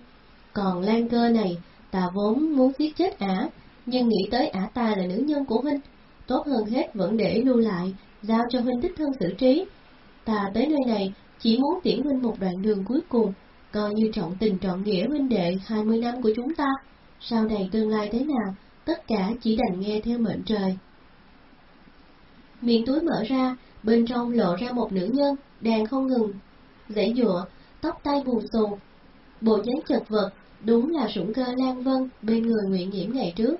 Còn Lan Cơ này, ta vốn muốn giết chết ả, nhưng nghĩ tới ả ta là nữ nhân của huynh, tốt hơn hết vẫn để lưu lại, giao cho huynh đích thân xử trí. Ta tới nơi này chỉ muốn tiễn huynh một đoạn đường cuối cùng, coi như trọng tình trọng nghĩa huynh đệ 20 năm của chúng ta sau này tương lai thế nào, tất cả chỉ đành nghe theo mệnh trời. Miệng túi mở ra, bên trong lộ ra một nữ nhân, đang không ngừng, dãy dụa, tóc tay buồn xù. Bộ dáng chật vật, đúng là sủng cơ Lan Vân bên người Nguyễn Nghiễm ngày trước.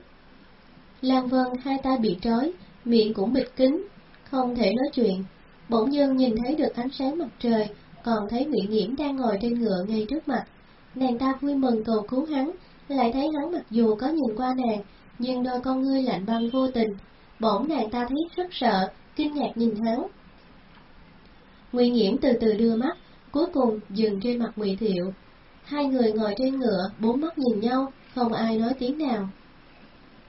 Lan Vân hai tay bị trói, miệng cũng bịt kín, không thể nói chuyện. Bỗng dưng nhìn thấy được ánh sáng mặt trời, còn thấy Nguyễn Nghiễm đang ngồi trên ngựa ngay trước mặt. Nàng ta vui mừng cầu cứu hắn, lại thấy hắn mặc dù có nhìn qua nàng, nhưng đôi con ngươi lạnh băng vô tình, bỗng nàng ta thấy rất sợ, kinh ngạc nhìn hắn. Nguyễn Nghiễm từ từ đưa mắt, cuối cùng dừng trên mặt Ngụy Thiệu. Hai người ngồi trên ngựa, bốn mắt nhìn nhau, không ai nói tiếng nào.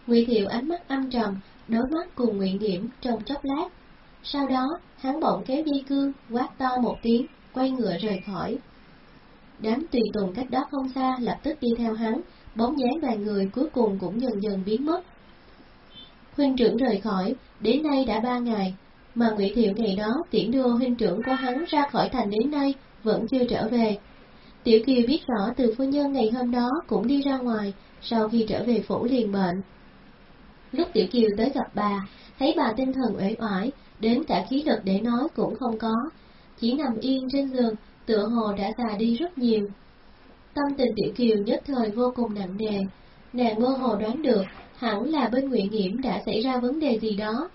Ngụy Thiệu ánh mắt âm trầm, đối mắt cùng Ngụy Điểm trong chốc lát. Sau đó, hắn bỗng kéo dây cương, quát to một tiếng, quay ngựa rời khỏi. Đám tùy tùng cách đó không xa lập tức đi theo hắn, bóng dáng vài người cuối cùng cũng dần dần biến mất. Huynh trưởng rời khỏi, đến nay đã ba ngày, mà Ngụy Thiệu ngày đó tiễn đưa huynh trưởng của hắn ra khỏi thành đến nay vẫn chưa trở về. Tiểu Kiều biết rõ từ phu nhân ngày hôm đó cũng đi ra ngoài, sau khi trở về phủ liền bệnh. Lúc Tiểu Kiều tới gặp bà, thấy bà tinh thần uể oải, đến cả khí lực để nói cũng không có, chỉ nằm yên trên giường, tựa hồ đã già đi rất nhiều. Tâm tình Tiểu Kiều nhất thời vô cùng nặng nề, nàng mơ hồ đoán được hẳn là bên Nguyễn Nghiễm đã xảy ra vấn đề gì đó,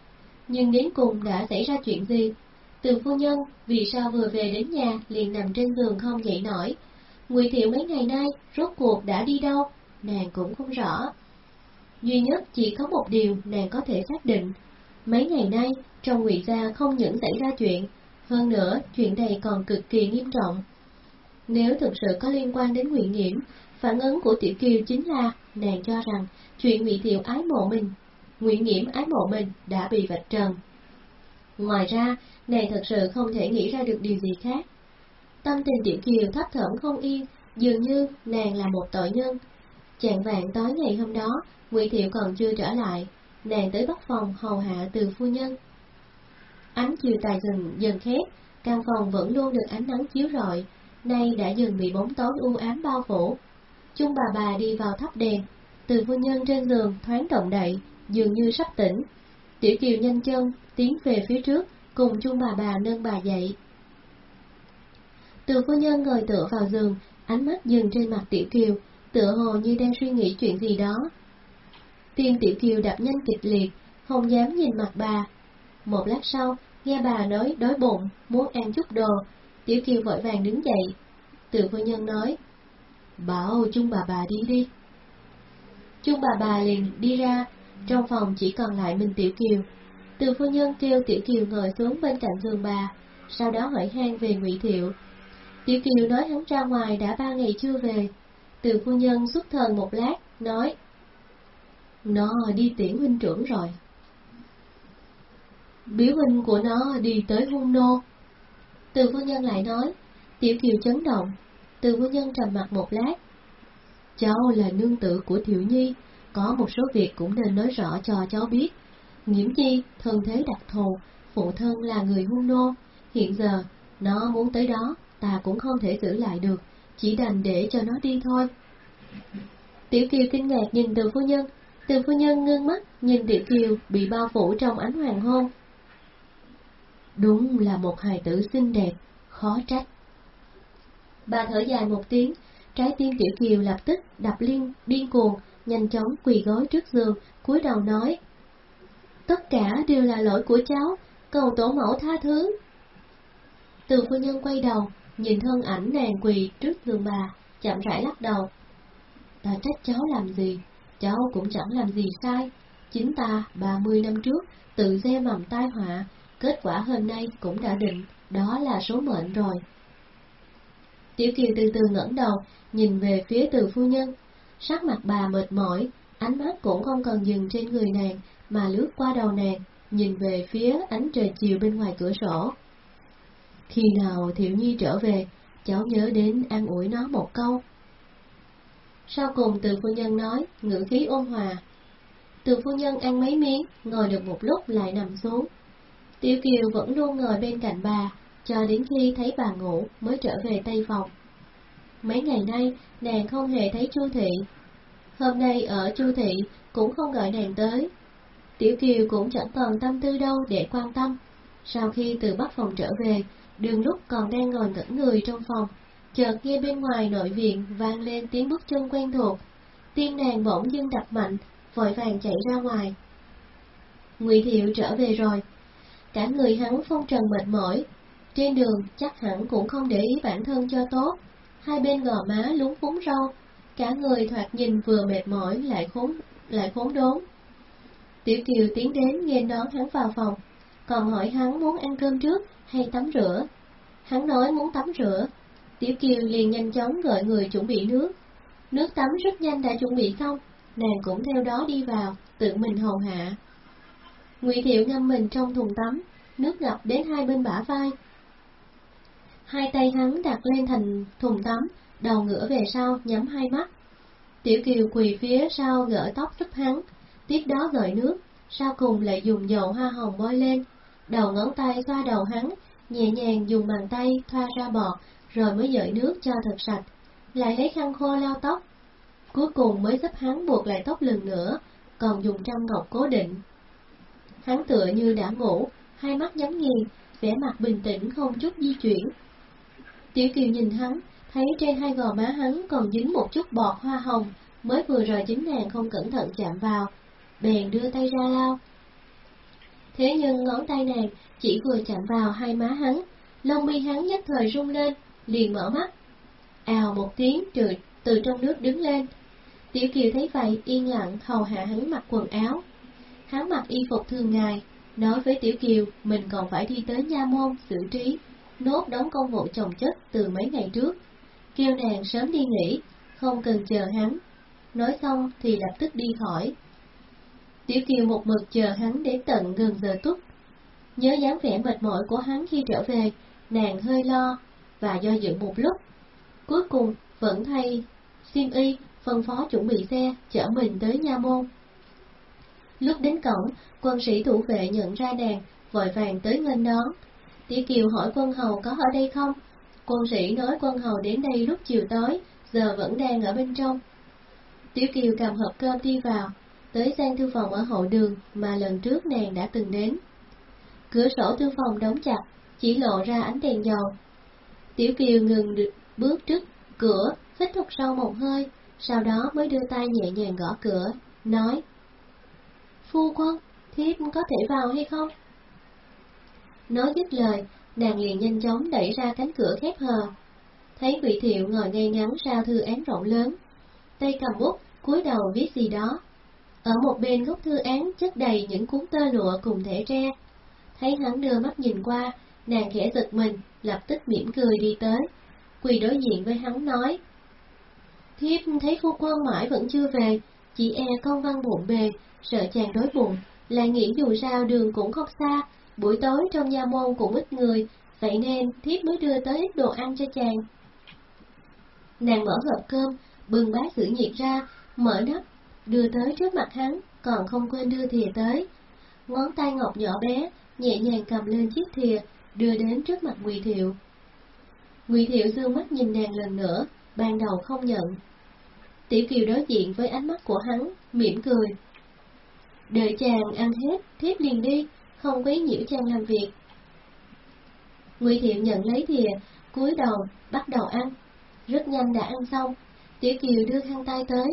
nhưng đến cùng đã xảy ra chuyện gì? Từ phu nhân vì sao vừa về đến nhà liền nằm trên giường không dậy nổi? Ngụy Thiệu mấy ngày nay rốt cuộc đã đi đâu? Nàng cũng không rõ. Duy nhất chỉ có một điều nàng có thể xác định. Mấy ngày nay, trong ngụy gia không những xảy ra chuyện, hơn nữa chuyện này còn cực kỳ nghiêm trọng. Nếu thực sự có liên quan đến Ngụy Nghiễm, phản ứng của Tiểu Kiều chính là nàng cho rằng chuyện Ngụy Thiệu ái mộ mình, Ngụy Nghiễm ái mộ mình đã bị vạch trần. Ngoài ra, nàng thật sự không thể nghĩ ra được điều gì khác. Tâm tình Tiểu Kiều thấp thỏm không yên, dường như nàng là một tội nhân. Chạng vạn tối ngày hôm đó, Ngụy Thiệu còn chưa trở lại, nàng tới bắt phòng hầu hạ từ phu nhân. Ánh chiều tà dần dần khét, căn phòng vẫn luôn được ánh nắng chiếu rọi, nay đã dần bị bóng tối u ám bao phủ. Chung bà bà đi vào thắp đèn, từ phu nhân trên giường thoáng động đậy, dường như sắp tỉnh. Tiểu Kiều nhanh chân, tiến về phía trước, cùng chung bà bà nâng bà dậy. Từ phu nhân ngồi tựa vào giường, ánh mắt dừng trên mặt Tiểu Kiều, tựa hồ như đang suy nghĩ chuyện gì đó. Tim Tiểu Kiều đập nhanh kịch liệt, không dám nhìn mặt bà. Một lát sau, nghe bà nói đói bụng, muốn ăn chút đồ, Tiểu Kiều vội vàng đứng dậy. Từ phu nhân nói, bảo chung bà bà đi đi. Chung bà bà liền đi ra, trong phòng chỉ còn lại mình Tiểu Kiều. Từ phu nhân kêu Tiểu Kiều ngồi xuống bên cạnh giường bà, sau đó hỏi han về Ngụy Thiệu. Tiểu Kiều nói hắn ra ngoài đã ba ngày chưa về. Từ phu nhân xuất thần một lát, nói Nó đi tiễn huynh trưởng rồi. Biểu huynh của nó đi tới hung nô. Từ phu nhân lại nói, Tiểu Kiều chấn động. Từ phu nhân trầm mặt một lát. Cháu là nương tử của Thiệu Nhi, có một số việc cũng nên nói rõ cho cháu biết. Nghiễm Chi, thân thế đặc thù, phụ thân là người hung nô, hiện giờ nó muốn tới đó, ta cũng không thể giữ lại được, chỉ đành để cho nó đi thôi. Tiểu Kiều kinh ngạc nhìn từ phu nhân, từ phu nhân ngưng mắt nhìn Tiểu Kiều bị bao phủ trong ánh hoàng hôn. Đúng là một hài tử xinh đẹp, khó trách. Bà thở dài một tiếng, trái tim Tiểu Kiều lập tức đập liên điên cuồng, nhanh chóng quỳ gối trước giường, cúi đầu nói: "Tất cả đều là lỗi của cháu, cầu tổ mẫu tha thứ." Từ phu nhân quay đầu, nhìn thân ảnh nàng quỳ trước giường bà, chậm rãi lắc đầu. Ta trách cháu làm gì, cháu cũng chẳng làm gì sai. Chính ta, ba mươi năm trước, tự gieo mầm tai họa, kết quả hôm nay cũng đã định, đó là số mệnh rồi. Tiểu Kiều từ từ ngẩng đầu, nhìn về phía từ phu nhân. Sắc mặt bà mệt mỏi, ánh mắt cũng không còn dừng trên người nàng, mà lướt qua đầu nàng, nhìn về phía ánh trời chiều bên ngoài cửa sổ. Khi nào Thiệu Nhi trở về, cháu nhớ đến an ủi nó một câu. Sau cùng từ phu nhân nói, ngữ khí ôn hòa. Từ phu nhân ăn mấy miếng, ngồi được một lúc lại nằm xuống. Tiểu Kiều vẫn luôn ngồi bên cạnh bà, cho đến khi thấy bà ngủ mới trở về tây phòng. Mấy ngày nay, nàng không hề thấy Chu Thị. Hôm nay ở Chu Thị cũng không gọi nàng tới. Tiểu Kiều cũng chẳng còn tâm tư đâu để quan tâm. Sau khi từ Bắc phòng trở về, đường lúc còn đang ngồi ngẩn người trong phòng, chợt nghe bên ngoài nội viện vang lên tiếng bước chân quen thuộc. Tim nàng bỗng dưng đập mạnh, vội vàng chạy ra ngoài. Ngụy Thiệu trở về rồi. Cả người hắn phong trần mệt mỏi, trên đường chắc hẳn cũng không để ý bản thân cho tốt, hai bên gò má lúng phúng râu, cả người thoạt nhìn vừa mệt mỏi lại khốn lại khốn đốn. Tiểu Kiều tiến đến nghênh đón hắn vào phòng, còn hỏi hắn muốn ăn cơm trước hay tắm rửa. Hắn nói muốn tắm rửa, Tiểu Kiều liền nhanh chóng gọi người chuẩn bị nước. Nước tắm rất nhanh đã chuẩn bị xong, nàng cũng theo đó đi vào, tự mình hầu hạ. Ngụy Thiệu ngâm mình trong thùng tắm, nước ngập đến hai bên bả vai, Hai tay hắn đặt lên thành thùng tắm, đầu ngửa về sau nhắm hai mắt. Tiểu Kiều quỳ phía sau gỡ tóc giúp hắn, tiếp đó gợi nước, sau cùng lại dùng dầu hoa hồng bôi lên, đầu ngón tay xoa đầu hắn, nhẹ nhàng dùng bàn tay thoa ra bọt, rồi mới dội nước cho thật sạch, lại lấy khăn khô lau tóc. Cuối cùng mới giúp hắn buộc lại tóc lần nữa, còn dùng trăm ngọc cố định. Hắn tựa như đã ngủ, hai mắt nhắm nghiền, vẻ mặt bình tĩnh không chút di chuyển. Tiểu Kiều nhìn hắn, thấy trên hai gò má hắn còn dính một chút bọt hoa hồng, mới vừa rồi chính nàng không cẩn thận chạm vào, bèn đưa tay ra lao. Thế nhưng ngón tay nàng chỉ vừa chạm vào hai má hắn, lông mi hắn nhất thời rung lên, liền mở mắt. Ào một tiếng từ, từ trong nước đứng lên. Tiểu Kiều thấy vậy yên lặng hầu hạ hắn mặc quần áo. Hắn mặc y phục thường ngày, nói với Tiểu Kiều mình còn phải đi tới nha môn xử trí, nốt đóng công vụ chồng chất từ mấy ngày trước. Kêu nàng sớm đi nghỉ, không cần chờ hắn. Nói xong thì lập tức đi khỏi. Tiểu Kiều một mực chờ hắn đến tận gần giờ túc. Nhớ dáng vẻ mệt mỏi của hắn khi trở về, nàng hơi lo, và do dự một lúc. Cuối cùng vẫn thay sim y phân phó chuẩn bị xe chở mình tới nha môn. Lúc đến cổng, quân sĩ thủ vệ nhận ra nàng, vội vàng tới nghênh đón. Tiểu Kiều hỏi quân hầu có ở đây không? Quân sĩ nói quân hầu đến đây lúc chiều tối, giờ vẫn đang ở bên trong. Tiểu Kiều cầm hộp cơm đi vào, tới gian thư phòng ở hậu đường mà lần trước nàng đã từng đến. Cửa sổ thư phòng đóng chặt, chỉ lộ ra ánh đèn dầu. Tiểu Kiều ngừng được bước trước cửa, hít thật sâu một hơi, sau đó mới đưa tay nhẹ nhàng gõ cửa, nói Phu quân, thiếp có thể vào hay không? Nói dứt lời, nàng liền nhanh chóng đẩy ra cánh cửa khép hờ. Thấy Ngụy Thiệu ngồi ngay ngắn sau thư án rộng lớn, tay cầm bút, cúi đầu viết gì đó. Ở một bên góc thư án chất đầy những cuốn tơ lụa cùng thể tre. Thấy hắn đưa mắt nhìn qua, nàng khẽ giật mình, lập tức mỉm cười đi tới, quỳ đối diện với hắn nói. Thiếp thấy phu quân mãi vẫn chưa về, chỉ e con văn bụng bề, sợ chàng đói bụng, lại nghĩ dù sao đường cũng không xa, buổi tối trong nhà môn cũng ít người, vậy nên thiếp mới đưa tới ít đồ ăn cho chàng. Nàng mở hộp cơm, bưng bát giữ nhiệt ra, mở nắp, đưa tới trước mặt hắn, còn không quên đưa thìa tới. Ngón tay ngọc nhỏ bé, nhẹ nhàng cầm lên chiếc thìa, đưa đến trước mặt Ngụy Thiệu. Ngụy Thiệu dương mắt nhìn nàng lần nữa, ban đầu không nhận. Tiểu Kiều đối diện với ánh mắt của hắn, mỉm cười. Đợi chàng ăn hết, thiếp liền đi, không quấy nhiễu chàng làm việc. Ngụy Thiệu nhận lấy thìa, cúi đầu, bắt đầu ăn. Rất nhanh đã ăn xong, Tiểu Kiều đưa khăn tay tới,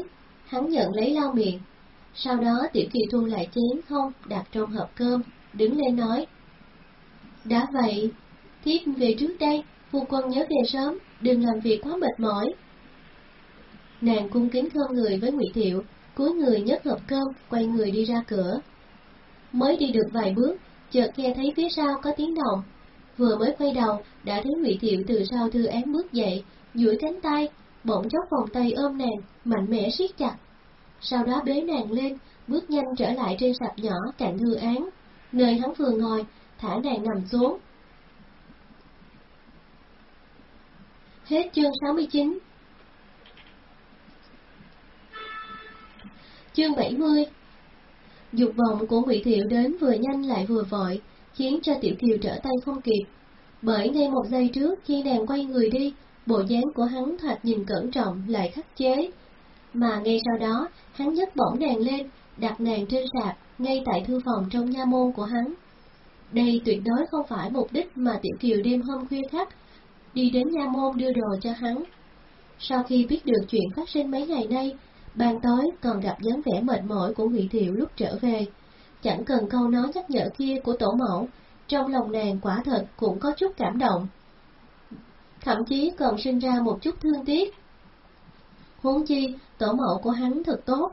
hắn nhận lấy lau miệng. Sau đó Tiểu Kiều thu lại chén không đặt trong hộp cơm, đứng lên nói. Đã vậy, thiếp về trước đây, phu quân nhớ về sớm, đừng làm việc quá mệt mỏi. Nàng cung kính khom người với Ngụy Thiệu, cúi người nhấc hộp cơm, quay người đi ra cửa. Mới đi được vài bước, chợt nghe thấy phía sau có tiếng động. Vừa mới quay đầu, đã thấy Ngụy Thiệu từ sau thư án bước dậy, duỗi cánh tay, bỗng chốc vòng tay ôm nàng, mạnh mẽ siết chặt. Sau đó bế nàng lên, bước nhanh trở lại trên sạp nhỏ cạnh thư án, nơi hắn vừa ngồi, thả nàng nằm xuống. Hết chương 69 Chương 70 Dục vọng của Ngụy Thiệu đến vừa nhanh lại vừa vội, khiến cho Tiểu Kiều trở tay không kịp. Bởi ngay một giây trước khi nàng quay người đi, bộ dáng của hắn thoạt nhìn cẩn trọng lại khắc chế. Mà ngay sau đó, hắn nhấc bổng nàng lên, đặt nàng trên sạp, ngay tại thư phòng trong nha môn của hắn. Đây tuyệt đối không phải mục đích mà Tiểu Kiều đêm hôm khuya khắc, đi đến nha môn đưa đồ cho hắn. Sau khi biết được chuyện phát sinh mấy ngày nay, ban tối còn gặp dáng vẻ mệt mỏi của Ngụy Thiệu lúc trở về. Chẳng cần câu nói nhắc nhở kia của tổ mẫu, trong lòng nàng quả thật cũng có chút cảm động. Thậm chí còn sinh ra một chút thương tiếc. Huống chi, tổ mẫu của hắn thật tốt.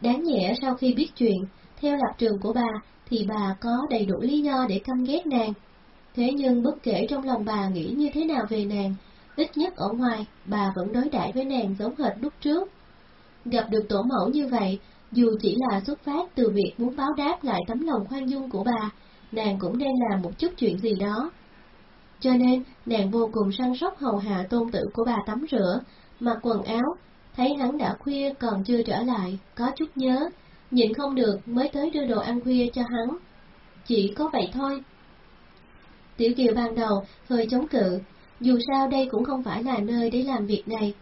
Đáng nhẽ sau khi biết chuyện, theo lập trường của bà, thì bà có đầy đủ lý do để căm ghét nàng. Thế nhưng bất kể trong lòng bà nghĩ như thế nào về nàng, ít nhất ở ngoài, bà vẫn đối đãi với nàng giống hệt lúc trước. Gặp được tổ mẫu như vậy, dù chỉ là xuất phát từ việc muốn báo đáp lại tấm lòng khoan dung của bà, nàng cũng nên làm một chút chuyện gì đó. Cho nên, nàng vô cùng săn sóc hầu hạ tôn tử của bà tắm rửa, mặc quần áo, thấy hắn đã khuya còn chưa trở lại, có chút nhớ, nhịn không được mới tới đưa đồ ăn khuya cho hắn. Chỉ có vậy thôi. Tiểu Kiều ban đầu hơi chống cự, Dù sao đây cũng không phải là nơi để làm việc này,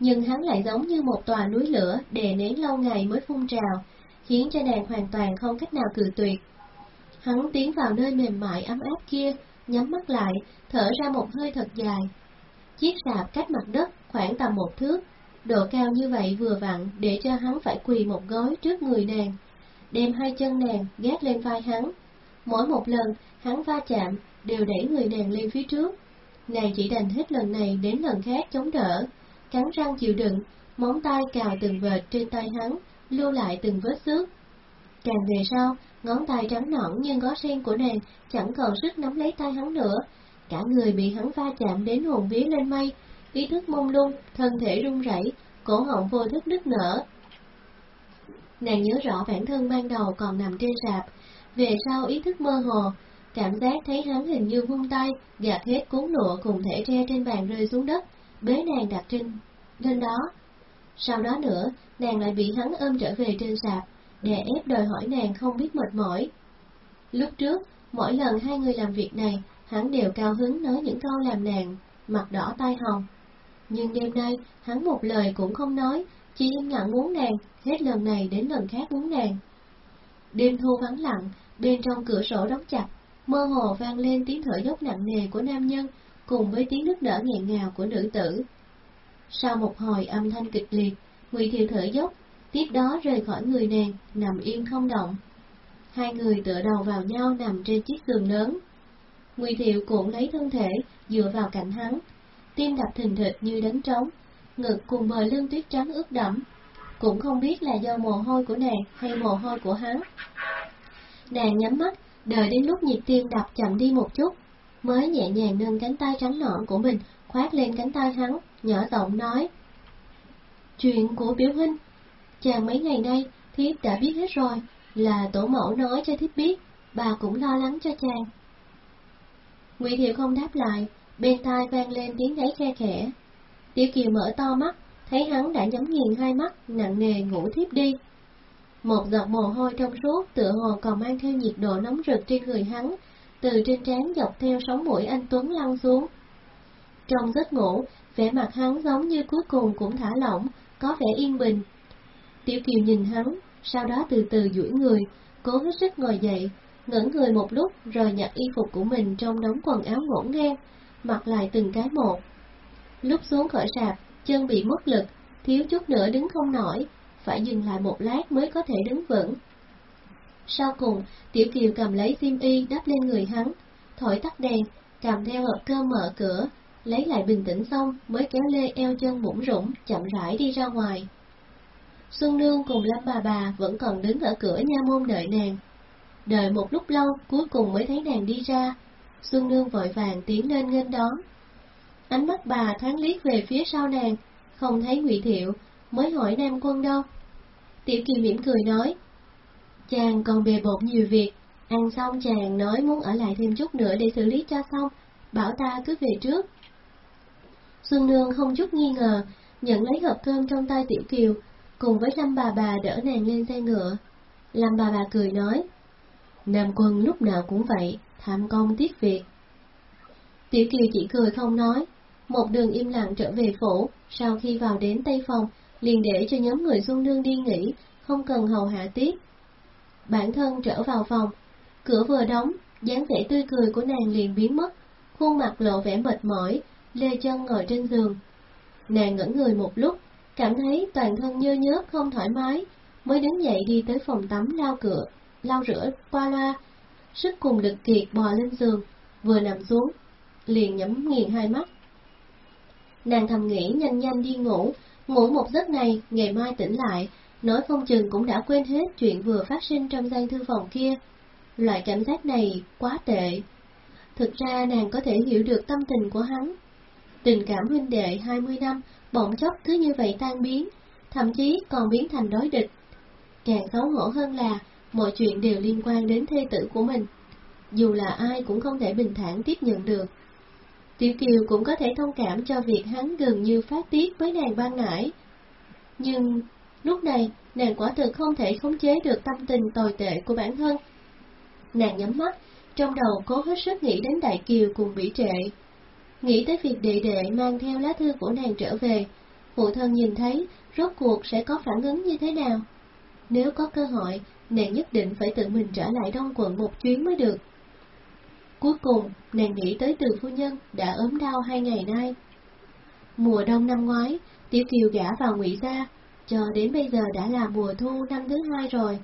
nhưng hắn lại giống như một tòa núi lửa đè nén lâu ngày mới phun trào, khiến cho nàng hoàn toàn không cách nào cự tuyệt. Hắn tiến vào nơi mềm mại ấm áp kia, nhắm mắt lại, thở ra một hơi thật dài. Chiếc sạp cách mặt đất khoảng tầm một thước, độ cao như vậy vừa vặn để cho hắn phải quỳ một gối trước người nàng, đem hai chân nàng gác lên vai hắn. Mỗi một lần hắn va chạm đều đẩy người nàng lên phía trước. Nàng chỉ đành hết lần này đến lần khác chống đỡ, cắn răng chịu đựng, móng tay cào từng vệt trên tay hắn, lưu lại từng vết xước. Càng về sau, ngón tay trắng nõn như ngó sen của nàng chẳng còn sức nắm lấy tay hắn nữa, cả người bị hắn va chạm đến hồn vía lên mây, ý thức mông lung, thân thể run rẩy, cổ họng vô thức nứt nở. Nàng nhớ rõ bản thân ban đầu còn nằm trên sạp, về sau ý thức mơ hồ, cảm giác thấy hắn hình như vung tay, gạt hết cuốn lụa cùng thể tre trên bàn rơi xuống đất, bế nàng đặt trên lên đó. Sau đó nữa, nàng lại bị hắn ôm trở về trên sạp, đè ép đòi hỏi nàng không biết mệt mỏi. Lúc trước, mỗi lần hai người làm việc này, hắn đều cao hứng nói những câu làm nàng, mặt đỏ tai hồng. Nhưng đêm nay, hắn một lời cũng không nói, chỉ im lặng muốn nàng, hết lần này đến lần khác muốn nàng. Đêm thu vắng lặng, bên trong cửa sổ đóng chặt, mơ hồ vang lên tiếng thở dốc nặng nề của nam nhân, cùng với tiếng nức nở nghẹn ngào của nữ tử. Sau một hồi âm thanh kịch liệt, Ngụy Thiệu thở dốc, tiếp đó rời khỏi người nàng, nằm yên không động. Hai người tựa đầu vào nhau nằm trên chiếc giường lớn. Ngụy Thiệu cuộn lấy thân thể, dựa vào cạnh hắn, tim đập thình thịch như đánh trống, ngực cùng bờ lưng tuyết trắng ướt đẫm, cũng không biết là do mồ hôi của nàng hay mồ hôi của hắn. Nàng nhắm mắt, đợi đến lúc nhịp tim đập chậm đi một chút, mới nhẹ nhàng nâng cánh tay trắng nõn của mình khoát lên cánh tay hắn, nhỏ giọng nói. Chuyện của biểu huynh, chàng mấy ngày nay thiếp đã biết hết rồi, là tổ mẫu nói cho thiếp biết, bà cũng lo lắng cho chàng. Ngụy Thiệu không đáp lại, bên tai vang lên tiếng gáy khe khẽ. Tiểu Kiều mở to mắt, thấy hắn đã nhắm nghiền hai mắt, nặng nề ngủ thiếp đi. Một giọt mồ hôi trong suốt tựa hồ còn mang theo nhiệt độ nóng rực trên người hắn, từ trên trán dọc theo sóng mũi anh Tuấn lăn xuống. Trong giấc ngủ, vẻ mặt hắn giống như cuối cùng cũng thả lỏng, có vẻ yên bình. Tiểu Kiều nhìn hắn, sau đó từ từ duỗi người, cố hết sức ngồi dậy, ngẩng người một lúc rồi nhặt y phục của mình trong đống quần áo ngổn ngang, mặc lại từng cái một. Lúc xuống khỏi sạp, chân bị mất lực, thiếu chút nữa đứng không nổi, phải dừng lại một lát mới có thể đứng vững. Sau cùng, Tiểu Kiều cầm lấy xiêm y đắp lên người hắn, thổi tắt đèn, cầm theo hộp cơm mở cửa, lấy lại bình tĩnh xong mới kéo lê eo chân bụng rủng, chậm rãi đi ra ngoài. Xuân Nương cùng Lâm bà bà vẫn còn đứng ở cửa nha môn đợi nàng. Đợi một lúc lâu, cuối cùng mới thấy nàng đi ra. Xuân Nương vội vàng tiến lên nghênh đón. Ánh mắt bà thoáng liếc về phía sau nàng, không thấy Ngụy Thiệu, mới hỏi Nam Quân đâu. Tiểu Kỳ mỉm cười nói, chàng còn bề bộn nhiều việc, ăn xong chàng nói muốn ở lại thêm chút nữa để xử lý cho xong, bảo ta cứ về trước. Xuân Nương không chút nghi ngờ, nhận lấy hộp cơm trong tay Tiểu Kiều, cùng với Lâm bà bà đỡ nàng lên xe ngựa. Lâm bà bà cười nói, Nam Quân lúc nào cũng vậy, tham công tiếc việc. Tiểu Kiều chỉ cười không nói, một đường im lặng trở về phủ, sau khi vào đến Tây Phòng, liền để cho nhóm người Xuân Nương đi nghỉ, không cần hầu hạ tiếp. Bản thân trở vào phòng, cửa vừa đóng, dáng vẻ tươi cười của nàng liền biến mất, khuôn mặt lộ vẻ mệt mỏi, lê chân ngồi trên giường. Nàng ngẩn người một lúc, cảm thấy toàn thân nhơ nhớp không thoải mái, mới đứng dậy đi tới phòng tắm lau cửa, lau rửa qua loa, sức cùng lực kiệt bò lên giường, vừa nằm xuống, liền nhắm nghiền hai mắt. Nàng thầm nghĩ nhanh nhanh đi ngủ, ngủ một giấc này, ngày mai tỉnh lại, nói không chừng cũng đã quên hết chuyện vừa phát sinh trong gian thư phòng kia. Loại cảm giác này quá tệ. Thực ra nàng có thể hiểu được tâm tình của hắn. Tình cảm huynh đệ 20 năm, bỗng chốc cứ như vậy tan biến, thậm chí còn biến thành đối địch. Càng xấu hổ hơn là, mọi chuyện đều liên quan đến thê tử của mình. Dù là ai cũng không thể bình thản tiếp nhận được. Tiểu Kiều cũng có thể thông cảm cho việc hắn gần như phát tiết với nàng ban nãy. Nhưng, lúc này, nàng quả thực không thể khống chế được tâm tình tồi tệ của bản thân. Nàng nhắm mắt, trong đầu cố hết sức nghĩ đến Đại Kiều cùng bị Trệ. Nghĩ tới việc đệ đệ mang theo lá thư của nàng trở về, phụ thân nhìn thấy rốt cuộc sẽ có phản ứng như thế nào. Nếu có cơ hội, nàng nhất định phải tự mình trở lại đông quận một chuyến mới được. Cuối cùng, nàng nghĩ tới từ phu nhân đã ốm đau hai ngày nay. Mùa đông năm ngoái, Tiểu Kiều gả vào ngụy gia, cho đến bây giờ đã là mùa thu năm thứ hai rồi.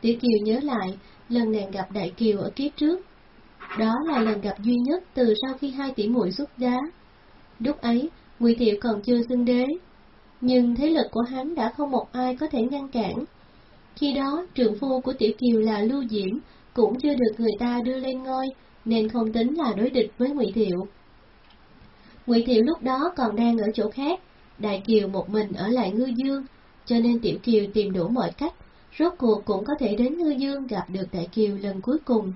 Tiểu Kiều nhớ lại lần nàng gặp Đại Kiều ở kiếp trước. Đó là lần gặp duy nhất từ sau khi hai tỷ muội xuất giá. Lúc ấy, Ngụy Thiệu còn chưa xưng đế, nhưng thế lực của hắn đã không một ai có thể ngăn cản. Khi đó, trưởng phu của Tiểu Kiều là Lưu Diễm, cũng chưa được người ta đưa lên ngôi, nên không tính là đối địch với Ngụy Thiệu. Ngụy Thiệu lúc đó còn đang ở chỗ khác, Đại Kiều một mình ở lại Ngư Dương, cho nên Tiểu Kiều tìm đủ mọi cách, rốt cuộc cũng có thể đến Ngư Dương gặp được Đại Kiều lần cuối cùng.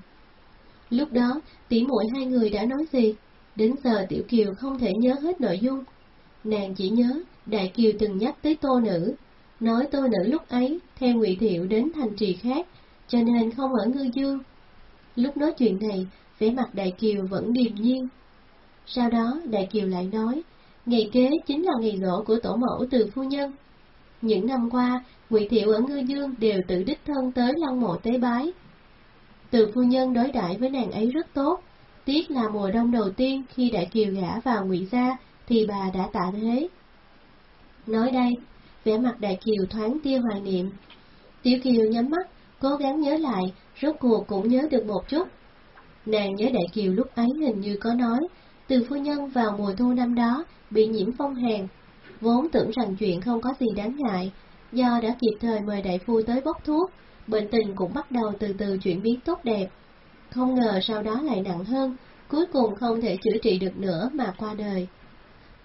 Lúc đó, tỷ muội hai người đã nói gì? Đến giờ Tiểu Kiều không thể nhớ hết nội dung. Nàng chỉ nhớ Đại Kiều từng nhắc tới Tô Nữ, nói Tô Nữ lúc ấy theo Ngụy Thiệu đến thành trì khác, cho nên không ở Ngư Dương. Lúc nói chuyện này, vẻ mặt Đại Kiều vẫn điềm nhiên. Sau đó Đại Kiều lại nói, ngày kế chính là ngày rỗ của tổ mẫu từ phu nhân. Những năm qua, Ngụy Thiệu ở Ngư Dương đều tự đích thân tới lăng mộ tế bái. Từ phu nhân đối đãi với nàng ấy rất tốt, tiếc là mùa đông đầu tiên khi Đại Kiều gả vào Ngụy gia thì bà đã tạ thế. Nói đây, vẻ mặt Đại Kiều thoáng tia hoài niệm. Tiểu Kiều nhắm mắt, cố gắng nhớ lại, rốt cuộc cũng nhớ được một chút. Nàng nhớ Đại Kiều lúc ấy hình như có nói, từ phu nhân vào mùa thu năm đó bị nhiễm phong hàn, vốn tưởng rằng chuyện không có gì đáng ngại, do đã kịp thời mời đại phu tới bốc thuốc, bệnh tình cũng bắt đầu từ từ chuyển biến tốt đẹp. Không ngờ sau đó lại nặng hơn, cuối cùng không thể chữa trị được nữa mà qua đời.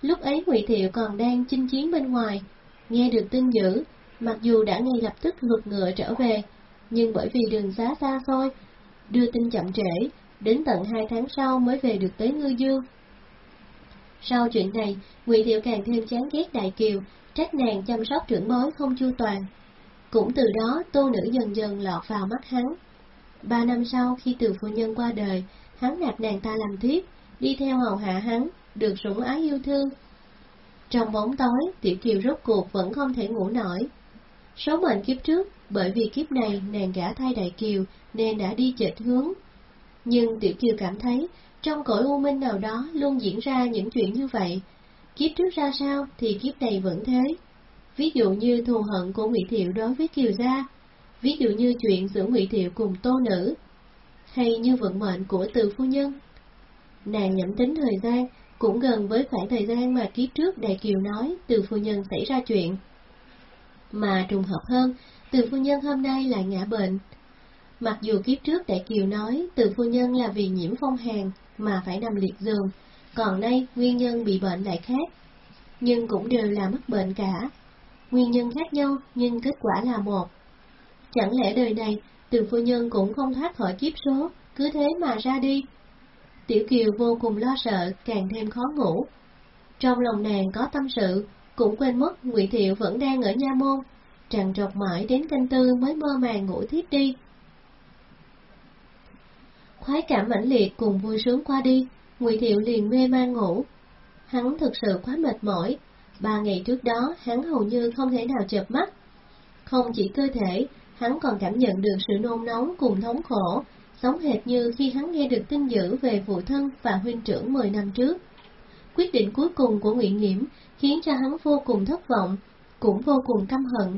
Lúc ấy Ngụy Thiệu còn đang chinh chiến bên ngoài, nghe được tin dữ, mặc dù đã ngay lập tức lượt ngựa trở về, nhưng bởi vì đường xá xa xôi, đưa tin chậm trễ, đến tận hai tháng sau mới về được tới Ngư Dương. Sau chuyện này, Ngụy Thiệu càng thêm chán ghét Đại Kiều, trách nàng chăm sóc trưởng bối không chu toàn. Cũng từ đó, tô nữ dần dần lọt vào mắt hắn. Ba năm sau, khi từ phu nhân qua đời, hắn nạp nàng ta làm thiếp, đi theo hầu hạ hắn, được sủng ái yêu thương. Trong bóng tối, Tiểu Kiều rốt cuộc vẫn không thể ngủ nổi. Số mệnh kiếp trước, bởi vì kiếp này nàng gả thay Đại Kiều nên đã đi chệch hướng. Nhưng Tiểu Kiều cảm thấy, trong cõi u minh nào đó luôn diễn ra những chuyện như vậy. Kiếp trước ra sao thì kiếp này vẫn thế. Ví dụ như thù hận của Ngụy Thiệu đối với Kiều Gia, ví dụ như chuyện giữa Ngụy Thiệu cùng Tô Nữ, hay như vận mệnh của Từ Phu Nhân. Nàng nhẩm tính thời gian, cũng gần với khoảng thời gian mà kiếp trước Đại Kiều nói Từ Phu Nhân xảy ra chuyện. Mà trùng hợp hơn, Từ Phu Nhân hôm nay lại ngã bệnh. Mặc dù kiếp trước Đại Kiều nói Từ Phu Nhân là vì nhiễm phong hàn mà phải nằm liệt giường, còn nay nguyên nhân bị bệnh lại khác, nhưng cũng đều là mắc bệnh cả. Nguyên nhân khác nhau nhưng kết quả là một. Chẳng lẽ đời này từ phu nhân cũng không thoát khỏi kiếp số, cứ thế mà ra đi? Tiểu Kiều vô cùng lo sợ, càng thêm khó ngủ. Trong lòng nàng có tâm sự, cũng quên mất Ngụy Thiệu vẫn đang ở nha môn, trằn trọc mãi đến canh tư mới mơ màng ngủ thiếp đi. Khoái cảm mãnh liệt cùng vui sướng qua đi, Ngụy Thiệu liền mê man ngủ. Hắn thực sự quá mệt mỏi, ba ngày trước đó hắn hầu như không thể nào chợp mắt. Không chỉ cơ thể, hắn còn cảm nhận được sự nôn nóng cùng thống khổ, giống hệt như khi hắn nghe được tin dữ về phụ thân và huynh trưởng 10 năm trước. Quyết định cuối cùng của Nguyễn Nghiễm khiến cho hắn vô cùng thất vọng, cũng vô cùng căm hận.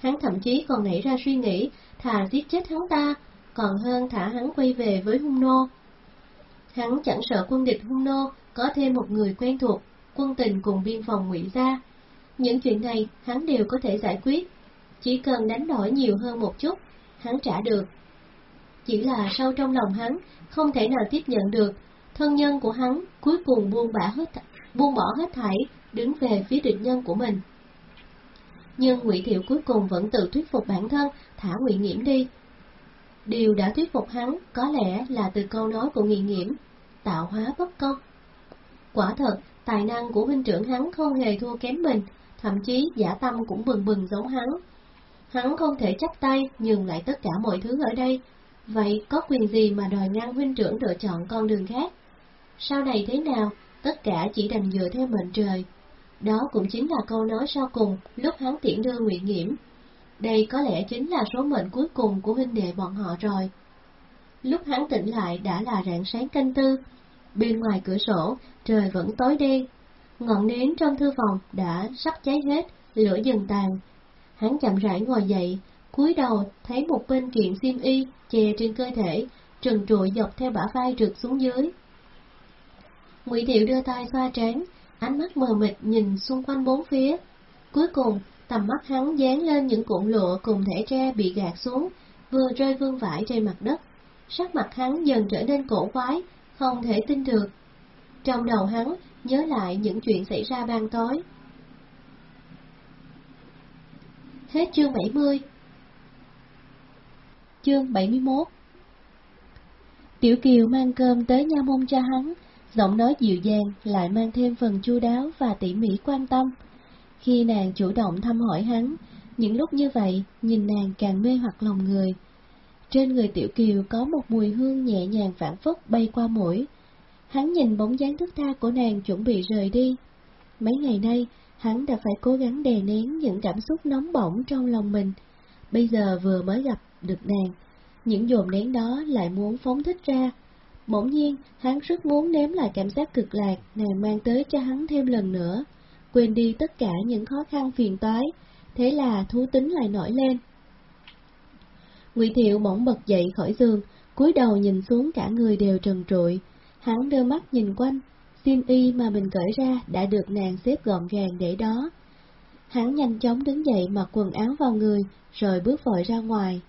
Hắn thậm chí còn nảy ra suy nghĩ thà giết chết hắn ta, còn hơn thả hắn quay về với hung nô. Hắn chẳng sợ quân địch hung nô có thêm một người quen thuộc, quân tình cùng biên phòng ngụy gia. Những chuyện này hắn đều có thể giải quyết, chỉ cần đánh đổi nhiều hơn một chút, hắn trả được. Chỉ là sâu trong lòng hắn không thể nào tiếp nhận được, thân nhân của hắn cuối cùng buông bả hết buông bỏ hết thảy, đứng về phía địch nhân của mình. Nhưng Ngụy Thiệu cuối cùng vẫn tự thuyết phục bản thân thả Ngụy Nghiễm đi, Điều đã thuyết phục hắn có lẽ là từ câu nói của nghị nghiễm, tạo hóa bất công. Quả thật, tài năng của huynh trưởng hắn không hề thua kém mình, thậm chí giả tâm cũng bừng bừng giống hắn. Hắn không thể chấp tay nhường lại tất cả mọi thứ ở đây, vậy có quyền gì mà đòi ngăn huynh trưởng lựa chọn con đường khác? Sau này thế nào, tất cả chỉ đành dựa theo mệnh trời. Đó cũng chính là câu nói sau cùng lúc hắn tiễn đưa nguyện Nghiễm. Đây có lẽ chính là số mệnh cuối cùng của huynh đệ bọn họ rồi. Lúc hắn tỉnh lại đã là rạng sáng canh tư, bên ngoài cửa sổ trời vẫn tối đen, ngọn nến trong thư phòng đã sắp cháy hết, lửa dần tàn. Hắn chậm rãi ngồi dậy, cúi đầu thấy một bên kiện xiêm y chè trên cơ thể, trần trụi dọc theo bả vai rượt xuống dưới. Ngụy Thiệu đưa tay xoa trán, ánh mắt mờ mịt nhìn xung quanh bốn phía. Cuối cùng, tầm mắt hắn dán lên những cuộn lụa cùng thể tre bị gạt xuống, vừa rơi vương vãi trên mặt đất. Sắc mặt hắn dần trở nên cổ quái, không thể tin được. Trong đầu hắn nhớ lại những chuyện xảy ra ban tối. Hết chương 70 Chương 71 Tiểu Kiều mang cơm tới nha môn cho hắn, giọng nói dịu dàng lại mang thêm phần chu đáo và tỉ mỉ quan tâm. Khi nàng chủ động thăm hỏi hắn, những lúc như vậy, nhìn nàng càng mê hoặc lòng người. Trên người Tiểu Kiều có một mùi hương nhẹ nhàng phản phất bay qua mũi. Hắn nhìn bóng dáng thức tha của nàng chuẩn bị rời đi. Mấy ngày nay, hắn đã phải cố gắng đè nén những cảm xúc nóng bỏng trong lòng mình. Bây giờ vừa mới gặp được nàng, những dồn nén đó lại muốn phóng thích ra. Bỗng nhiên, hắn rất muốn nếm lại cảm giác cực lạc nàng mang tới cho hắn thêm lần nữa, quên đi tất cả những khó khăn phiền toái, thế là thú tính lại nổi lên. Ngụy Thiệu bỗng bật dậy khỏi giường, cúi đầu nhìn xuống cả người đều trần trụi. Hắn đưa mắt nhìn quanh, xiêm y mà mình cởi ra đã được nàng xếp gọn gàng để đó. Hắn nhanh chóng đứng dậy mặc quần áo vào người, rồi bước vội ra ngoài.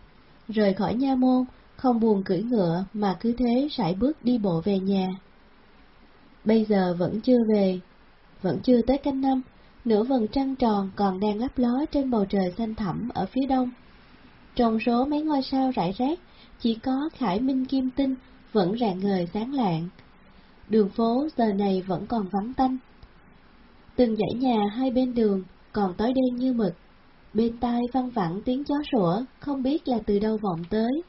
Rời khỏi nha môn, không buồn cưỡi ngựa mà cứ thế sải bước đi bộ về nhà. Bây giờ vẫn chưa về, vẫn chưa tới canh năm, nửa vầng trăng tròn còn đang lấp ló trên bầu trời xanh thẳm ở phía đông. Trong số mấy ngôi sao rải rác, chỉ có Khải Minh Kim Tinh vẫn rạng ngời sáng lạng. Đường phố giờ này vẫn còn vắng tanh. Từng dãy nhà hai bên đường còn tối đen như mực, bên tai văng vẳng tiếng chó sủa, không biết là từ đâu vọng tới.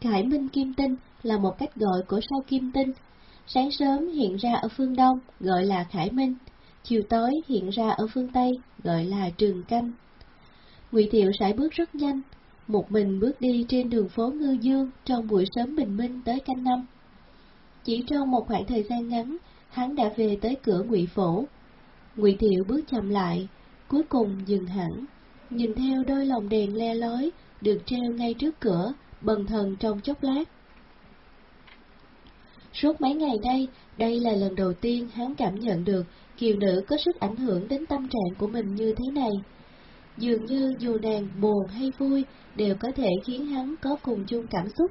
Khải Minh Kim Tinh là một cách gọi của sao Kim Tinh. Sáng sớm hiện ra ở phương Đông, gọi là Khải Minh, chiều tối hiện ra ở phương Tây, gọi là Trường Canh. Ngụy Thiệu sải bước rất nhanh, một mình bước đi trên đường phố Ngư Dương trong buổi sớm bình minh tới canh năm. Chỉ trong một khoảng thời gian ngắn, hắn đã về tới cửa Ngụy Phổ. Ngụy Thiệu bước chậm lại, cuối cùng dừng hẳn, nhìn theo đôi lồng đèn le lói được treo ngay trước cửa, bần thần trong chốc lát. Suốt mấy ngày nay, đây là lần đầu tiên hắn cảm nhận được kiều nữ có sức ảnh hưởng đến tâm trạng của mình như thế này. Dường như dù nàng buồn hay vui đều có thể khiến hắn có cùng chung cảm xúc.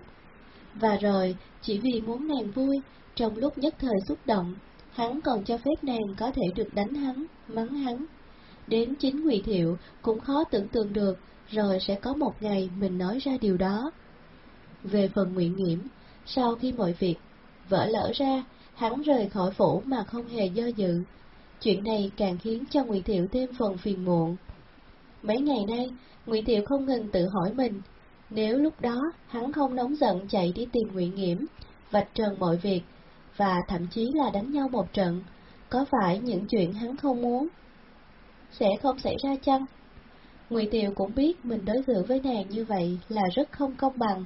Và rồi, chỉ vì muốn nàng vui, trong lúc nhất thời xúc động, hắn còn cho phép nàng có thể được đánh hắn, mắng hắn. Đến chính Ngụy Thiệu cũng khó tưởng tượng được, rồi sẽ có một ngày mình nói ra điều đó. Về phần nguyễn Nghiễm, sau khi mọi việc vỡ lỡ ra, hắn rời khỏi phủ mà không hề do dự. Chuyện này càng khiến cho Ngụy Thiệu thêm phần phiền muộn. Mấy ngày nay, Ngụy Thiệu không ngừng tự hỏi mình, nếu lúc đó hắn không nóng giận chạy đi tìm Nguyễn Nghiễm, vạch trần mọi việc, và thậm chí là đánh nhau một trận, có phải những chuyện hắn không muốn sẽ không xảy ra chăng? Ngụy Tiều cũng biết mình đối xử với nàng như vậy là rất không công bằng.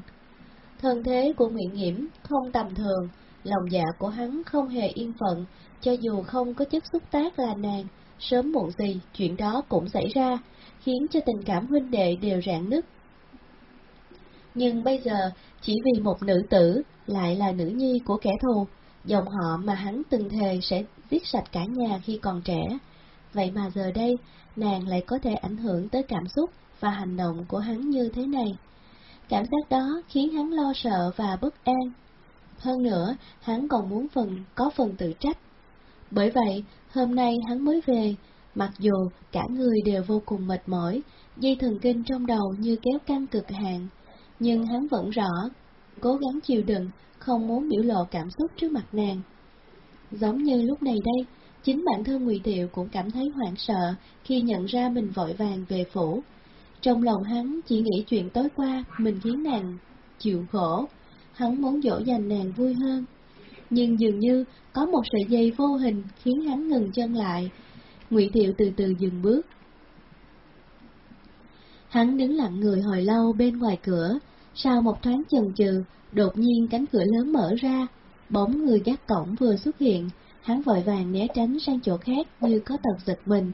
Thân thế của Nguyễn Nghiễm không tầm thường, lòng dạ của hắn không hề yên phận, cho dù không có chức xúc tác là nàng, sớm muộn gì chuyện đó cũng xảy ra, khiến cho tình cảm huynh đệ đều rạn nứt. Nhưng bây giờ, chỉ vì một nữ tử lại là nữ nhi của kẻ thù, dòng họ mà hắn từng thề sẽ giết sạch cả nhà khi còn trẻ. Vậy mà giờ đây, nàng lại có thể ảnh hưởng tới cảm xúc và hành động của hắn như thế này. Cảm giác đó khiến hắn lo sợ và bất an. Hơn nữa, hắn còn muốn phần có phần tự trách. Bởi vậy, hôm nay hắn mới về, mặc dù cả người đều vô cùng mệt mỏi, dây thần kinh trong đầu như kéo căng cực hạn, nhưng hắn vẫn rõ, cố gắng chịu đựng, không muốn biểu lộ cảm xúc trước mặt nàng. Giống như lúc này đây, chính bản thân Ngụy Thiệu cũng cảm thấy hoảng sợ khi nhận ra mình vội vàng về phủ. Trong lòng hắn chỉ nghĩ chuyện tối qua mình khiến nàng chịu khổ, hắn muốn dỗ dành nàng vui hơn. nhưng dường như có một sợi dây vô hình khiến hắn ngừng chân lại. Ngụy Thiệu từ từ dừng bước. Hắn đứng lặng người hồi lâu bên ngoài cửa, sau một thoáng chần chừ, đột nhiên cánh cửa lớn mở ra, bóng người gác cổng vừa xuất hiện, hắn vội vàng né tránh sang chỗ khác như có tật giật mình.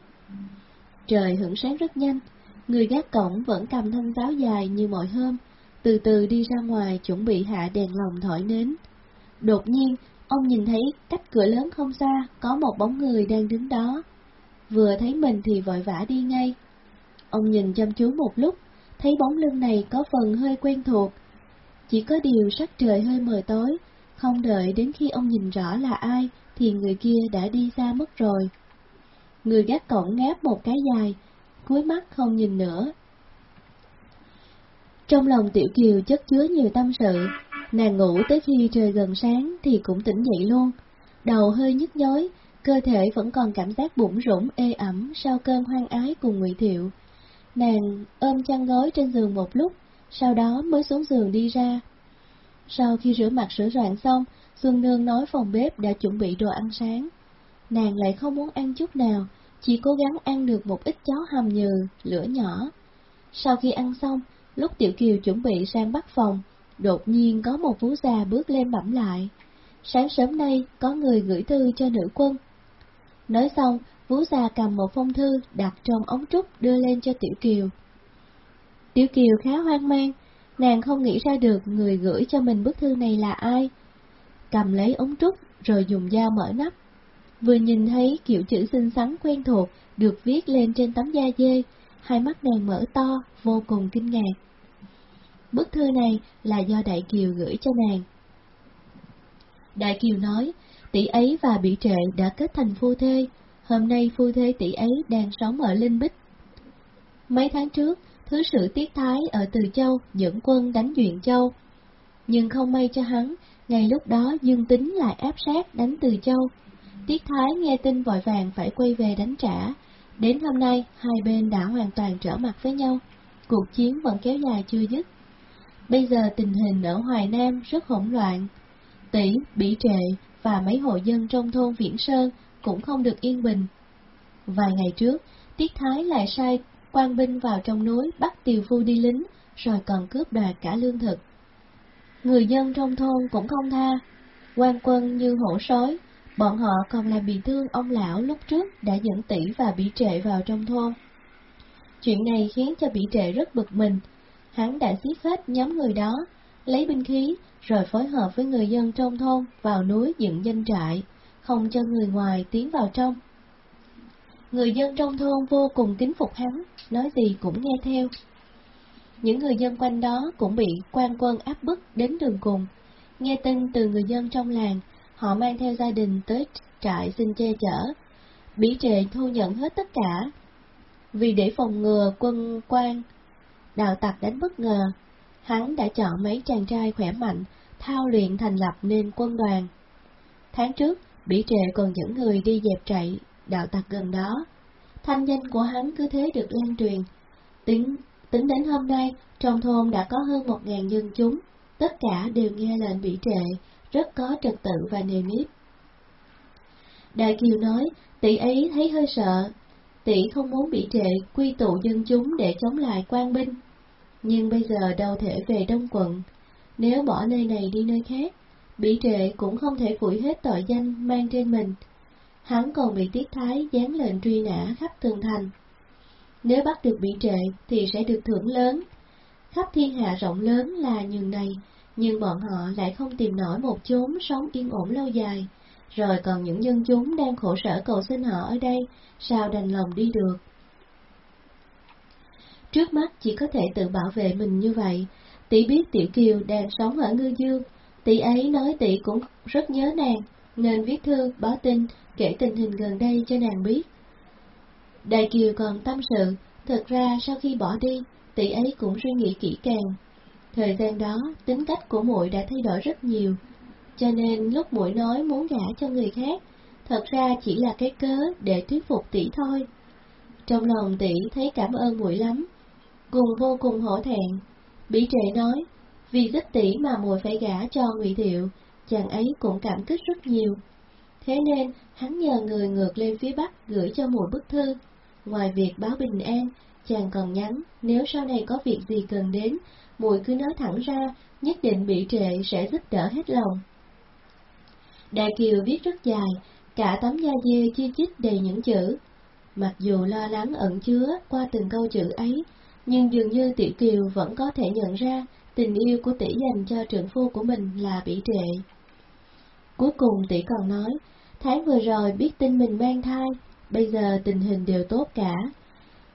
Trời hưởng sáng rất nhanh, người gác cổng vẫn cầm thân giáo dài như mọi hôm, từ từ đi ra ngoài chuẩn bị hạ đèn lồng thổi nến. Đột nhiên, ông nhìn thấy cách cửa lớn không xa có một bóng người đang đứng đó. Vừa thấy mình thì vội vã đi ngay. Ông nhìn chăm chú một lúc, thấy bóng lưng này có phần hơi quen thuộc. Chỉ có điều sắc trời hơi mờ tối, không đợi đến khi ông nhìn rõ là ai thì người kia đã đi xa mất rồi. Người gác cổng ngáp một cái dài, cúi mắt không nhìn nữa. Trong lòng Tiểu Kiều chất chứa nhiều tâm sự, nàng ngủ tới khi trời gần sáng thì cũng tỉnh dậy luôn. Đầu hơi nhức nhói, cơ thể vẫn còn cảm giác bụng rủng ê ẩm sau cơn hoang ái cùng Ngụy Thiệu. Nàng ôm chăn gối trên giường một lúc, sau đó mới xuống giường đi ra. Sau khi rửa mặt sửa soạn xong, Xuân Nương nói phòng bếp đã chuẩn bị đồ ăn sáng. Nàng lại không muốn ăn chút nào, chỉ cố gắng ăn được một ít cháo hầm nhừ, lửa nhỏ. Sau khi ăn xong, lúc Tiểu Kiều chuẩn bị sang bắt phòng, đột nhiên có một vú già bước lên bẩm lại. Sáng sớm nay có người gửi thư cho nữ quân. Nói xong, vú già cầm một phong thư đặt trong ống trúc đưa lên cho Tiểu Kiều. Tiểu Kiều khá hoang mang, nàng không nghĩ ra được người gửi cho mình bức thư này là ai. Cầm lấy ống trúc rồi dùng dao mở nắp. Vừa nhìn thấy kiểu chữ xinh xắn quen thuộc được viết lên trên tấm da dê, hai mắt nàng mở to, vô cùng kinh ngạc. Bức thư này là do Đại Kiều gửi cho nàng. Đại Kiều nói, tỷ ấy và bị trệ đã kết thành phu thê, hôm nay phu thế tỷ ấy đang sống ở Linh Bích. Mấy tháng trước, Thứ sử Tiết Thái ở Từ Châu dẫn quân đánh Duyện Châu. Nhưng không may cho hắn, ngày lúc đó Dương Tính lại áp sát đánh Từ Châu. Tiết Thái nghe tin vội vàng phải quay về đánh trả. Đến hôm nay, hai bên đã hoàn toàn trở mặt với nhau. Cuộc chiến vẫn kéo dài chưa dứt. Bây giờ tình hình ở Hoài Nam rất hỗn loạn. Tỷ, Bỉ Trệ và mấy hộ dân trong thôn Viễn Sơn cũng không được yên bình. Vài ngày trước, Tiết Thái lại sai quan binh vào trong núi bắt tiều phu đi lính, rồi còn cướp đoạt cả lương thực. Người dân trong thôn cũng không tha, quan quân như hổ sói, bọn họ còn làm bị thương ông lão lúc trước đã dẫn tỷ và bị trệ vào trong thôn. Chuyện này khiến cho bị trệ rất bực mình, hắn đã giết hết nhóm người đó, lấy binh khí, rồi phối hợp với người dân trong thôn vào núi dựng danh trại, không cho người ngoài tiến vào trong. Người dân trong thôn vô cùng kính phục hắn, nói gì cũng nghe theo. Những người dân quanh đó cũng bị quan quân áp bức đến đường cùng. Nghe tin từ người dân trong làng, họ mang theo gia đình tới trại xin che chở. Bỉ trệ thu nhận hết tất cả. Vì để phòng ngừa quân quan, đào tặc đánh bất ngờ, hắn đã chọn mấy chàng trai khỏe mạnh, thao luyện thành lập nên quân đoàn. Tháng trước, Bỉ trệ còn dẫn người đi dẹp trại đạo tặc gần đó. Thanh danh của hắn cứ thế được lan truyền. Tính, tính đến hôm nay, trong thôn đã có hơn một ngàn dân chúng, tất cả đều nghe lệnh Bỉ trệ, rất có trật tự và nề nếp. Đại Kiều nói, tỷ ấy thấy hơi sợ, tỷ không muốn bị trệ quy tụ dân chúng để chống lại quan binh. Nhưng bây giờ đâu thể về Đông quận, nếu bỏ nơi này đi nơi khác, bị trệ cũng không thể phủi hết tội danh mang trên mình, hắn còn bị Tiết Thái dán lệnh truy nã khắp tường thành. Nếu bắt được bị trệ thì sẽ được thưởng lớn. Khắp thiên hạ rộng lớn là nhường này, nhưng bọn họ lại không tìm nổi một chốn sống yên ổn lâu dài. Rồi còn những dân chúng đang khổ sở cầu xin họ ở đây, sao đành lòng đi được. Trước mắt chỉ có thể tự bảo vệ mình như vậy. Tỷ biết Tiểu Kiều đang sống ở Ngư Dương, tỷ ấy nói tỷ cũng rất nhớ nàng, nên viết thư báo tin kể tình hình gần đây cho nàng biết. Đại Kiều còn tâm sự, thật ra sau khi bỏ đi, tỷ ấy cũng suy nghĩ kỹ càng. Thời gian đó, tính cách của muội đã thay đổi rất nhiều, cho nên lúc muội nói muốn gả cho người khác, thật ra chỉ là cái cớ để thuyết phục tỷ thôi. Trong lòng tỷ thấy cảm ơn muội lắm, cùng vô cùng hổ thẹn. Bỉ trệ nói, vì giúp tỷ mà muội phải gả cho Ngụy Thiệu, chàng ấy cũng cảm kích rất nhiều. Thế nên, hắn nhờ người ngược lên phía Bắc gửi cho muội bức thư. Ngoài việc báo bình an, chàng còn nhắn, nếu sau này có việc gì cần đến, muội cứ nói thẳng ra, nhất định bị trệ sẽ giúp đỡ hết lòng. Đại Kiều viết rất dài, cả tấm da dê chi chít đầy những chữ. Mặc dù lo lắng ẩn chứa qua từng câu chữ ấy, nhưng dường như Tiểu Kiều vẫn có thể nhận ra tình yêu của tỷ dành cho trưởng phu của mình là bị trệ. Cuối cùng tỷ còn nói, tháng vừa rồi biết tin mình mang thai, bây giờ tình hình đều tốt cả.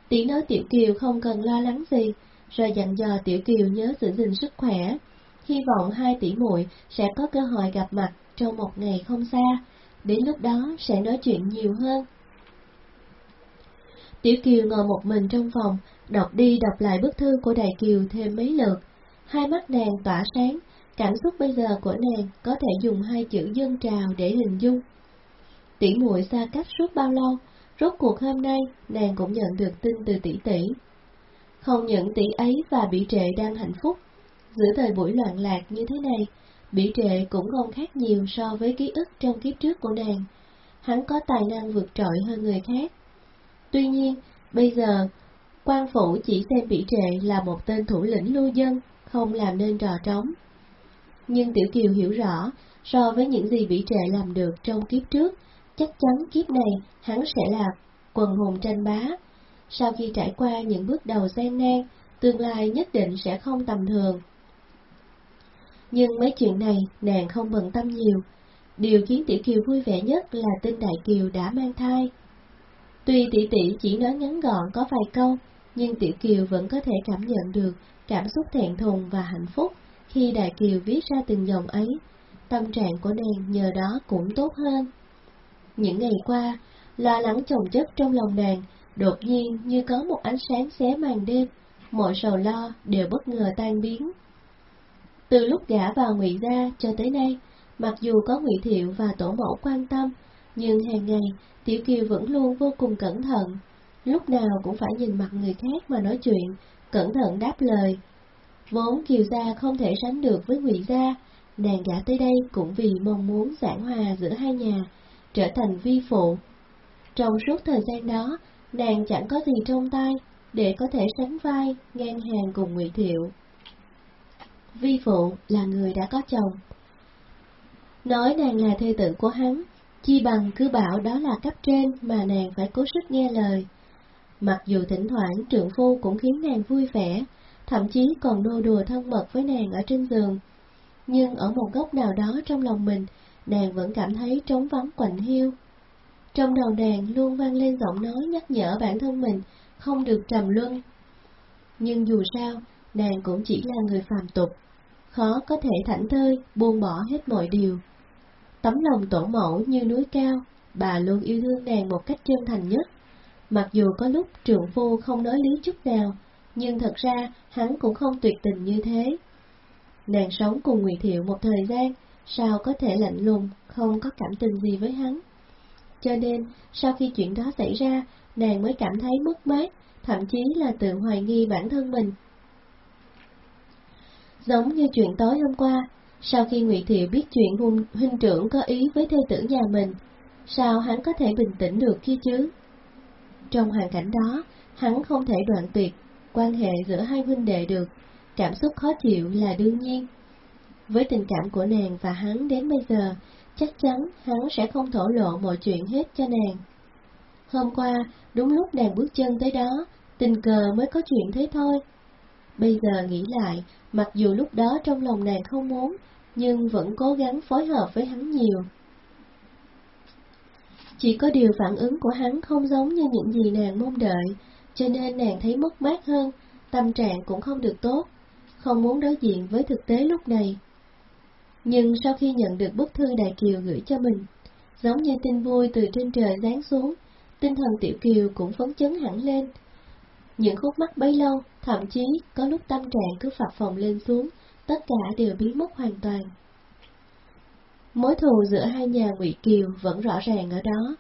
Tỷ nói Tiểu Kiều không cần lo lắng gì, rồi dặn dò Tiểu Kiều nhớ giữ gìn sức khỏe. Hy vọng hai tỷ muội sẽ có cơ hội gặp mặt trong một ngày không xa, đến lúc đó sẽ nói chuyện nhiều hơn. Tiểu Kiều ngồi một mình trong phòng, đọc đi đọc lại bức thư của Đại Kiều thêm mấy lượt. Hai mắt nàng tỏa sáng, cảm xúc bây giờ của nàng có thể dùng hai chữ dân trào để hình dung. Tỷ muội xa cách suốt bao lâu, rốt cuộc hôm nay nàng cũng nhận được tin từ tỷ tỷ. Không những tỷ ấy và bị trệ đang hạnh phúc, giữa thời buổi loạn lạc như thế này, bị trệ cũng không khác nhiều so với ký ức trong kiếp trước của nàng. Hắn có tài năng vượt trội hơn người khác. Tuy nhiên, bây giờ, quan phủ chỉ xem bị trệ là một tên thủ lĩnh lưu dân, không làm nên trò trống. Nhưng Tiểu Kiều hiểu rõ, so với những gì bị trệ làm được trong kiếp trước, chắc chắn kiếp này hắn sẽ là quần hùng tranh bá. Sau khi trải qua những bước đầu gian nan, tương lai nhất định sẽ không tầm thường. Nhưng mấy chuyện này nàng không bận tâm nhiều. Điều khiến Tiểu Kiều vui vẻ nhất là tin Đại Kiều đã mang thai. Tuy tỷ tỷ chỉ nói ngắn gọn có vài câu, nhưng Tiểu Kiều vẫn có thể cảm nhận được cảm xúc thẹn thùng và hạnh phúc khi Đại Kiều viết ra từng dòng ấy. Tâm trạng của nàng nhờ đó cũng tốt hơn. Những ngày qua, lo lắng chồng chất trong lòng nàng, đột nhiên như có một ánh sáng xé màn đêm, mọi sầu lo đều bất ngờ tan biến. Từ lúc gả vào ngụy gia cho tới nay, mặc dù có ngụy thiệu và tổ mẫu quan tâm, nhưng hàng ngày Tiểu Kiều vẫn luôn vô cùng cẩn thận, lúc nào cũng phải nhìn mặt người khác mà nói chuyện, cẩn thận đáp lời. Vốn Kiều gia không thể sánh được với ngụy gia, nàng gả tới đây cũng vì mong muốn giảng hòa giữa hai nhà, trở thành vi phụ. Trong suốt thời gian đó, nàng chẳng có gì trong tay để có thể sánh vai ngang hàng cùng ngụy thiệu. Vi phụ là người đã có chồng. Nói nàng là thê tử của hắn, chi bằng cứ bảo đó là cấp trên mà nàng phải cố sức nghe lời. Mặc dù thỉnh thoảng trượng phu cũng khiến nàng vui vẻ, thậm chí còn nô đùa thân mật với nàng ở trên giường, nhưng ở một góc nào đó trong lòng mình, nàng vẫn cảm thấy trống vắng quạnh hiu. Trong đầu nàng luôn vang lên giọng nói nhắc nhở bản thân mình không được trầm luân. Nhưng dù sao, nàng cũng chỉ là người phàm tục, khó có thể thảnh thơi, buông bỏ hết mọi điều. Tấm lòng tổ mẫu như núi cao, bà luôn yêu thương nàng một cách chân thành nhất. Mặc dù có lúc trượng phu không nói lý chút nào, nhưng thật ra hắn cũng không tuyệt tình như thế. Nàng sống cùng Ngụy Thiệu một thời gian, sao có thể lạnh lùng, không có cảm tình gì với hắn. Cho nên, sau khi chuyện đó xảy ra, nàng mới cảm thấy mất mát, thậm chí là tự hoài nghi bản thân mình. Giống như chuyện tối hôm qua, sau khi Ngụy Thiệu biết chuyện huynh, huynh trưởng có ý với thê tử nhà mình, sao hắn có thể bình tĩnh được kia chứ? Trong hoàn cảnh đó, hắn không thể đoạn tuyệt quan hệ giữa hai huynh đệ được, cảm xúc khó chịu là đương nhiên. Với tình cảm của nàng và hắn đến bây giờ, chắc chắn hắn sẽ không thổ lộ mọi chuyện hết cho nàng. Hôm qua, đúng lúc nàng bước chân tới đó, tình cờ mới có chuyện thế thôi. Bây giờ nghĩ lại, mặc dù lúc đó trong lòng nàng không muốn, nhưng vẫn cố gắng phối hợp với hắn nhiều. Chỉ có điều phản ứng của hắn không giống như những gì nàng mong đợi, cho nên nàng thấy mất mát hơn, tâm trạng cũng không được tốt, không muốn đối diện với thực tế lúc này. Nhưng sau khi nhận được bức thư Đại Kiều gửi cho mình, giống như tin vui từ trên trời giáng xuống, tinh thần Tiểu Kiều cũng phấn chấn hẳn lên. Những khúc mắc bấy lâu, thậm chí có lúc tâm trạng cứ phập phồng lên xuống, tất cả đều biến mất hoàn toàn. Mối thù giữa hai nhà Ngụy Kiều vẫn rõ ràng ở đó.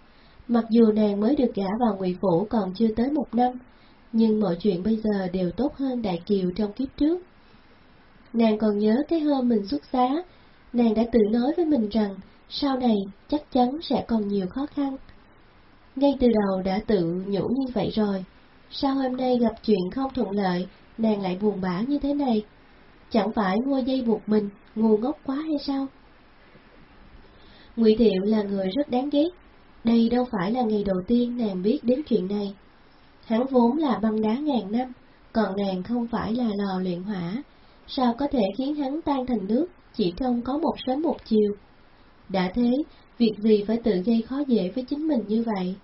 Mặc dù nàng mới được gả vào Ngụy Phủ còn chưa tới một năm, nhưng mọi chuyện bây giờ đều tốt hơn Đại Kiều trong kiếp trước. Nàng còn nhớ cái hôm mình xuất giá, Nàng đã tự nói với mình rằng sau này chắc chắn sẽ còn nhiều khó khăn. Ngay từ đầu đã tự nhủ như vậy rồi, sao hôm nay gặp chuyện không thuận lợi, nàng lại buồn bã như thế này? Chẳng phải mua dây buộc mình, ngu ngốc quá hay sao? Ngụy Thiệu là người rất đáng ghét. Đây đâu phải là ngày đầu tiên nàng biết đến chuyện này. Hắn vốn là băng đá ngàn năm, còn nàng không phải là lò luyện hỏa, sao có thể khiến hắn tan thành nước chỉ trong có một sớm một chiều. Đã thế, việc gì phải tự gây khó dễ với chính mình như vậy?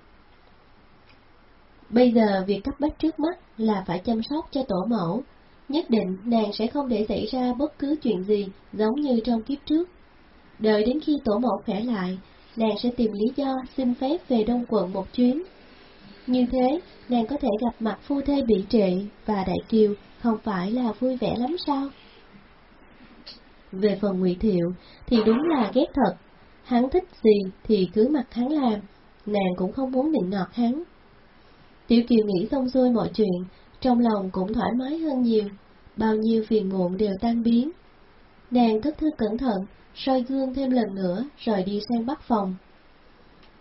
Bây giờ việc cấp bách trước mắt là phải chăm sóc cho tổ mẫu, nhất định nàng sẽ không để xảy ra bất cứ chuyện gì giống như trong kiếp trước. Đợi đến khi tổ mẫu khỏe lại, nàng sẽ tìm lý do xin phép về Đông Quận một chuyến. Như thế, nàng có thể gặp mặt phu thê bị trệ và Đại Kiều không phải là vui vẻ lắm sao? Về phần ngụy Thiệu thì đúng là ghét thật, hắn thích gì thì cứ mặc hắn làm, nàng cũng không muốn định ngọt hắn. Tiểu Kiều nghĩ xong xuôi mọi chuyện, trong lòng cũng thoải mái hơn nhiều, bao nhiêu phiền muộn đều tan biến. Nàng cất thư cẩn thận, soi gương thêm lần nữa rồi đi sang bắc phòng.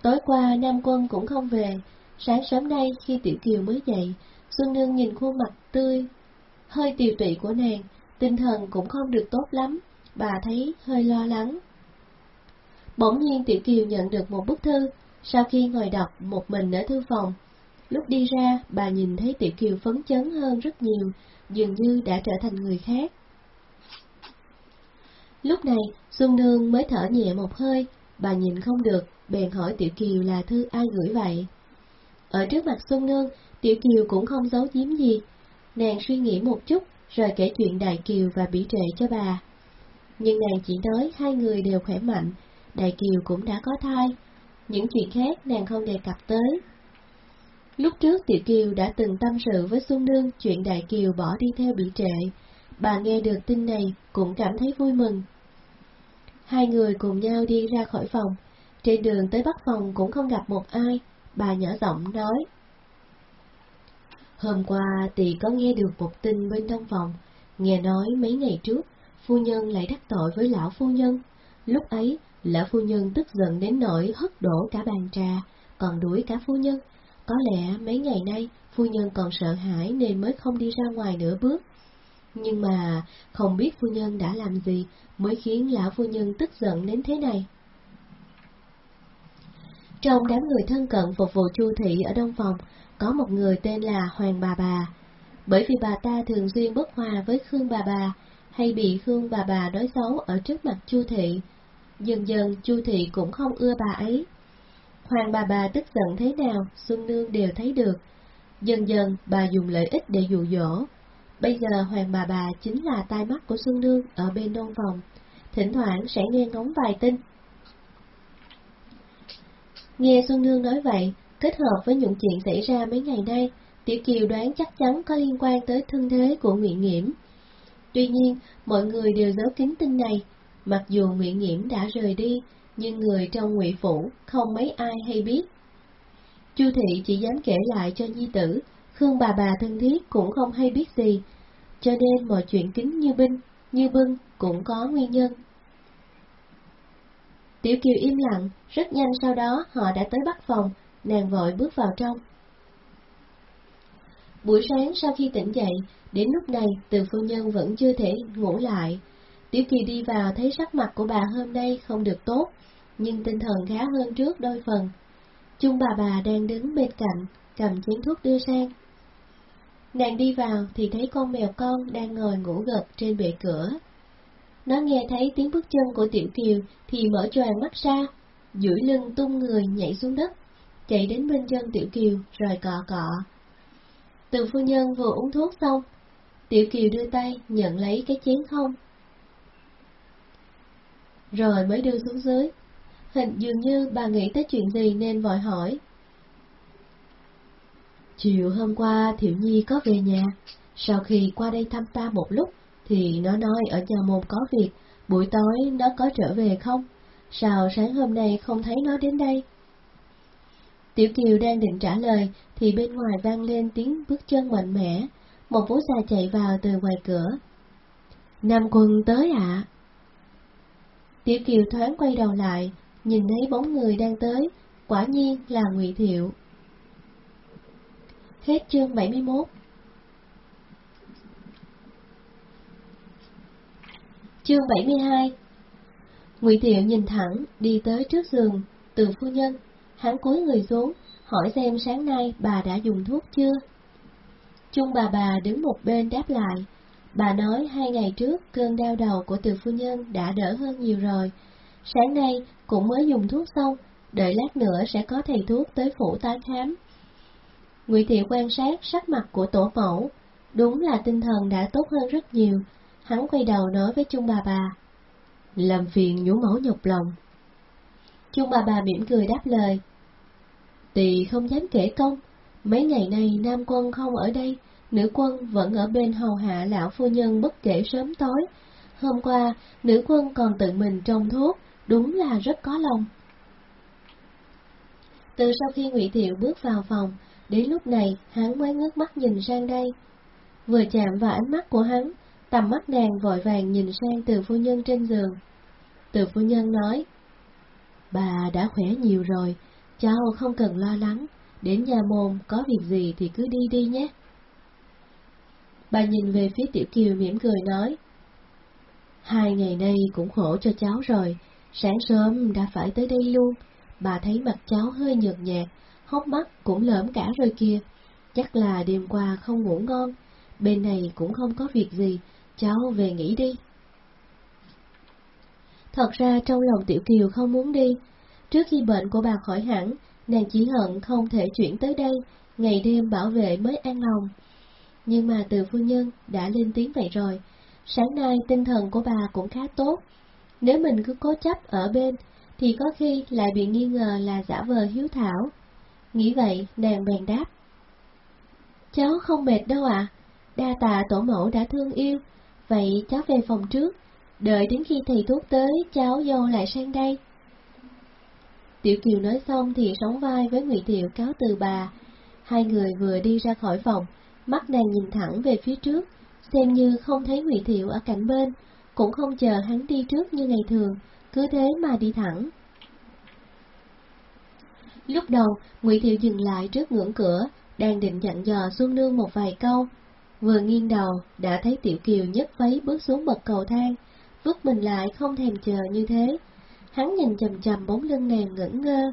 Tối qua Nam Quân cũng không về, sáng sớm nay khi Tiểu Kiều mới dậy, Xuân Nương nhìn khuôn mặt tươi, hơi tiều tụy của nàng, tinh thần cũng không được tốt lắm, bà thấy hơi lo lắng. Bỗng nhiên Tiểu Kiều nhận được một bức thư, sau khi ngồi đọc một mình ở thư phòng. Lúc đi ra, bà nhìn thấy Tiểu Kiều phấn chấn hơn rất nhiều, dường như đã trở thành người khác. Lúc này, Xuân Nương mới thở nhẹ một hơi, bà nhìn không được, bèn hỏi Tiểu Kiều là thư ai gửi vậy. Ở trước mặt Xuân Nương, Tiểu Kiều cũng không giấu giếm gì. Nàng suy nghĩ một chút, rồi kể chuyện Đại Kiều và bị Trệ cho bà. Nhưng nàng chỉ nói hai người đều khỏe mạnh, Đại Kiều cũng đã có thai. Những chuyện khác nàng không đề cập tới. Lúc trước Tiểu Kiều đã từng tâm sự với Xuân Nương chuyện Đại Kiều bỏ đi theo bị Trệ. Bà nghe được tin này cũng cảm thấy vui mừng. Hai người cùng nhau đi ra khỏi phòng, trên đường tới bắc phòng cũng không gặp một ai, bà nhỏ giọng nói. Hôm qua tỷ có nghe được một tin bên trong phòng, nghe nói mấy ngày trước, phu nhân lại đắc tội với lão phu nhân. Lúc ấy, lão phu nhân tức giận đến nỗi hất đổ cả bàn trà, còn đuổi cả phu nhân. Có lẽ mấy ngày nay, phu nhân còn sợ hãi nên mới không đi ra ngoài nửa bước. Nhưng mà, không biết phu nhân đã làm gì mới khiến lão phu nhân tức giận đến thế này. Trong đám người thân cận phục vụ chu thị ở Đông Phòng, có một người tên là Hoàng Bà Bà. Bởi vì bà ta thường xuyên bất hòa với Khương Bà Bà, hay bị Khương Bà Bà đối xấu ở trước mặt chu thị. Dần dần chu thị cũng không ưa bà ấy. Hoàng Bà Bà tức giận thế nào, Xuân Nương đều thấy được. Dần dần bà dùng lợi ích để dụ dỗ. Bây giờ Hoàng Bà Bà chính là tai mắt của Xuân Nương ở bên đông phòng, thỉnh thoảng sẽ nghe ngóng vài tin Nghe Xuân Nương nói vậy, kết hợp với những chuyện xảy ra mấy ngày nay, Tiểu Kiều đoán chắc chắn có liên quan tới thân thế của Nguyễn Nghiễm. Tuy nhiên, mọi người đều giấu kín tin này, mặc dù Nguyễn Nghiễm đã rời đi, nhưng người trong ngụy phủ không mấy ai hay biết. Chu thị chỉ dám kể lại cho nhi tử, Khương bà bà thân thiết cũng không hay biết gì, cho nên mọi chuyện kính như binh, như bưng cũng có nguyên nhân. Tiểu Kiều im lặng, rất nhanh sau đó họ đã tới bắt phòng, nàng vội bước vào trong. Buổi sáng sau khi tỉnh dậy, đến lúc này từ phu nhân vẫn chưa thể ngủ lại. Tiểu Kiều đi vào thấy sắc mặt của bà hôm nay không được tốt, nhưng tinh thần khá hơn trước đôi phần. Chung bà bà đang đứng bên cạnh, cầm chén thuốc đưa sang. Nàng đi vào thì thấy con mèo con đang ngồi ngủ gật trên bệ cửa. Nó nghe thấy tiếng bước chân của Tiểu Kiều thì mở choàng mắt ra, duỗi lưng tung người nhảy xuống đất, chạy đến bên chân Tiểu Kiều rồi cọ cọ. Từ phu nhân vừa uống thuốc xong, Tiểu Kiều đưa tay nhận lấy cái chén không. Rồi mới đưa xuống dưới. Hình dường như bà nghĩ tới chuyện gì nên vội hỏi. Chiều hôm qua Thiệu Nhi có về nhà, sau khi qua đây thăm ta một lúc, thì nó nói ở nhà môn có việc, buổi tối nó có trở về không? Sao sáng hôm nay không thấy nó đến đây? Tiểu Kiều đang định trả lời, thì bên ngoài vang lên tiếng bước chân mạnh mẽ, một vũ già chạy vào từ ngoài cửa. Nam quân tới ạ. À? Tiểu Kiều thoáng quay đầu lại, nhìn thấy bóng người đang tới, quả nhiên là Ngụy Thiệu. Hết chương 71 Chương 72 Ngụy Thiệu nhìn thẳng, đi tới trước giường, từ phu nhân, hắn cúi người xuống, hỏi xem sáng nay bà đã dùng thuốc chưa. Chung bà bà đứng một bên đáp lại, bà nói hai ngày trước cơn đau đầu của từ phu nhân đã đỡ hơn nhiều rồi, sáng nay cũng mới dùng thuốc xong, đợi lát nữa sẽ có thầy thuốc tới phủ tái khám. Ngụy Thiệu quan sát sắc mặt của tổ mẫu, đúng là tinh thần đã tốt hơn rất nhiều, hắn quay đầu nói với chung bà bà. Làm phiền nhũ mẫu nhọc lòng. Chung bà bà mỉm cười đáp lời. Tỳ không dám kể công, mấy ngày nay nam quân không ở đây, nữ quân vẫn ở bên hầu hạ lão phu nhân bất kể sớm tối. Hôm qua, nữ quân còn tự mình trồng thuốc, đúng là rất có lòng. Từ sau khi Ngụy Thiệu bước vào phòng, đến lúc này hắn mới ngước mắt nhìn sang đây. Vừa chạm vào ánh mắt của hắn, tầm mắt nàng vội vàng nhìn sang từ phu nhân trên giường. Từ phu nhân nói, Bà đã khỏe nhiều rồi, cháu không cần lo lắng, đến nhà môn có việc gì thì cứ đi đi nhé. Bà nhìn về phía Tiểu Kiều mỉm cười nói, Hai ngày nay cũng khổ cho cháu rồi, sáng sớm đã phải tới đây luôn, bà thấy mặt cháu hơi nhợt nhạt, hốc mắt cũng lởm cả rồi kìa, chắc là đêm qua không ngủ ngon, bên này cũng không có việc gì, cháu về nghỉ đi. Thật ra trong lòng Tiểu Kiều không muốn đi. Trước khi bệnh của bà khỏi hẳn, nàng chỉ hận không thể chuyển tới đây, ngày đêm bảo vệ mới an lòng. Nhưng mà từ phu nhân đã lên tiếng vậy rồi, sáng nay tinh thần của bà cũng khá tốt. Nếu mình cứ cố chấp ở bên, thì có khi lại bị nghi ngờ là giả vờ hiếu thảo. Nghĩ vậy, nàng bèn đáp. Cháu không mệt đâu ạ, đa tạ tổ mẫu đã thương yêu, vậy cháu về phòng trước, đợi đến khi thầy thuốc tới cháu dâu lại sang đây. Tiểu Kiều nói xong thì sóng vai với Ngụy Thiệu cáo từ bà. Hai người vừa đi ra khỏi phòng, mắt nàng nhìn thẳng về phía trước, xem như không thấy Ngụy Thiệu ở cạnh bên, cũng không chờ hắn đi trước như ngày thường, cứ thế mà đi thẳng. Lúc đầu, Ngụy Thiệu dừng lại trước ngưỡng cửa, đang định dặn dò Xuân Nương một vài câu. Vừa nghiêng đầu, đã thấy Tiểu Kiều nhấc váy bước xuống bậc cầu thang, vứt mình lại không thèm chờ như thế. Hắn nhìn chầm chầm bóng lưng nàng ngẩn ngơ.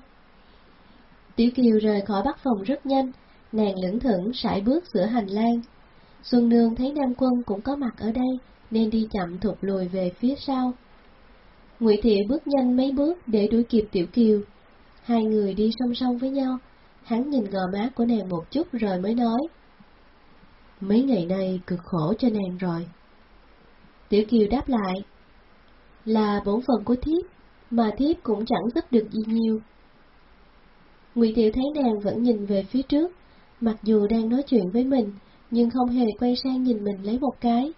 Tiểu Kiều rời khỏi bắc phòng rất nhanh, nàng lững thững sải bước giữa hành lang. Xuân Nương thấy Nam Quân cũng có mặt ở đây, nên đi chậm thụt lùi về phía sau. Ngụy Thiệu bước nhanh mấy bước để đuổi kịp Tiểu Kiều. Hai người đi song song với nhau, hắn nhìn gò má của nàng một chút rồi mới nói. Mấy ngày nay cực khổ cho nàng rồi. Tiểu Kiều đáp lại, là bổn phận của thiếp, mà thiếp cũng chẳng giúp được gì nhiều. Ngụy Tiểu thấy nàng vẫn nhìn về phía trước, mặc dù đang nói chuyện với mình, nhưng không hề quay sang nhìn mình lấy một cái.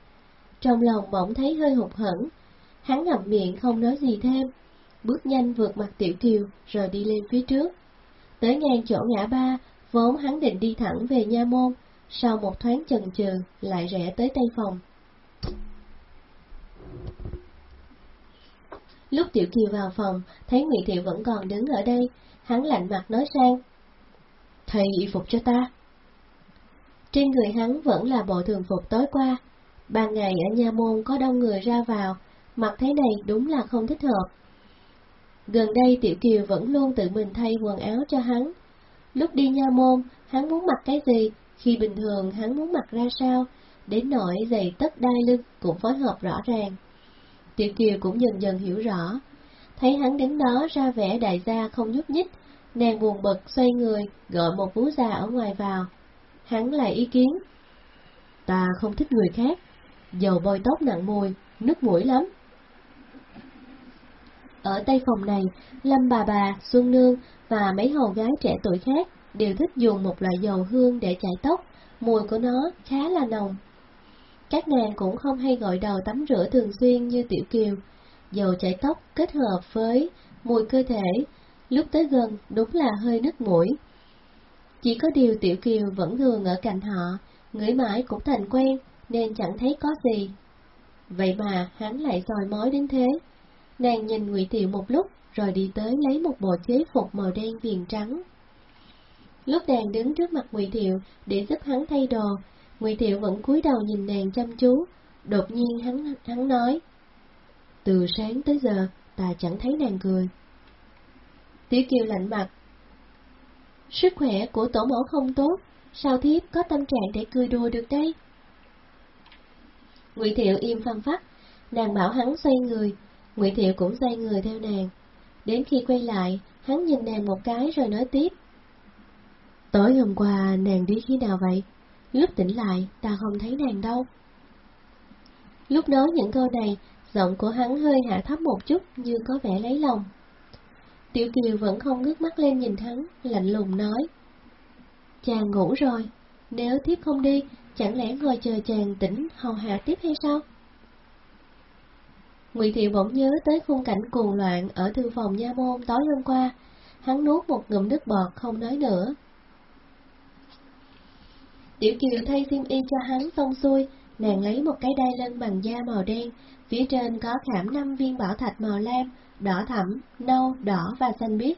Trong lòng bỗng thấy hơi hụt hẫng, hắn ngậm miệng không nói gì thêm, bước nhanh vượt mặt Tiểu Kiều rồi đi lên phía trước. Tới ngang chỗ ngã ba, vốn hắn định đi thẳng về nha môn, sau một thoáng chần chừ lại rẽ tới tây phòng. Lúc Tiểu Kiều vào phòng, thấy Nguyễn Thiệu vẫn còn đứng ở đây, hắn lạnh mặt nói sang. Thầy y phục cho ta. Trên người hắn vẫn là bộ thường phục tối qua. Ban ngày ở nhà môn có đông người ra vào, mặc thế này đúng là không thích hợp. Gần đây Tiểu Kiều vẫn luôn tự mình thay quần áo cho hắn. Lúc đi nha môn, hắn muốn mặc cái gì, khi bình thường hắn muốn mặc ra sao, đến nỗi giày tất đai lưng cũng phối hợp rõ ràng. Tiểu Kiều cũng dần dần hiểu rõ. Thấy hắn đứng đó ra vẻ đại gia không nhúc nhích, nàng buồn bực xoay người, gọi một vú già ở ngoài vào. Hắn lại ý kiến. Ta không thích người khác, dầu bôi tóc nặng mùi, nước mũi lắm. Ở tây phòng này, Lâm bà bà, Xuân Nương và mấy hầu gái trẻ tuổi khác đều thích dùng một loại dầu hương để chải tóc, mùi của nó khá là nồng. Các nàng cũng không hay gọi đầu tắm rửa thường xuyên như Tiểu Kiều, dầu chải tóc kết hợp với mùi cơ thể, lúc tới gần đúng là hơi nứt mũi. Chỉ có điều Tiểu Kiều vẫn thường ở cạnh họ, ngửi mãi cũng thành quen, nên chẳng thấy có gì. Vậy mà hắn lại dòi mối đến thế. Nàng nhìn Ngụy Tiệu một lúc, rồi đi tới lấy một bộ chế phục màu đen viền trắng. Lúc nàng đứng trước mặt Ngụy Thiệu để giúp hắn thay đồ, Ngụy Thiệu vẫn cúi đầu nhìn nàng chăm chú, đột nhiên hắn hắn nói: "Từ sáng tới giờ, ta chẳng thấy nàng cười." Tiểu Kiều lạnh mặt: "Sức khỏe của tổ mẫu không tốt, sao thiếp có tâm trạng để cười đùa được đây?" Ngụy Thiệu im phăng phắc, nàng bảo hắn xoay người, Ngụy Thiệu cũng xoay người theo nàng. Đến khi quay lại, hắn nhìn nàng một cái rồi nói tiếp. Tối hôm qua nàng đi khi nào vậy? Lúc tỉnh lại, ta không thấy nàng đâu. Lúc nói những câu này, giọng của hắn hơi hạ thấp một chút như có vẻ lấy lòng. Tiểu Kiều vẫn không ngước mắt lên nhìn hắn, lạnh lùng nói. Chàng ngủ rồi, nếu tiếp không đi, chẳng lẽ ngồi chờ chàng tỉnh hầu hạ tiếp hay sao? Ngụy Thiệu bỗng nhớ tới khung cảnh cuồng loạn ở thư phòng nha môn tối hôm qua, hắn nuốt một ngụm nước bọt không nói nữa. Tiểu Kiều thay xiêm y cho hắn xong xuôi, nàng lấy một cái đai lưng bằng da màu đen, phía trên có khảm năm viên bảo thạch màu lam, đỏ thẫm, nâu, đỏ và xanh biếc,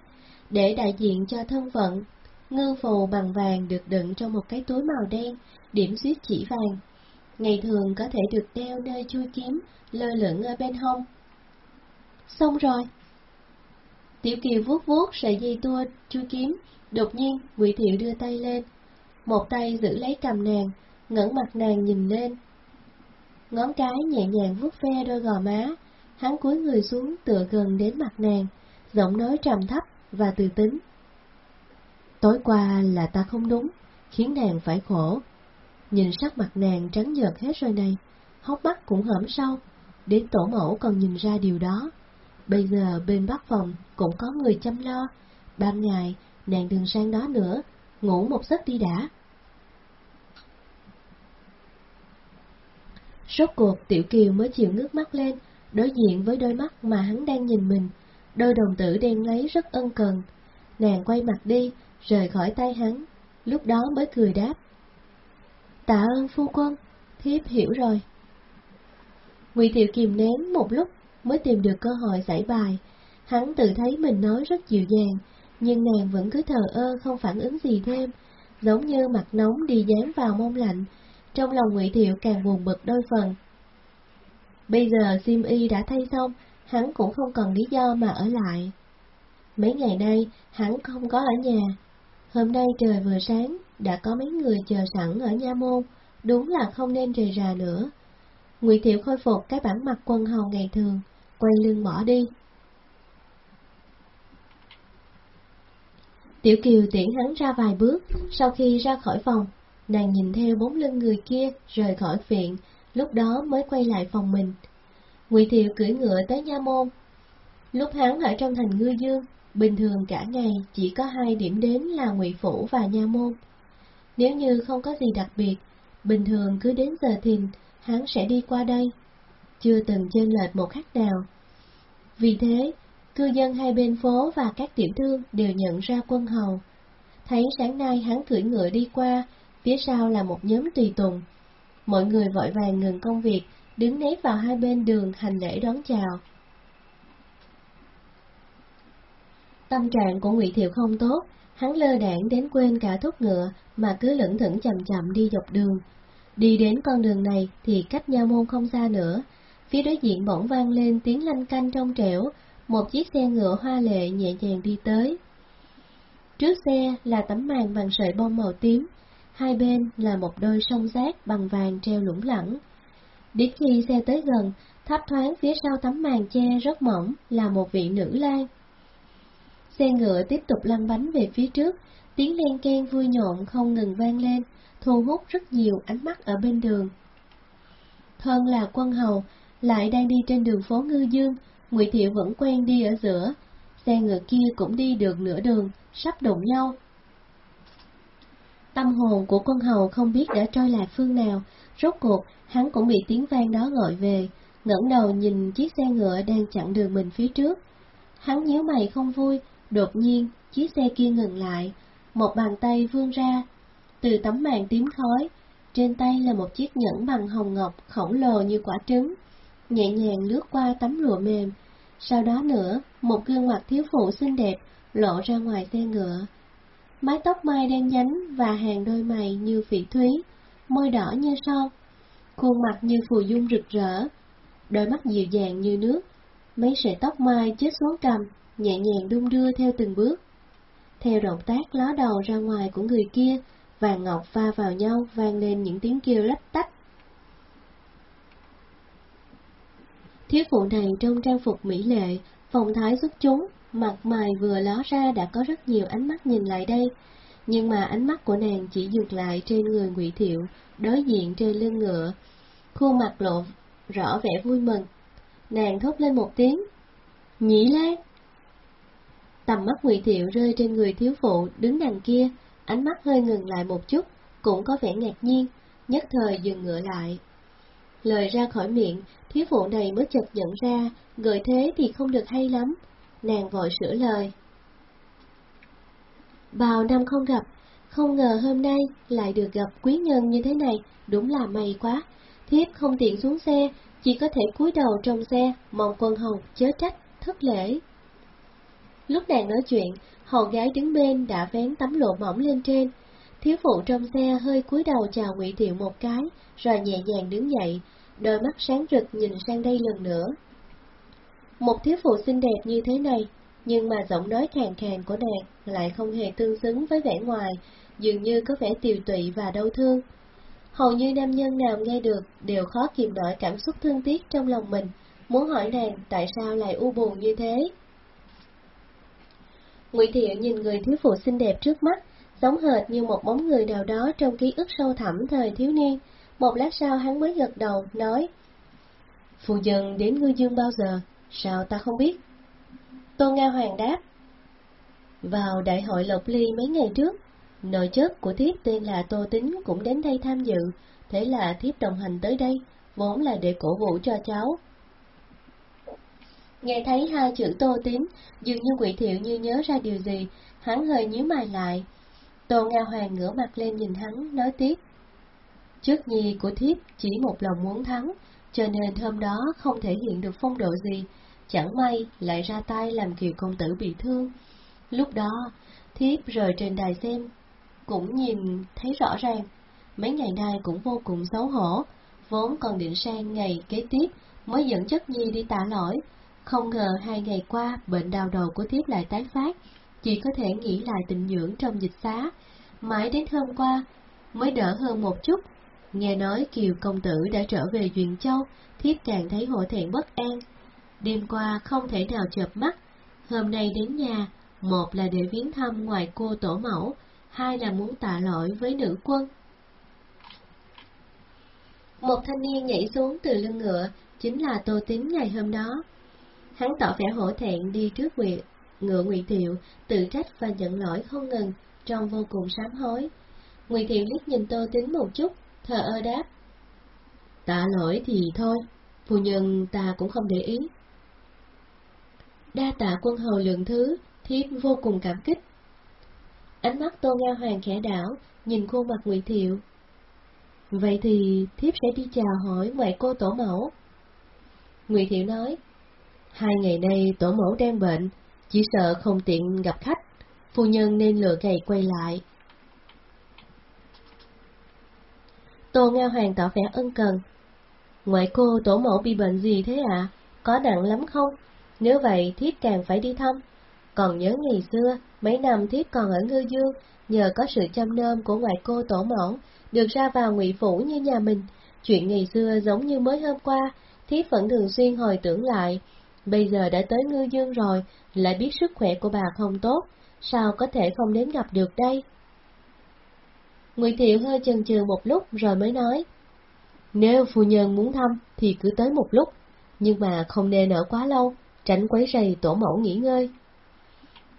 để đại diện cho thân phận. Ngư phù bằng vàng được đựng trong một cái túi màu đen, điểm xuyết chỉ vàng. Ngày thường có thể được đeo nơi chui kiếm, lơ lửng ở bên hông. Xong rồi. Tiểu Kiều vuốt vuốt sợi dây tua chui kiếm, đột nhiên Ngụy Thiệu đưa tay lên, một tay giữ lấy cầm nàng, ngẩng mặt nàng nhìn lên. Ngón cái nhẹ nhàng vuốt ve đôi gò má, hắn cúi người xuống tựa gần đến mặt nàng, giọng nói trầm thấp và từ tính. Tối qua là ta không đúng, khiến nàng phải khổ. Nhìn sắc mặt nàng trắng nhợt hết rồi này, hốc mắt cũng hõm sâu, đến tổ mẫu còn nhìn ra điều đó. Bây giờ bên bắc phòng cũng có người chăm lo, ban ngày nàng đừng sang đó nữa, ngủ một giấc đi đã. Rốt cuộc Tiểu Kiều mới chịu ngước mắt lên, đối diện với đôi mắt mà hắn đang nhìn mình, đôi đồng tử đen lấy rất ân cần. Nàng quay mặt đi, rời khỏi tay hắn, lúc đó mới cười đáp. Tạ ơn phu quân, thiếp hiểu rồi. Ngụy Thiệu kìm nén một lúc mới tìm được cơ hội giải bài. Hắn tự thấy mình nói rất dịu dàng, nhưng nàng vẫn cứ thờ ơ không phản ứng gì thêm, giống như mặt nóng đi dán vào mông lạnh, trong lòng Ngụy Thiệu càng buồn bực đôi phần. Bây giờ Sim Y đã thay xong, hắn cũng không còn lý do mà ở lại. Mấy ngày nay, hắn không có ở nhà. Hôm nay trời vừa sáng, đã có mấy người chờ sẵn ở nha môn, đúng là không nên rời rà nữa. Ngụy Thiệu khôi phục cái bản mặt quân hầu ngày thường, quay lưng bỏ đi. Tiểu Kiều tiễn hắn ra vài bước, sau khi ra khỏi phòng, Nàng nhìn theo bóng lưng người kia rời khỏi viện, lúc đó mới quay lại phòng mình. Ngụy Thiệu cưỡi ngựa tới Nha Môn. Lúc hắn ở trong thành Ngư Dương, bình thường cả ngày chỉ có hai điểm đến là Ngụy Phủ và Nha Môn. Nếu như không có gì đặc biệt, bình thường cứ đến giờ thìn, hắn sẽ đi qua đây. Chưa từng chênh lệch một khắc nào. Vì thế, cư dân hai bên phố và các tiểu thương đều nhận ra quân hầu. Thấy sáng nay hắn cưỡi ngựa đi qua, phía sau là một nhóm tùy tùng. Mọi người vội vàng ngừng công việc, đứng nép vào hai bên đường hành lễ đón chào. Tâm trạng của Ngụy Thiệu không tốt, hắn lơ đảng đến quên cả thúc ngựa mà cứ lững thững chậm chậm đi dọc đường. Đi đến con đường này thì cách nha môn không xa nữa, phía đối diện bỗng vang lên tiếng lanh canh trong trẻo, một chiếc xe ngựa hoa lệ nhẹ nhàng đi tới. Trước xe là tấm màn bằng sợi bông màu tím, hai bên là một đôi song giác bằng vàng treo lủng lẳng. Đến khi xe tới gần, thấp thoáng phía sau tấm màn che rất mỏng là một vị nữ lang. Xe ngựa tiếp tục lăn bánh về phía trước, tiếng len ken vui nhộn không ngừng vang lên, thu hút rất nhiều ánh mắt ở bên đường. Thân là quân hầu, lại đang đi trên đường phố Ngư Dương, Ngụy Thiệu vẫn quen đi ở giữa, xe ngựa kia cũng đi được nửa đường, sắp đụng nhau, Tâm hồn của quân hầu không biết đã trôi lạc phương nào, rốt cuộc hắn cũng bị tiếng vang đó gọi về, ngẩng đầu nhìn chiếc xe ngựa đang chặn đường mình phía trước. Hắn nhíu mày không vui, đột nhiên chiếc xe kia ngừng lại, một bàn tay vươn ra, từ tấm màn tím khói, trên tay là một chiếc nhẫn bằng hồng ngọc khổng lồ như quả trứng, nhẹ nhàng lướt qua tấm lụa mềm, Sau đó nữa, một gương mặt thiếu phụ xinh đẹp lộ ra ngoài xe ngựa. Mái tóc mai đen nhánh và hàng đôi mày như phỉ thúy, môi đỏ như son, khuôn mặt như phù dung rực rỡ, đôi mắt dịu dàng như nước, mấy sợi tóc mai chết xuống cầm, nhẹ nhàng đung đưa theo từng bước. Theo động tác ló đầu ra ngoài của người kia, vàng ngọc pha vào nhau vang lên những tiếng kêu lách tách. Thiếu phụ này trong trang phục mỹ lệ, phong thái xuất chúng, mặt mày vừa ló ra đã có rất nhiều ánh mắt nhìn lại đây, nhưng mà ánh mắt của nàng chỉ dừng lại trên người Ngụy Thiệu, đối diện trên lưng ngựa. Khuôn mặt lộ rõ vẻ vui mừng. Nàng thốt lên một tiếng, Nhĩ Lan! Tầm mắt Ngụy Thiệu rơi trên người thiếu phụ đứng đằng kia, ánh mắt hơi ngừng lại một chút, cũng có vẻ ngạc nhiên, nhất thời dừng ngựa lại. Lời ra khỏi miệng, thiếu phụ này mới chợt nhận ra, gợi thế thì không được hay lắm, nàng vội sửa lời. Bao năm không gặp, không ngờ hôm nay lại được gặp quý nhân như thế này, đúng là may quá. Thiếp không tiện xuống xe, chỉ có thể cúi đầu trong xe, mong quân hồng, chớ trách, thất lễ. Lúc nàng nói chuyện, hầu gái đứng bên đã vén tấm lụa mỏng lên trên. Thiếu phụ trong xe hơi cúi đầu chào Ngụy Thiệu một cái, rồi nhẹ nhàng đứng dậy, đôi mắt sáng rực nhìn sang đây lần nữa. Một thiếu phụ xinh đẹp như thế này, nhưng mà giọng nói khàn khàn của nàng lại không hề tương xứng với vẻ ngoài, dường như có vẻ tiều tụy và đau thương. Hầu như nam nhân nào nghe được đều khó kìm nổi cảm xúc thương tiếc trong lòng mình, muốn hỏi nàng tại sao lại u buồn như thế. Ngụy Thiệu nhìn người thiếu phụ xinh đẹp trước mắt, giống hệt như một bóng người nào đó trong ký ức sâu thẳm thời thiếu niên. Một lát sau hắn mới gật đầu, nói, Phụ dân đến ngư dương bao giờ? Sao ta không biết? Tô Nga Hoàng đáp, Vào đại hội Lộc Ly mấy ngày trước, nội chất của thiếp tên là Tô Tính cũng đến đây tham dự, thế là thiếp đồng hành tới đây, vốn là để cổ vũ cho cháu. Nghe thấy hai chữ Tô tím, dường như quỷ thiệu như nhớ ra điều gì, hắn hơi nhíu mày lại. Tô Nga Hoàng ngửa mặt lên nhìn hắn, nói tiếp. Trước nhi của thiếp chỉ một lòng muốn thắng, cho nên hôm đó không thể hiện được phong độ gì, chẳng may lại ra tay làm kiều công tử bị thương. Lúc đó, thiếp rời trên đài xem, cũng nhìn thấy rõ ràng, mấy ngày nay cũng vô cùng xấu hổ, vốn còn định sang ngày kế tiếp mới dẫn chất nhi đi tạ lỗi, không ngờ hai ngày qua bệnh đau đầu của thiếp lại tái phát, chỉ có thể nghỉ lại tịnh dưỡng trong dịch xá. Mãi đến hôm qua mới đỡ hơn một chút. Nghe nói Kiều công tử đã trở về Duyện Châu, thiếp càng thấy hổ thẹn bất an. Đêm qua không thể nào chợp mắt, hôm nay đến nhà, một là để viếng thăm ngoài cô tổ mẫu, hai là muốn tạ lỗi với nữ quân. Một thanh niên nhảy xuống từ lưng ngựa, chính là Tô Tín ngày hôm đó. Hắn tỏ vẻ hổ thẹn đi trước nguyện, ngựa Ngụy Thiệu, tự trách và nhận lỗi không ngừng, trông vô cùng sám hối. Ngụy Thiệu liếc nhìn Tô Tính một chút, thờ ơ đáp. Tạ lỗi thì thôi, phu nhân ta cũng không để ý. Đa tạ quân hầu lượng thứ, thiếp vô cùng cảm kích. Ánh mắt Tô Nga Hoàng khẽ đảo, nhìn khuôn mặt Ngụy Thiệu. Vậy thì thiếp sẽ đi chào hỏi ngoại cô tổ mẫu. Ngụy Thiệu nói, Hai ngày nay tổ mẫu đang bệnh, chỉ sợ không tiện gặp khách, phu nhân nên lựa ngày quay lại. Tô Nga Hoàng tỏ vẻ ân cần. Ngoại cô tổ mẫu bị bệnh gì thế ạ? À? Có nặng lắm không? Nếu vậy thiếp càng phải đi thăm. Còn nhớ ngày xưa, mấy năm thiếp còn ở Ngư Dương, nhờ có sự chăm nom của ngoại cô tổ mẫu, được ra vào ngụy phủ như nhà mình. Chuyện ngày xưa giống như mới hôm qua, thiếp vẫn thường xuyên hồi tưởng lại, Bây giờ đã tới ngư dương rồi, lại biết sức khỏe của bà không tốt, sao có thể không đến gặp được đây? Ngụy Thiệu hơi chần chừ một lúc rồi mới nói, nếu phu nhân muốn thăm thì cứ tới một lúc, nhưng mà không nên ở quá lâu, tránh quấy rầy tổ mẫu nghỉ ngơi.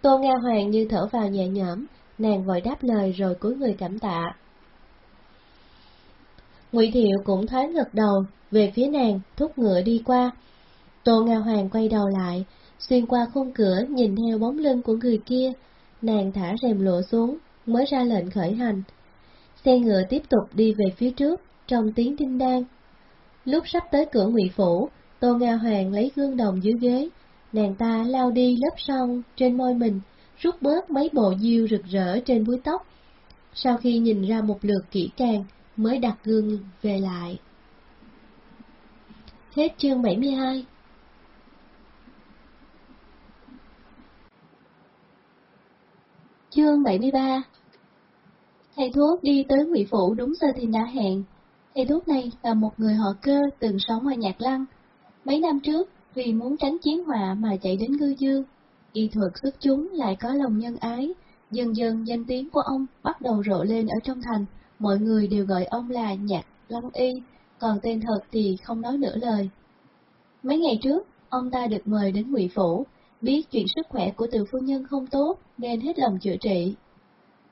Tô Nga Hoàng như thở vào nhẹ nhõm, nàng vội đáp lời rồi cúi người cảm tạ. Ngụy Thiệu cũng thoáng ngật đầu, về phía nàng, thúc ngựa đi qua, Tô Ngao Hoàng quay đầu lại, xuyên qua khung cửa nhìn theo bóng lưng của người kia, nàng thả rèm lộ xuống, mới ra lệnh khởi hành. Xe ngựa tiếp tục đi về phía trước, trong tiếng đinh đan. Lúc sắp tới cửa ngụy phủ, Tô Ngao Hoàng lấy gương đồng dưới ghế, nàng ta lao đi lớp son trên môi mình, rút bớt mấy bộ diêu rực rỡ trên búi tóc. Sau khi nhìn ra một lượt kỹ càng, mới đặt gương về lại. Hết chương 72 Chương 73 Thầy thuốc đi tới Ngụy Phủ đúng giờ thì đã hẹn. Thầy thuốc này là một người họ cơ từng sống ở Nhạc Lăng. Mấy năm trước, vì muốn tránh chiến họa mà chạy đến ngư dương, y thuật xuất chúng lại có lòng nhân ái, dần dần danh tiếng của ông bắt đầu rộ lên ở trong thành, mọi người đều gọi ông là Nhạc Lăng Y, còn tên thật thì không nói nửa lời. Mấy ngày trước, ông ta được mời đến Ngụy Phủ, biết chuyện sức khỏe của từ phu nhân không tốt nên hết lòng chữa trị.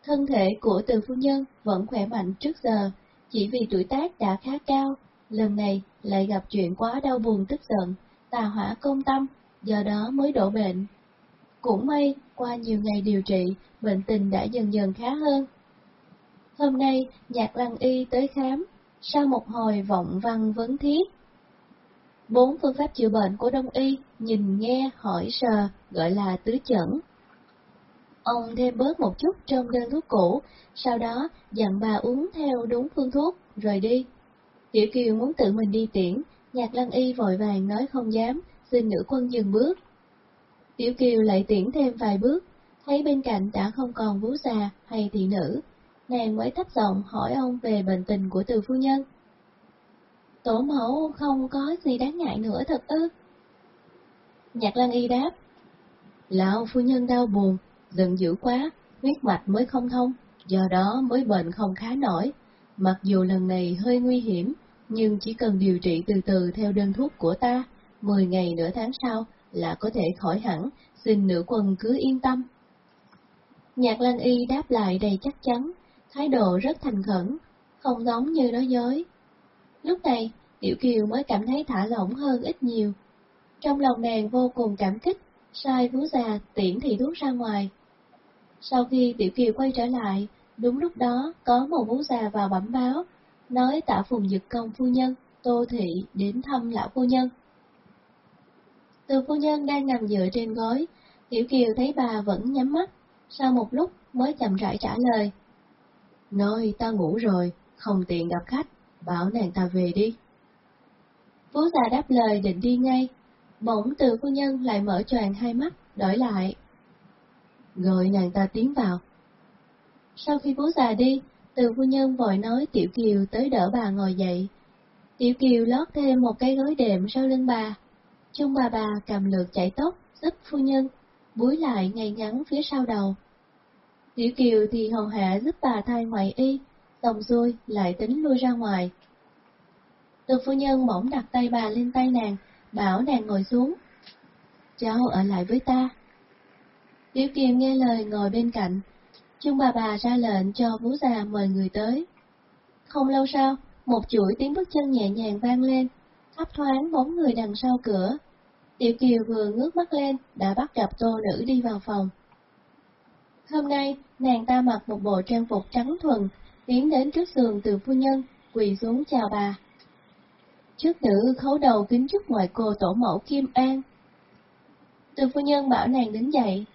Thân thể của từ phu nhân vẫn khỏe mạnh trước giờ, chỉ vì tuổi tác đã khá cao, lần này lại gặp chuyện quá đau buồn tức giận, tà hỏa công tâm, do đó mới đổ bệnh. Cũng may, qua nhiều ngày điều trị, bệnh tình đã dần dần khá hơn. Hôm nay, Nhạc Lăng Y tới khám, sau một hồi vọng văn vấn thiết. Bốn phương pháp chữa bệnh của Đông Y, nhìn nghe, hỏi sờ, gọi là tứ chẩn. Ông thêm bớt một chút trong đơn thuốc cũ, sau đó dặn bà uống theo đúng phương thuốc, rồi đi. Tiểu Kiều muốn tự mình đi tiễn, Nhạc Lăng Y vội vàng nói không dám, xin nữ quân dừng bước. Tiểu Kiều lại tiễn thêm vài bước, thấy bên cạnh đã không còn vú già hay thị nữ, nàng mới thấp giọng hỏi ông về bệnh tình của từ phu nhân. Tổ mẫu không có gì đáng ngại nữa thật ư? Nhạc Lan Y đáp, Lão phu nhân đau buồn, giận dữ quá, huyết mạch mới không thông, do đó mới bệnh không khá nổi. Mặc dù lần này hơi nguy hiểm, nhưng chỉ cần điều trị từ từ theo đơn thuốc của ta, 10 ngày nửa tháng sau là có thể khỏi hẳn, xin nữ quân cứ yên tâm. Nhạc Lan Y đáp lại đầy chắc chắn, thái độ rất thành khẩn, không giống như nói dối. Lúc này, Tiểu Kiều mới cảm thấy thả lỏng hơn ít nhiều. Trong lòng nàng vô cùng cảm kích, sai vú già tiễn thị thuốc ra ngoài. Sau khi Tiểu Kiều quay trở lại, đúng lúc đó có một vú già vào bẩm báo, nói tạ phùng dực công phu nhân, tô thị đến thăm lão phu nhân. Từ phu nhân đang nằm dựa trên gối, Tiểu Kiều thấy bà vẫn nhắm mắt, sau một lúc mới chậm rãi trả lời. Nói ta ngủ rồi, không tiện gặp khách, bảo nàng ta về đi. Phú già đáp lời định đi ngay, bỗng từ phu nhân lại mở choàng hai mắt, đổi lại. Gọi nàng ta tiến vào. Sau khi vú già đi, từ phu nhân vội nói Tiểu Kiều tới đỡ bà ngồi dậy. Tiểu Kiều lót thêm một cái gối đệm sau lưng bà. Chung bà bà cầm lượt chạy tóc, giúp phu nhân, búi lại ngay ngắn phía sau đầu. Tiểu Kiều thì hầu hạ giúp bà thay ngoại y, tòng xuôi lại tính lui ra ngoài. Từ phu nhân mỏng đặt tay bà lên tay nàng, bảo nàng ngồi xuống. Cháu ở lại với ta. Tiểu Kiều nghe lời ngồi bên cạnh, Chung bà bà ra lệnh cho vú già mời người tới. Không lâu sau, một chuỗi tiếng bước chân nhẹ nhàng vang lên, thấp thoáng bóng người đằng sau cửa. Tiểu Kiều vừa ngước mắt lên, đã bắt gặp tô nữ đi vào phòng. Hôm nay, nàng ta mặc một bộ trang phục trắng thuần, tiến đến trước giường từ phu nhân, quỳ xuống chào bà. Trước nữ khấu đầu kính chúc ngoại cô tổ mẫu Kim An. Từ phu nhân bảo nàng đứng dậy,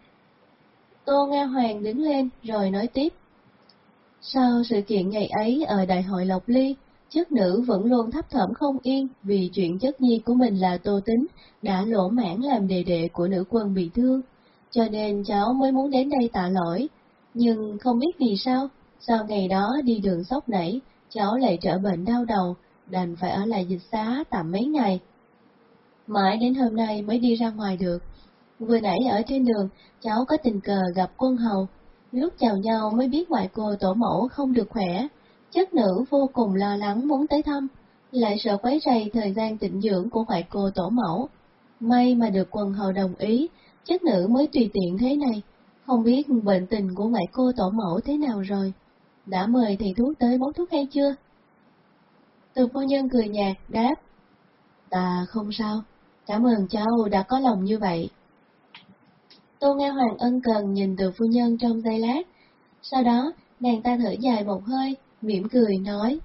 Tô Nga Hoàng đứng lên rồi nói tiếp. Sau sự kiện ngày ấy ở Đại hội Lộc Ly, chức nữ vẫn luôn thấp thỏm không yên vì chuyện chất nhi của mình là Tô Tính đã lỗ mãn làm đề đệ của nữ quân bị thương, cho nên cháu mới muốn đến đây tạ lỗi. Nhưng không biết vì sao, sau ngày đó đi đường sốc nảy, cháu lại trở bệnh đau đầu, đành phải ở lại dịch xá tạm mấy ngày. Mãi đến hôm nay mới đi ra ngoài được. Vừa nãy ở trên đường, cháu có tình cờ gặp quân hầu. Lúc chào nhau mới biết ngoại cô tổ mẫu không được khỏe. Chất nữ vô cùng lo lắng muốn tới thăm, lại sợ quấy rầy thời gian tịnh dưỡng của ngoại cô tổ mẫu. May mà được quân hầu đồng ý, chất nữ mới tùy tiện thế này. Không biết bệnh tình của ngoại cô tổ mẫu thế nào rồi. Đã mời thầy thuốc tới bốc thuốc hay chưa? Từ phu nhân cười nhạt, đáp. Ta không sao, cảm ơn cháu đã có lòng như vậy. Tô Nga Hoàng ân cần nhìn từ phu nhân trong giây lát. Sau đó, nàng ta thở dài một hơi, mỉm cười nói.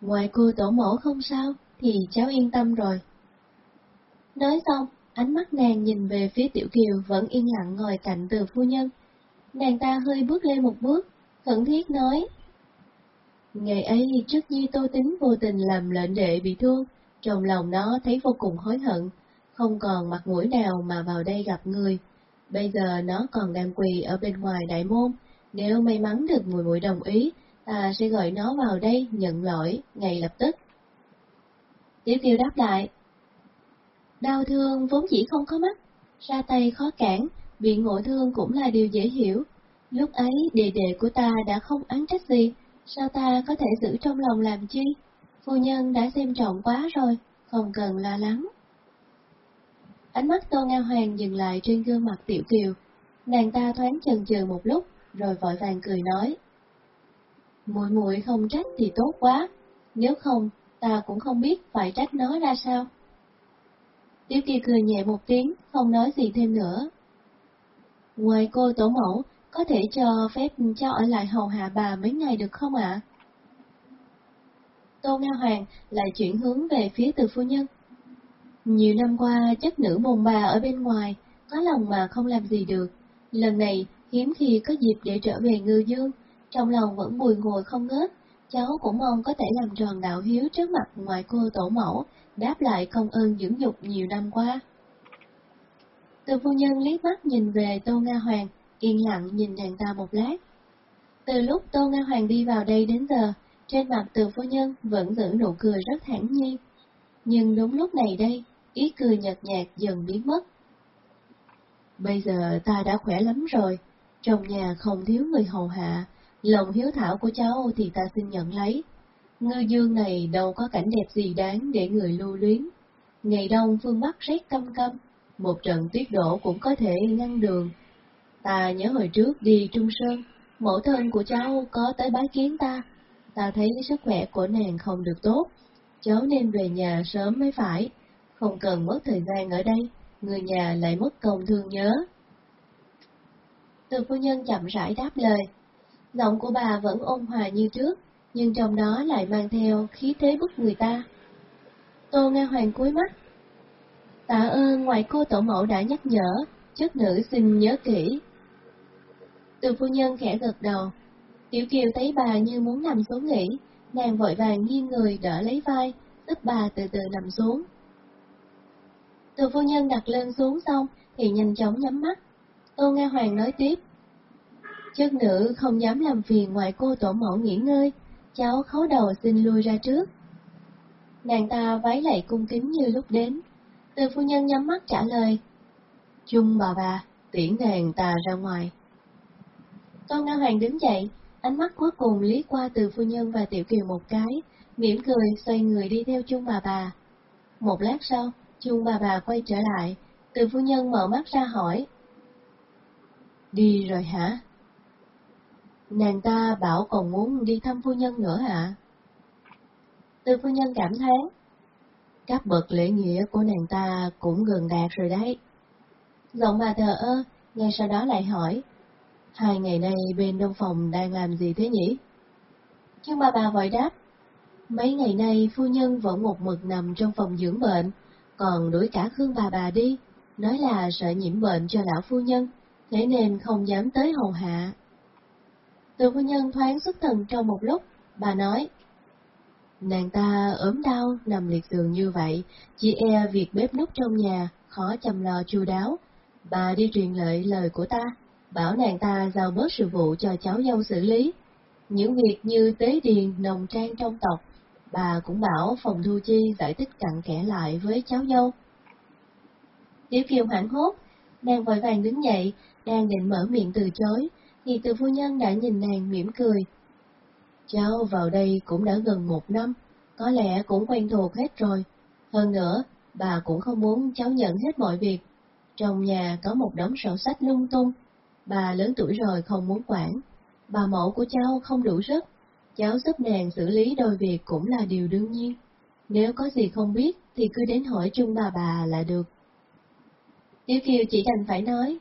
Ngoài cô tổ mẫu không sao, thì cháu yên tâm rồi. Nói xong, ánh mắt nàng nhìn về phía Tiểu Kiều vẫn yên lặng ngồi cạnh từ phu nhân. Nàng ta hơi bước lên một bước, khẩn thiết nói. Ngày ấy trước Nhi Tô Tính vô tình làm lệnh đệ bị thương, trong lòng nó thấy vô cùng hối hận, không còn mặt mũi nào mà vào đây gặp người. Bây giờ nó còn đang quỳ ở bên ngoài đại môn, nếu may mắn được mùi mũi đồng ý, ta sẽ gọi nó vào đây nhận lỗi ngay lập tức. Tiểu Kiều đáp lại. Đau thương vốn chỉ không có mắt, ra tay khó cản, bị ngộ thương cũng là điều dễ hiểu. Lúc ấy đệ đệ của ta đã không án trách gì, sao ta có thể giữ trong lòng làm chi? Phu nhân đã xem trọng quá rồi, không cần lo lắng. Ánh mắt Tô ngao Hoàng dừng lại trên gương mặt Tiểu Kiều, nàng ta thoáng chần chừ một lúc, rồi vội vàng cười nói. Muội muội không trách thì tốt quá, nếu không, ta cũng không biết phải trách nó ra sao. Tiểu Kiều cười nhẹ một tiếng, không nói gì thêm nữa. Ngoài cô tổ mẫu, có thể cho phép cho ở lại hầu hạ bà mấy ngày được không ạ? Tô Nga Hoàng lại chuyển hướng về phía từ phu nhân. Nhiều năm qua, chất nữ bồn bà ở bên ngoài, có lòng mà không làm gì được. Lần này, hiếm khi có dịp để trở về ngư dương, trong lòng vẫn bùi ngồi không ngớt. Cháu cũng mong có thể làm tròn đạo hiếu trước mặt ngoại cô tổ mẫu, đáp lại công ơn dưỡng dục nhiều năm qua. Từ phu nhân liếc mắt nhìn về Tô Nga Hoàng, yên lặng nhìn nàng ta một lát. Từ lúc Tô Nga Hoàng đi vào đây đến giờ, trên mặt từ phu nhân vẫn giữ nụ cười rất thản nhiên. Nhưng đúng lúc này đây, ý cười nhợt nhạt dần biến mất. Bây giờ ta đã khỏe lắm rồi, trong nhà không thiếu người hầu hạ, lòng hiếu thảo của cháu thì ta xin nhận lấy. Ngư dương này đâu có cảnh đẹp gì đáng để người lưu luyến. Ngày đông phương Bắc rét căm căm, một trận tuyết đổ cũng có thể ngăn đường. Ta nhớ hồi trước đi Trung Sơn, mẫu thân của cháu có tới bái kiến ta. Ta thấy sức khỏe của nàng không được tốt, cháu nên về nhà sớm mới phải, không cần mất thời gian ở đây, người nhà lại mất công thương nhớ. Từ phu nhân chậm rãi đáp lời, giọng của bà vẫn ôn hòa như trước, nhưng trong đó lại mang theo khí thế bức người ta. Tô Nga Hoàng cúi mắt. Tạ ơn ngoại cô tổ mẫu đã nhắc nhở, chất nữ xin nhớ kỹ. Từ phu nhân khẽ gật đầu. Tiểu Kiều thấy bà như muốn nằm xuống nghỉ, nàng vội vàng nghiêng người đỡ lấy vai, giúp bà từ từ nằm xuống. Từ phu nhân đặt lên xuống xong thì nhanh chóng nhắm mắt. Tô Nga Hoàng nói tiếp. Chất nữ không dám làm phiền ngoại cô tổ mẫu nghỉ ngơi, cháu khấu đầu xin lui ra trước. Nàng ta vái lại cung kính như lúc đến. Từ phu nhân nhắm mắt trả lời. Chung bà bà, tiễn nàng ta ra ngoài. Tôn Ngân Hoàng đứng dậy, ánh mắt cuối cùng liếc qua từ phu nhân và tiểu kiều một cái, mỉm cười xoay người đi theo chung bà bà. Một lát sau, chung bà bà quay trở lại, từ phu nhân mở mắt ra hỏi. Đi rồi hả? Nàng ta bảo còn muốn đi thăm phu nhân nữa hả? Từ phu nhân cảm thán. Các bậc lễ nghĩa của nàng ta cũng gần đạt rồi đấy. Giọng bà thờ ơ, ngay sau đó lại hỏi. Hai ngày nay bên đông phòng đang làm gì thế nhỉ? Nhưng bà bà vội đáp. Mấy ngày nay phu nhân vẫn một mực nằm trong phòng dưỡng bệnh, còn đuổi cả Khương bà bà đi, nói là sợ nhiễm bệnh cho lão phu nhân, thế nên không dám tới hầu hạ. Từ phu nhân thoáng xuất thần trong một lúc, bà nói, Nàng ta ốm đau, nằm liệt giường như vậy, chỉ e việc bếp nút trong nhà, khó chăm lo chu đáo. Bà đi truyền lợi lời của ta, bảo nàng ta giao bớt sự vụ cho cháu dâu xử lý. Những việc như tế điền, nồng trang trong tộc, bà cũng bảo phòng thu chi giải thích cặn kẽ lại với cháu dâu. Tiểu Kiều hoảng hốt, nàng vội vàng đứng dậy, đang định mở miệng từ chối, thì từ phu nhân đã nhìn nàng mỉm cười. Cháu vào đây cũng đã gần một năm, có lẽ cũng quen thuộc hết rồi. Hơn nữa, bà cũng không muốn cháu nhận hết mọi việc. Trong nhà có một đống sổ sách lung tung, bà lớn tuổi rồi không muốn quản. Bà mẫu của cháu không đủ sức, cháu giúp nàng xử lý đôi việc cũng là điều đương nhiên. Nếu có gì không biết thì cứ đến hỏi chung bà bà là được. Tiểu Kiều chỉ đành phải nói,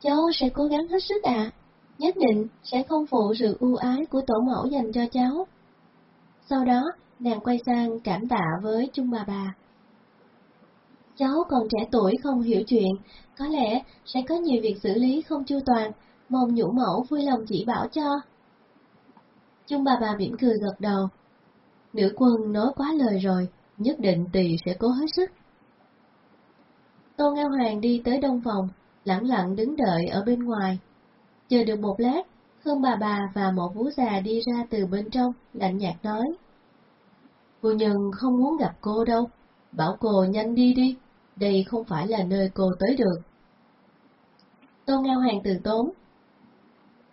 cháu sẽ cố gắng hết sức ạ, nhất định sẽ không phụ sự ưu ái của tổ mẫu dành cho cháu. Sau đó, nàng quay sang cảm tạ với chung bà bà. Cháu còn trẻ tuổi không hiểu chuyện, có lẽ sẽ có nhiều việc xử lý không chu toàn, mong nhũ mẫu vui lòng chỉ bảo cho. Chung bà bà mỉm cười gật đầu. Nữ quân nói quá lời rồi, nhất định tỳ sẽ cố hết sức. Tô Ngao Hoàng đi tới đông phòng, lặng lặng đứng đợi ở bên ngoài. Chờ được một lát, Hương bà bà và một vú già đi ra từ bên trong, lạnh nhạt nói. vua nhân không muốn gặp cô đâu, bảo cô nhanh đi đi, đây không phải là nơi cô tới được. Tô Ngao Hoàng từ tốn.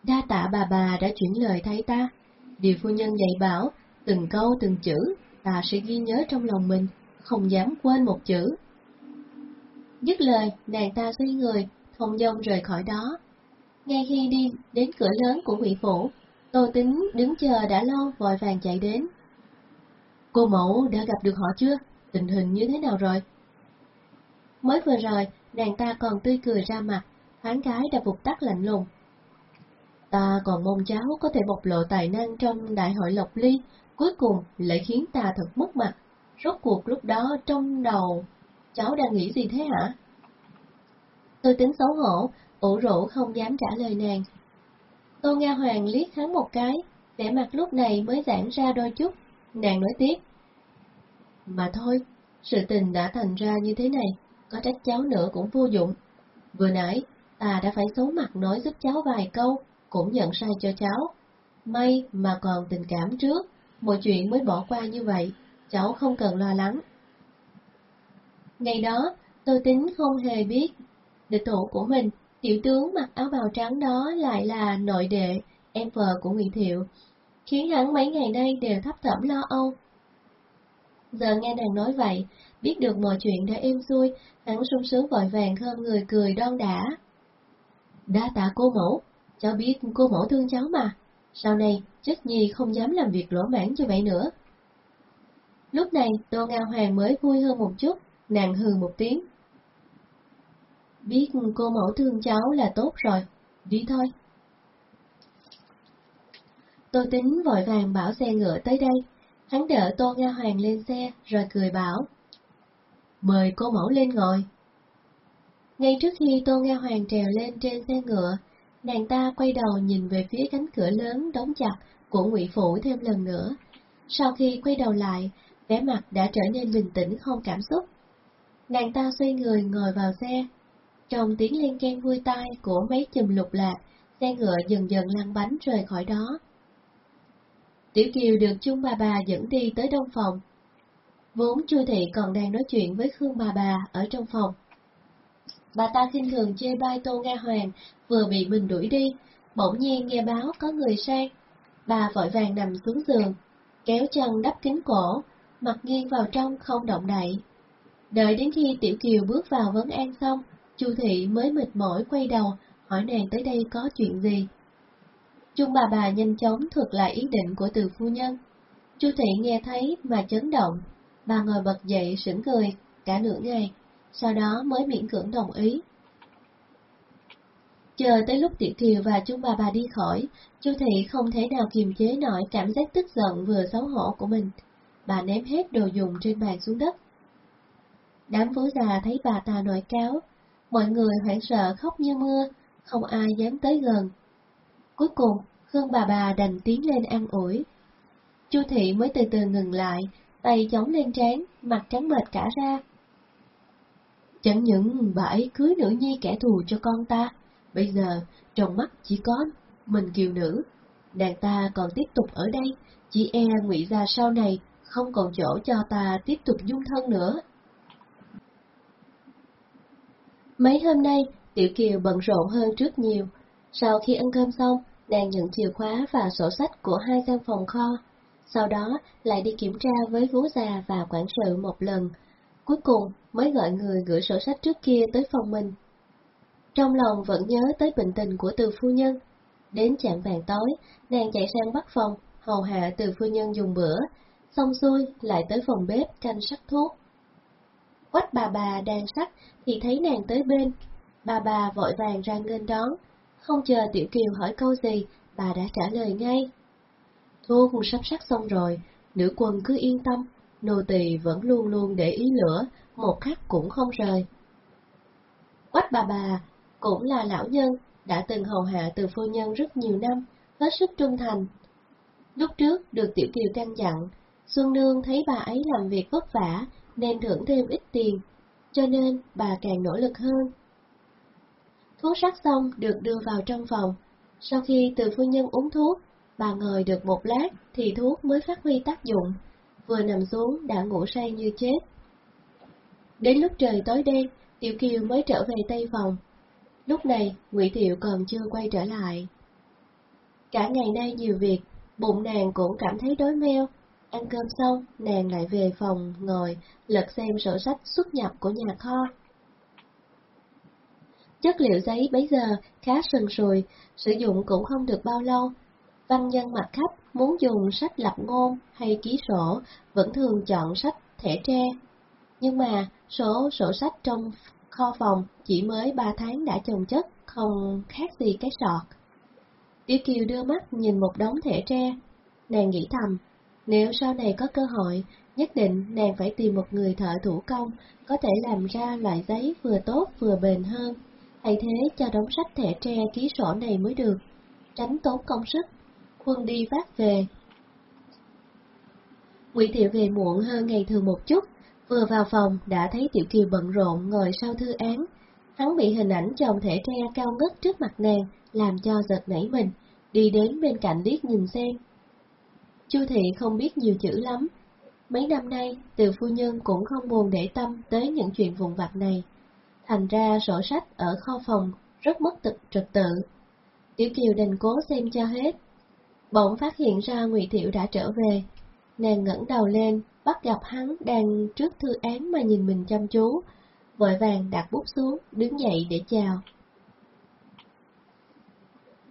Đa tạ bà bà đã chuyển lời thay ta, điều phu nhân dạy bảo, từng câu từng chữ, ta sẽ ghi nhớ trong lòng mình, không dám quên một chữ. Dứt lời, nàng ta xoay người, thông dông rời khỏi đó. Ngay khi đi đến cửa lớn của ngụy phủ, Tô Tính đứng chờ đã lâu vội vàng chạy đến. Cô mẫu đã gặp được họ chưa? Tình hình như thế nào rồi? Mới vừa rồi, nàng ta còn tươi cười ra mặt, thoáng cái đã vụt tắt lạnh lùng. Ta còn mong cháu có thể bộc lộ tài năng trong đại hội Lộc Ly, cuối cùng lại khiến ta thật mất mặt. Rốt cuộc lúc đó trong đầu, cháu đang nghĩ gì thế hả? Tôi tính xấu hổ, ủ rũ không dám trả lời nàng. Tô Nga Hoàng liếc hắn một cái, vẻ mặt lúc này mới giãn ra đôi chút, nàng nói tiếp. Mà thôi, sự tình đã thành ra như thế này, có trách cháu nữa cũng vô dụng. Vừa nãy, ta đã phải xấu mặt nói giúp cháu vài câu, cũng nhận sai cho cháu. May mà còn tình cảm trước, mọi chuyện mới bỏ qua như vậy, cháu không cần lo lắng. Ngày đó, tôi tính không hề biết địch thủ của mình, tiểu tướng mặc áo bào trắng đó lại là nội đệ, em vợ của Nguyễn Thiệu, khiến hắn mấy ngày nay đều thấp thỏm lo âu. Giờ nghe nàng nói vậy, biết được mọi chuyện đã êm xuôi, hắn sung sướng vội vàng khom người cười đon đã. Đa tạ cô mẫu, cháu biết cô mẫu thương cháu mà, sau này chất nhi không dám làm việc lỗ mãn như vậy nữa. Lúc này Tô ngao Hoàng mới vui hơn một chút, nàng hừ một tiếng. Biết cô mẫu thương cháu là tốt rồi, đi thôi. Tô tính vội vàng bảo xe ngựa tới đây, hắn đỡ Tô Nga Hoàng lên xe rồi cười bảo. Mời cô mẫu lên ngồi. Ngay trước khi Tô Nga Hoàng trèo lên trên xe ngựa, nàng ta quay đầu nhìn về phía cánh cửa lớn đóng chặt của Ngụy Phủ thêm lần nữa. Sau khi quay đầu lại, vẻ mặt đã trở nên bình tĩnh không cảm xúc. Nàng ta xoay người ngồi vào xe. Trong tiếng liên can vui tai của mấy chùm lục lạc, xe ngựa dần dần lăn bánh rời khỏi đó. Tiểu Kiều được chung bà bà dẫn đi tới đông phòng. Vốn Chu Thị còn đang nói chuyện với Khương bà bà ở trong phòng. Bà ta khinh thường chê bai Tô Nga Hoàng vừa bị mình đuổi đi, bỗng nhiên nghe báo có người sang. Bà vội vàng nằm xuống giường, kéo chân đắp kính cổ, mặt nghiêng vào trong không động đậy. Đợi đến khi Tiểu Kiều bước vào vấn an xong, Chu Thị mới mệt mỏi quay đầu, hỏi nàng tới đây có chuyện gì. Chung bà bà nhanh chóng thuật lại ý định của từ phu nhân. Chu Thị nghe thấy mà chấn động, bà ngồi bật dậy sững người cả nửa ngày, sau đó mới miễn cưỡng đồng ý. Chờ tới lúc Tiểu thiều và chung bà bà đi khỏi, Chu Thị không thể nào kiềm chế nổi cảm giác tức giận vừa xấu hổ của mình. Bà ném hết đồ dùng trên bàn xuống đất. Đám phố già thấy bà ta nổi cáo, mọi người hoảng sợ khóc như mưa, không ai dám tới gần. Cuối cùng, Khương bà bà đành tiến lên ăn ủi. Chu thị mới từ từ ngừng lại, tay chống lên trán, mặt trắng bệch cả ra. Chẳng những bà ấy cưới nữ nhi kẻ thù cho con ta, bây giờ trong mắt chỉ có mình kiều nữ, nàng ta còn tiếp tục ở đây, chỉ e ngụy ra sau này không còn chỗ cho ta tiếp tục dung thân nữa. Mấy hôm nay, Tiểu Kiều bận rộn hơn trước nhiều. Sau khi ăn cơm xong, nàng nhận chìa khóa và sổ sách của hai gian phòng kho. Sau đó lại đi kiểm tra với vú già và quản sự một lần. Cuối cùng mới gọi người gửi sổ sách trước kia tới phòng mình. Trong lòng vẫn nhớ tới bệnh tình của từ phu nhân. Đến chạm vàng tối, nàng chạy sang bắt phòng, hầu hạ từ phu nhân dùng bữa, xong xuôi lại tới phòng bếp canh sắc thuốc. Quách bà bà đang sắc thì thấy nàng tới bên. Bà bà vội vàng ra nghênh đón, không chờ Tiểu Kiều hỏi câu gì, bà đã trả lời ngay. Thuốc sắp sắc xong rồi, nữ quân cứ yên tâm, nô tỳ vẫn luôn luôn để ý lửa, một khắc cũng không rời. Quách bà bà cũng là lão nhân, đã từng hầu hạ từ phu nhân rất nhiều năm, hết sức trung thành. Lúc trước được Tiểu Kiều căn dặn, Xuân Nương thấy bà ấy làm việc vất vả nên thưởng thêm ít tiền, cho nên bà càng nỗ lực hơn. Thuốc sắc xong được đưa vào trong phòng, sau khi từ phu nhân uống thuốc, bà ngồi được một lát thì thuốc mới phát huy tác dụng, vừa nằm xuống đã ngủ say như chết. Đến lúc trời tối đen, Tiểu Kiều mới trở về tây phòng. Lúc này, Ngụy Thiệu còn chưa quay trở lại. Cả ngày nay nhiều việc, bụng nàng cũng cảm thấy đói meo. Ăn cơm xong, nàng lại về phòng ngồi, lật xem sổ sách xuất nhập của nhà kho. Chất liệu giấy bấy giờ khá sần sùi, sử dụng cũng không được bao lâu. Văn nhân mặt khách muốn dùng sách lập ngôn hay ký sổ vẫn thường chọn sách thẻ tre. Nhưng mà số sổ sách trong kho phòng chỉ mới 3 tháng đã chồng chất, không khác gì cái sọt. Tiểu Kiều đưa mắt nhìn một đống thẻ tre. Nàng nghĩ thầm, nếu sau này có cơ hội, nhất định nàng phải tìm một người thợ thủ công, có thể làm ra loại giấy vừa tốt vừa bền hơn. Thay thế cho đống sách thẻ tre ký sổ này mới được, tránh tốn công sức. Quân đi phát về. Ngụy Thiệu về muộn hơn ngày thường một chút, vừa vào phòng đã thấy Tiểu Kiều bận rộn ngồi sau thư án. Hắn bị hình ảnh chồng thể tre cao ngất trước mặt nàng, làm cho giật nảy mình, đi đến bên cạnh liếc nhìn xem. Chu Thị không biết nhiều chữ lắm. Mấy năm nay, từ phu nhân cũng không buồn để tâm tới những chuyện vụn vặt này. Thành ra sổ sách ở kho phòng rất mất tực trật tự. Tiểu Kiều đành cố xem cho hết. Bỗng phát hiện ra Ngụy Thiệu đã trở về. Nàng ngẩng đầu lên, bắt gặp hắn đang trước thư án mà nhìn mình chăm chú, vội vàng đặt bút xuống, đứng dậy để chào.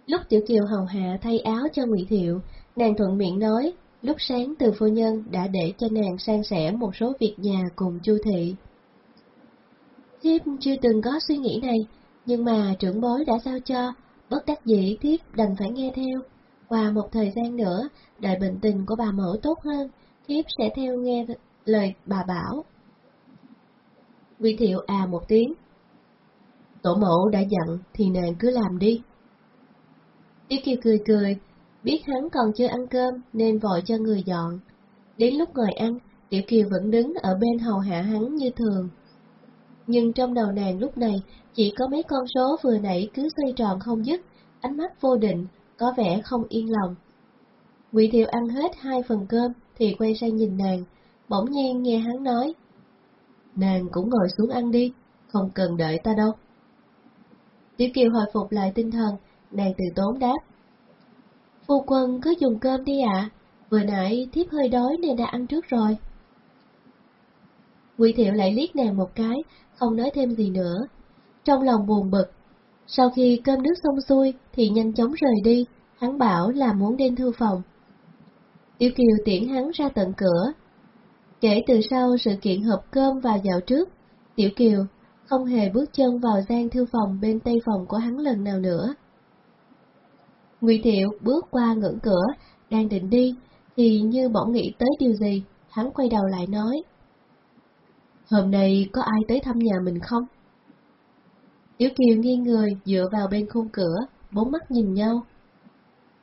Lúc Tiểu Kiều hầu hạ thay áo cho Ngụy Thiệu, nàng thuận miệng nói, lúc sáng từ phu nhân đã để cho nàng san sẻ một số việc nhà cùng Chu thị. Thiếp chưa từng có suy nghĩ này, nhưng mà trưởng bối đã sao cho, bất đắc dĩ thiếp đành phải nghe theo. Qua một thời gian nữa, đợi bệnh tình của bà mẫu tốt hơn, thiếp sẽ theo nghe lời bà bảo. Quy thiệu à một tiếng. Tổ mẫu đã dặn thì nàng cứ làm đi. Tiết Kiều cười cười, biết hắn còn chưa ăn cơm nên vội cho người dọn. Đến lúc ngồi ăn, Tiểu Kiều vẫn đứng ở bên hầu hạ hắn như thường. Nhưng trong đầu nàng lúc này chỉ có mấy con số vừa nãy cứ xoay tròn không dứt, ánh mắt vô định, có vẻ không yên lòng. Ngụy Thiệu ăn hết hai phần cơm thì quay sang nhìn nàng, bỗng nhiên nghe hắn nói. Nàng cũng ngồi xuống ăn đi, không cần đợi ta đâu. Tiểu Kiều hồi phục lại tinh thần, nàng từ tốn đáp. Phu quân cứ dùng cơm đi ạ, vừa nãy thiếp hơi đói nên đã ăn trước rồi. Ngụy Thiệu lại liếc nàng một cái, không nói thêm gì nữa. Trong lòng buồn bực, sau khi cơm nước xong xuôi thì nhanh chóng rời đi, hắn bảo là muốn đến thư phòng. Tiểu Kiều tiễn hắn ra tận cửa. Kể từ sau sự kiện hộp cơm vào dạo trước, Tiểu Kiều không hề bước chân vào gian thư phòng bên tây phòng của hắn lần nào nữa. Ngụy Thiệu bước qua ngưỡng cửa, đang định đi, thì như bỗng nghĩ tới điều gì, hắn quay đầu lại nói. Hôm nay có ai tới thăm nhà mình không? Tiểu Kiều nghiêng người dựa vào bên khung cửa, bốn mắt nhìn nhau.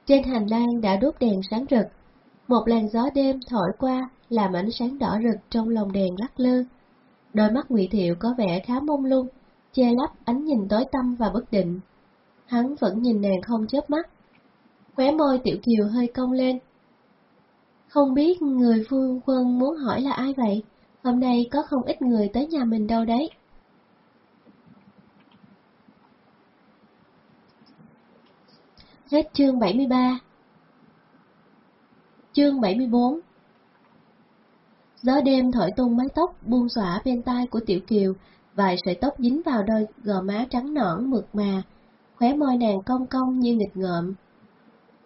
Trên hành lang đã đốt đèn sáng rực, một làn gió đêm thổi qua làm ánh sáng đỏ rực trong lồng đèn lắc lư. Đôi mắt Ngụy Thiệu có vẻ khá mông lung, che lấp ánh nhìn tối tăm và bất định. Hắn vẫn nhìn nàng không chớp mắt. Khóe môi Tiểu Kiều hơi cong lên. Không biết người phu quân muốn hỏi là ai vậy? Hôm nay có không ít người tới nhà mình đâu đấy. Hết chương 73 Chương 74 Gió đêm thổi tung mái tóc buông xõa bên tai của Tiểu Kiều, vài sợi tóc dính vào đôi gò má trắng nõn mượt mà, khóe môi nàng cong cong như nghịch ngợm.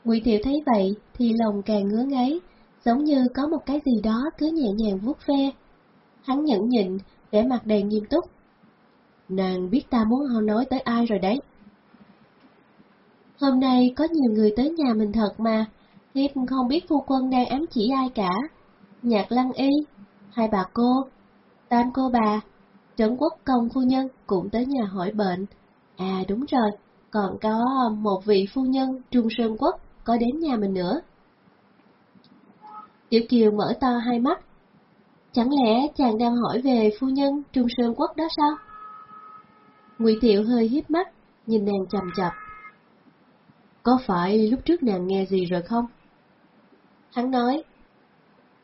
Ngụy Thiệu thấy vậy thì lòng càng ngứa ngáy, giống như có một cái gì đó cứ nhẹ nhàng vuốt ve. Hắn nhẫn nhịn, vẻ mặt đầy nghiêm túc. Nàng biết ta muốn nói tới ai rồi đấy. Hôm nay có nhiều người tới nhà mình thật mà, thiếp không biết phu quân đang ám chỉ ai cả. Nhạc lăng y, hai bà cô, tam cô bà, Trấn quốc công phu nhân cũng tới nhà hỏi bệnh. À đúng rồi, còn có một vị phu nhân Trung Sơn Quốc có đến nhà mình nữa. Tiểu Kiều mở to hai mắt. Chẳng lẽ chàng đang hỏi về phu nhân Trung Sơn Quốc đó sao? Ngụy Thiệu hơi hiếp mắt, nhìn nàng chầm chập. Có phải lúc trước nàng nghe gì rồi không? Hắn nói,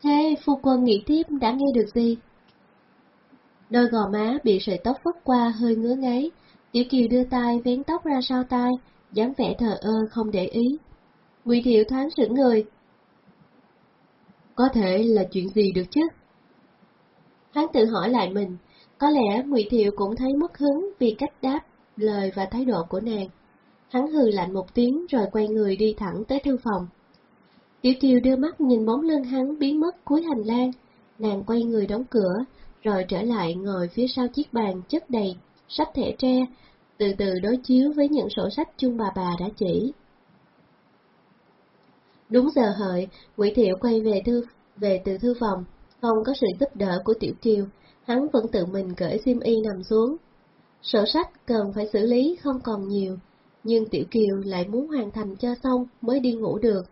Thế phu quân nghĩ tiếp đã nghe được gì? Đôi gò má bị sợi tóc phất qua hơi ngứa ngáy, Tiểu Kiều đưa tay vén tóc ra sau tai, dáng vẻ thờ ơ không để ý. Ngụy Thiệu thoáng sững người. Có thể là chuyện gì được chứ? Hắn tự hỏi lại mình, có lẽ Ngụy Thiệu cũng thấy mất hứng vì cách đáp, lời và thái độ của nàng. Hắn hừ lạnh một tiếng rồi quay người đi thẳng tới thư phòng. Tiểu Kiều đưa mắt nhìn bóng lưng hắn biến mất cuối hành lang, nàng quay người đóng cửa, rồi trở lại ngồi phía sau chiếc bàn chất đầy sách thẻ tre, từ từ đối chiếu với những sổ sách chung bà bà đã chỉ. Đúng giờ hợi, quỷ Thiệu quay về thư về từ thư phòng, không có sự giúp đỡ của Tiểu Kiều, hắn vẫn tự mình cởi xiêm y nằm xuống. Sổ sách cần phải xử lý không còn nhiều, nhưng Tiểu Kiều lại muốn hoàn thành cho xong mới đi ngủ được.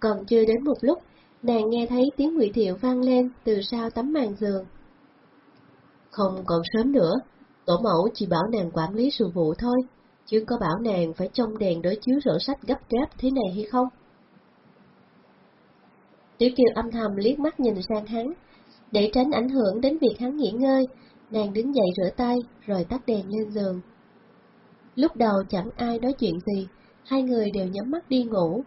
Còn chưa đến một lúc, nàng nghe thấy tiếng Ngụy Thiệu vang lên từ sau tấm màn giường. Không còn sớm nữa, tổ mẫu chỉ bảo nàng quản lý sự vụ thôi, chứ có bảo nàng phải trông đèn đối chiếu sổ sách gấp gáp thế này hay không? Tiểu Kiều âm thầm liếc mắt nhìn sang hắn, để tránh ảnh hưởng đến việc hắn nghỉ ngơi, nàng đứng dậy rửa tay rồi tắt đèn lên giường. Lúc đầu chẳng ai nói chuyện gì, hai người đều nhắm mắt đi ngủ.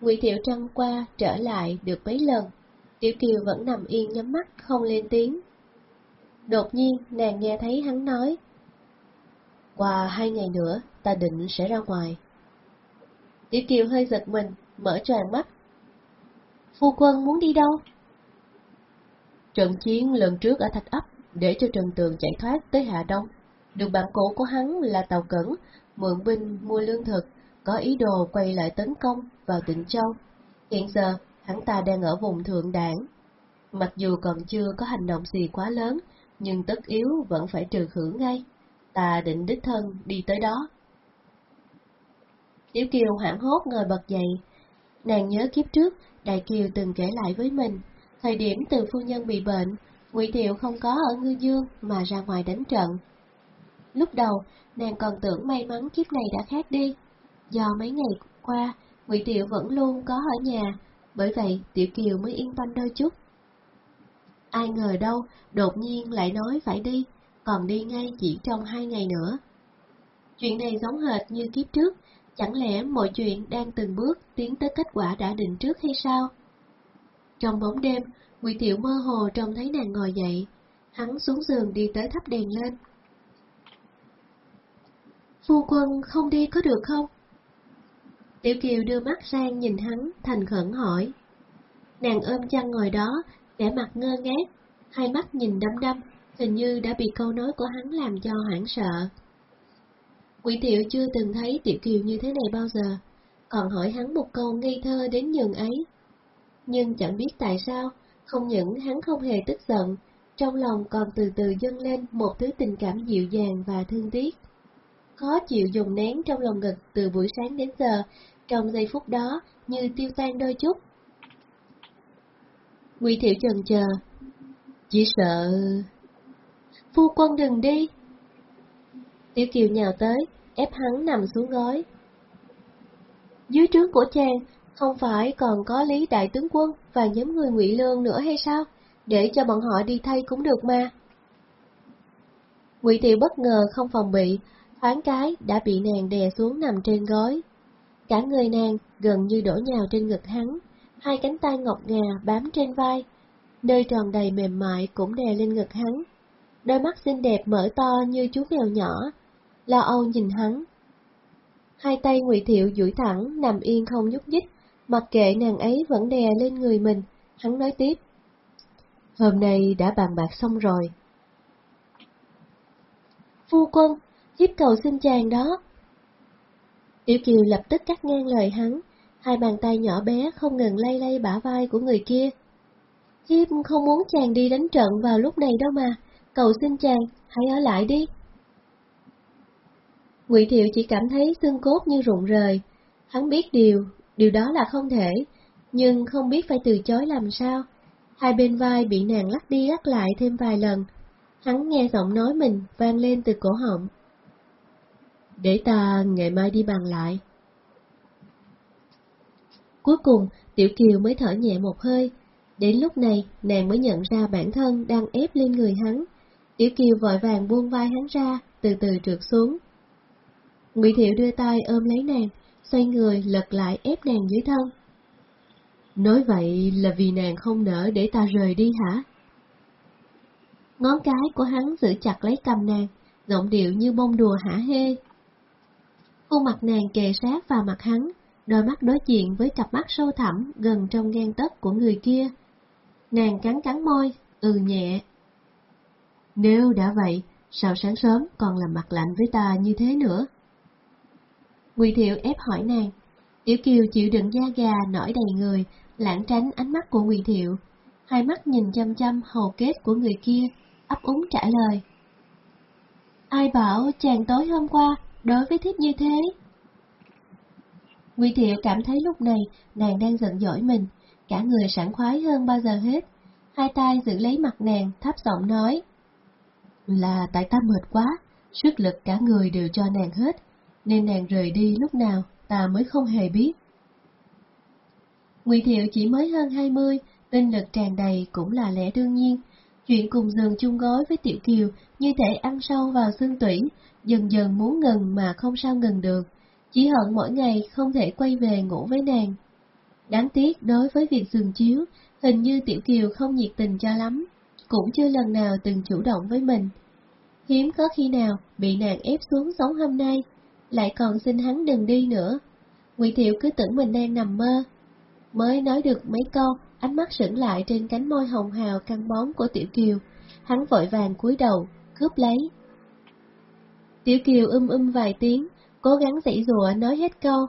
Ngụy Thiệu trăng qua trở lại được mấy lần, Tiểu Kiều vẫn nằm yên nhắm mắt không lên tiếng. Đột nhiên nàng nghe thấy hắn nói, qua hai ngày nữa ta định sẽ ra ngoài. Tiểu Kiều hơi giật mình, mở tròn mắt. Phu quân muốn đi đâu? Trận chiến lần trước ở Thạch Ấp để cho Trần Tường chạy thoát tới Hà Đông. Được bạn cũ của hắn là Tàu Cẩn, mượn binh mua lương thực, có ý đồ quay lại tấn công vào tỉnh Châu. Hiện giờ, hắn ta đang ở vùng thượng đảng. Mặc dù còn chưa có hành động gì quá lớn, nhưng tất yếu vẫn phải trừ khử ngay. Ta định đích thân đi tới đó. Tiểu Kiều hoảng hốt ngồi bật dậy. Nàng nhớ kiếp trước, Đại Kiều từng kể lại với mình, thời điểm từ phu nhân bị bệnh, Ngụy Thiệu không có ở Ngư Dương mà ra ngoài đánh trận. Lúc đầu, nàng còn tưởng may mắn kiếp này đã khác đi. Do mấy ngày qua, Ngụy tiểu vẫn luôn có ở nhà, bởi vậy Tiểu Kiều mới yên tâm đôi chút. Ai ngờ đâu, đột nhiên lại nói phải đi, còn đi ngay chỉ trong hai ngày nữa. Chuyện này giống hệt như kiếp trước, chẳng lẽ mọi chuyện đang từng bước tiến tới kết quả đã định trước hay sao? Trong bóng đêm, Ngụy Tiểu mơ hồ trông thấy nàng ngồi dậy, hắn xuống giường đi tới thắp đèn lên. Phu quân không đi có được không? Tiểu Kiều đưa mắt sang nhìn hắn, thành khẩn hỏi. Nàng ôm chăn ngồi đó, vẻ mặt ngơ ngác, hai mắt nhìn đăm đăm, hình như đã bị câu nói của hắn làm cho hoảng sợ. Quỷ Tiểu chưa từng thấy Tiểu Kiều như thế này bao giờ, còn hỏi hắn một câu ngây thơ đến nhường ấy. Nhưng chẳng biết tại sao, không những hắn không hề tức giận, trong lòng còn từ từ dâng lên một thứ tình cảm dịu dàng và thương tiếc. Khó chịu dùng nén trong lòng ngực từ buổi sáng đến giờ, trong giây phút đó như tiêu tan đôi chút. Ngụy Thiệu chần chờ, chỉ sợ... Phu quân đừng đi. Tiểu Kiều nhào tới, ép hắn nằm xuống gói. Dưới trướng của chàng, không phải còn có Lý Đại Tướng Quân và nhóm người ngụy Lương nữa hay sao? Để cho bọn họ đi thay cũng được mà. Ngụy Thiệu bất ngờ không phòng bị, thoáng cái đã bị nàng đè xuống nằm trên gối. Cả người nàng gần như đổ nhào trên ngực hắn, hai cánh tay ngọc ngà bám trên vai, nơi tròn đầy mềm mại cũng đè lên ngực hắn. Đôi mắt xinh đẹp mở to như chú mèo nhỏ, lo âu nhìn hắn. Hai tay Ngụy Thiệu duỗi thẳng, nằm yên không nhúc nhích, mặc kệ nàng ấy vẫn đè lên người mình, hắn nói tiếp. Hôm nay đã bàn bạc xong rồi. Phu quân, giúp cầu xin chàng đó. Tiểu Kiều lập tức cắt ngang lời hắn, hai bàn tay nhỏ bé không ngừng lay lay bả vai của người kia. Hiếp không muốn chàng đi đánh trận vào lúc này đâu mà, cầu xin chàng, hãy ở lại đi. Ngụy Thiệu chỉ cảm thấy xương cốt như rụng rời. Hắn biết điều, điều đó là không thể, nhưng không biết phải từ chối làm sao. Hai bên vai bị nàng lắc đi lắc lại thêm vài lần. Hắn nghe giọng nói mình vang lên từ cổ họng. Để ta ngày mai đi bàn lại. Cuối cùng, Tiểu Kiều mới thở nhẹ một hơi. Đến lúc này, nàng mới nhận ra bản thân đang ép lên người hắn. Tiểu Kiều vội vàng buông vai hắn ra, từ từ trượt xuống. Ngụy Thiệu đưa tay ôm lấy nàng, xoay người lật lại ép nàng dưới thân. Nói vậy là vì nàng không nỡ để ta rời đi hả? Ngón cái của hắn giữ chặt lấy cầm nàng, giọng điệu như bông đùa hả hê. Khuôn mặt nàng kề sát vào mặt hắn, đôi mắt đối diện với cặp mắt sâu thẳm gần trong gan tấc của người kia. Nàng cắn cắn môi, ừ nhẹ. Nếu đã vậy, sao sáng sớm còn làm mặt lạnh với ta như thế nữa? Ngụy Thiệu ép hỏi nàng. Tiểu Kiều chịu đựng da gà nổi đầy người, lãng tránh ánh mắt của Ngụy Thiệu. Hai mắt nhìn chăm chăm hầu kết của người kia, ấp úng trả lời. Ai bảo chàng tối hôm qua đối với thiếp như thế? nguy Thiệu cảm thấy lúc này nàng đang giận dỗi mình, cả người sảng khoái hơn bao giờ hết. Hai tay giữ lấy mặt nàng, thấp giọng nói. Là tại ta mệt quá, sức lực cả người đều cho nàng hết, nên nàng rời đi lúc nào ta mới không hề biết. Ngụy Thiệu chỉ mới hơn 20, tinh lực tràn đầy cũng là lẽ đương nhiên. Chuyện cùng giường chung gối với Tiểu Kiều như thể ăn sâu vào xương tủy, dần dần muốn ngừng mà không sao ngừng được, chỉ hận mỗi ngày không thể quay về ngủ với nàng. Đáng tiếc đối với việc giường chiếu, hình như Tiểu Kiều không nhiệt tình cho lắm, cũng chưa lần nào từng chủ động với mình. Hiếm có khi nào bị nàng ép xuống sống hôm nay, lại còn xin hắn đừng đi nữa. Ngụy Thiệu cứ tưởng mình đang nằm mơ. Mới nói được mấy câu, ánh mắt sững lại trên cánh môi hồng hào căng bóng của Tiểu Kiều, hắn vội vàng cúi đầu, cướp lấy. Tiểu Kiều um um vài tiếng, cố gắng dãy rụa nói hết câu.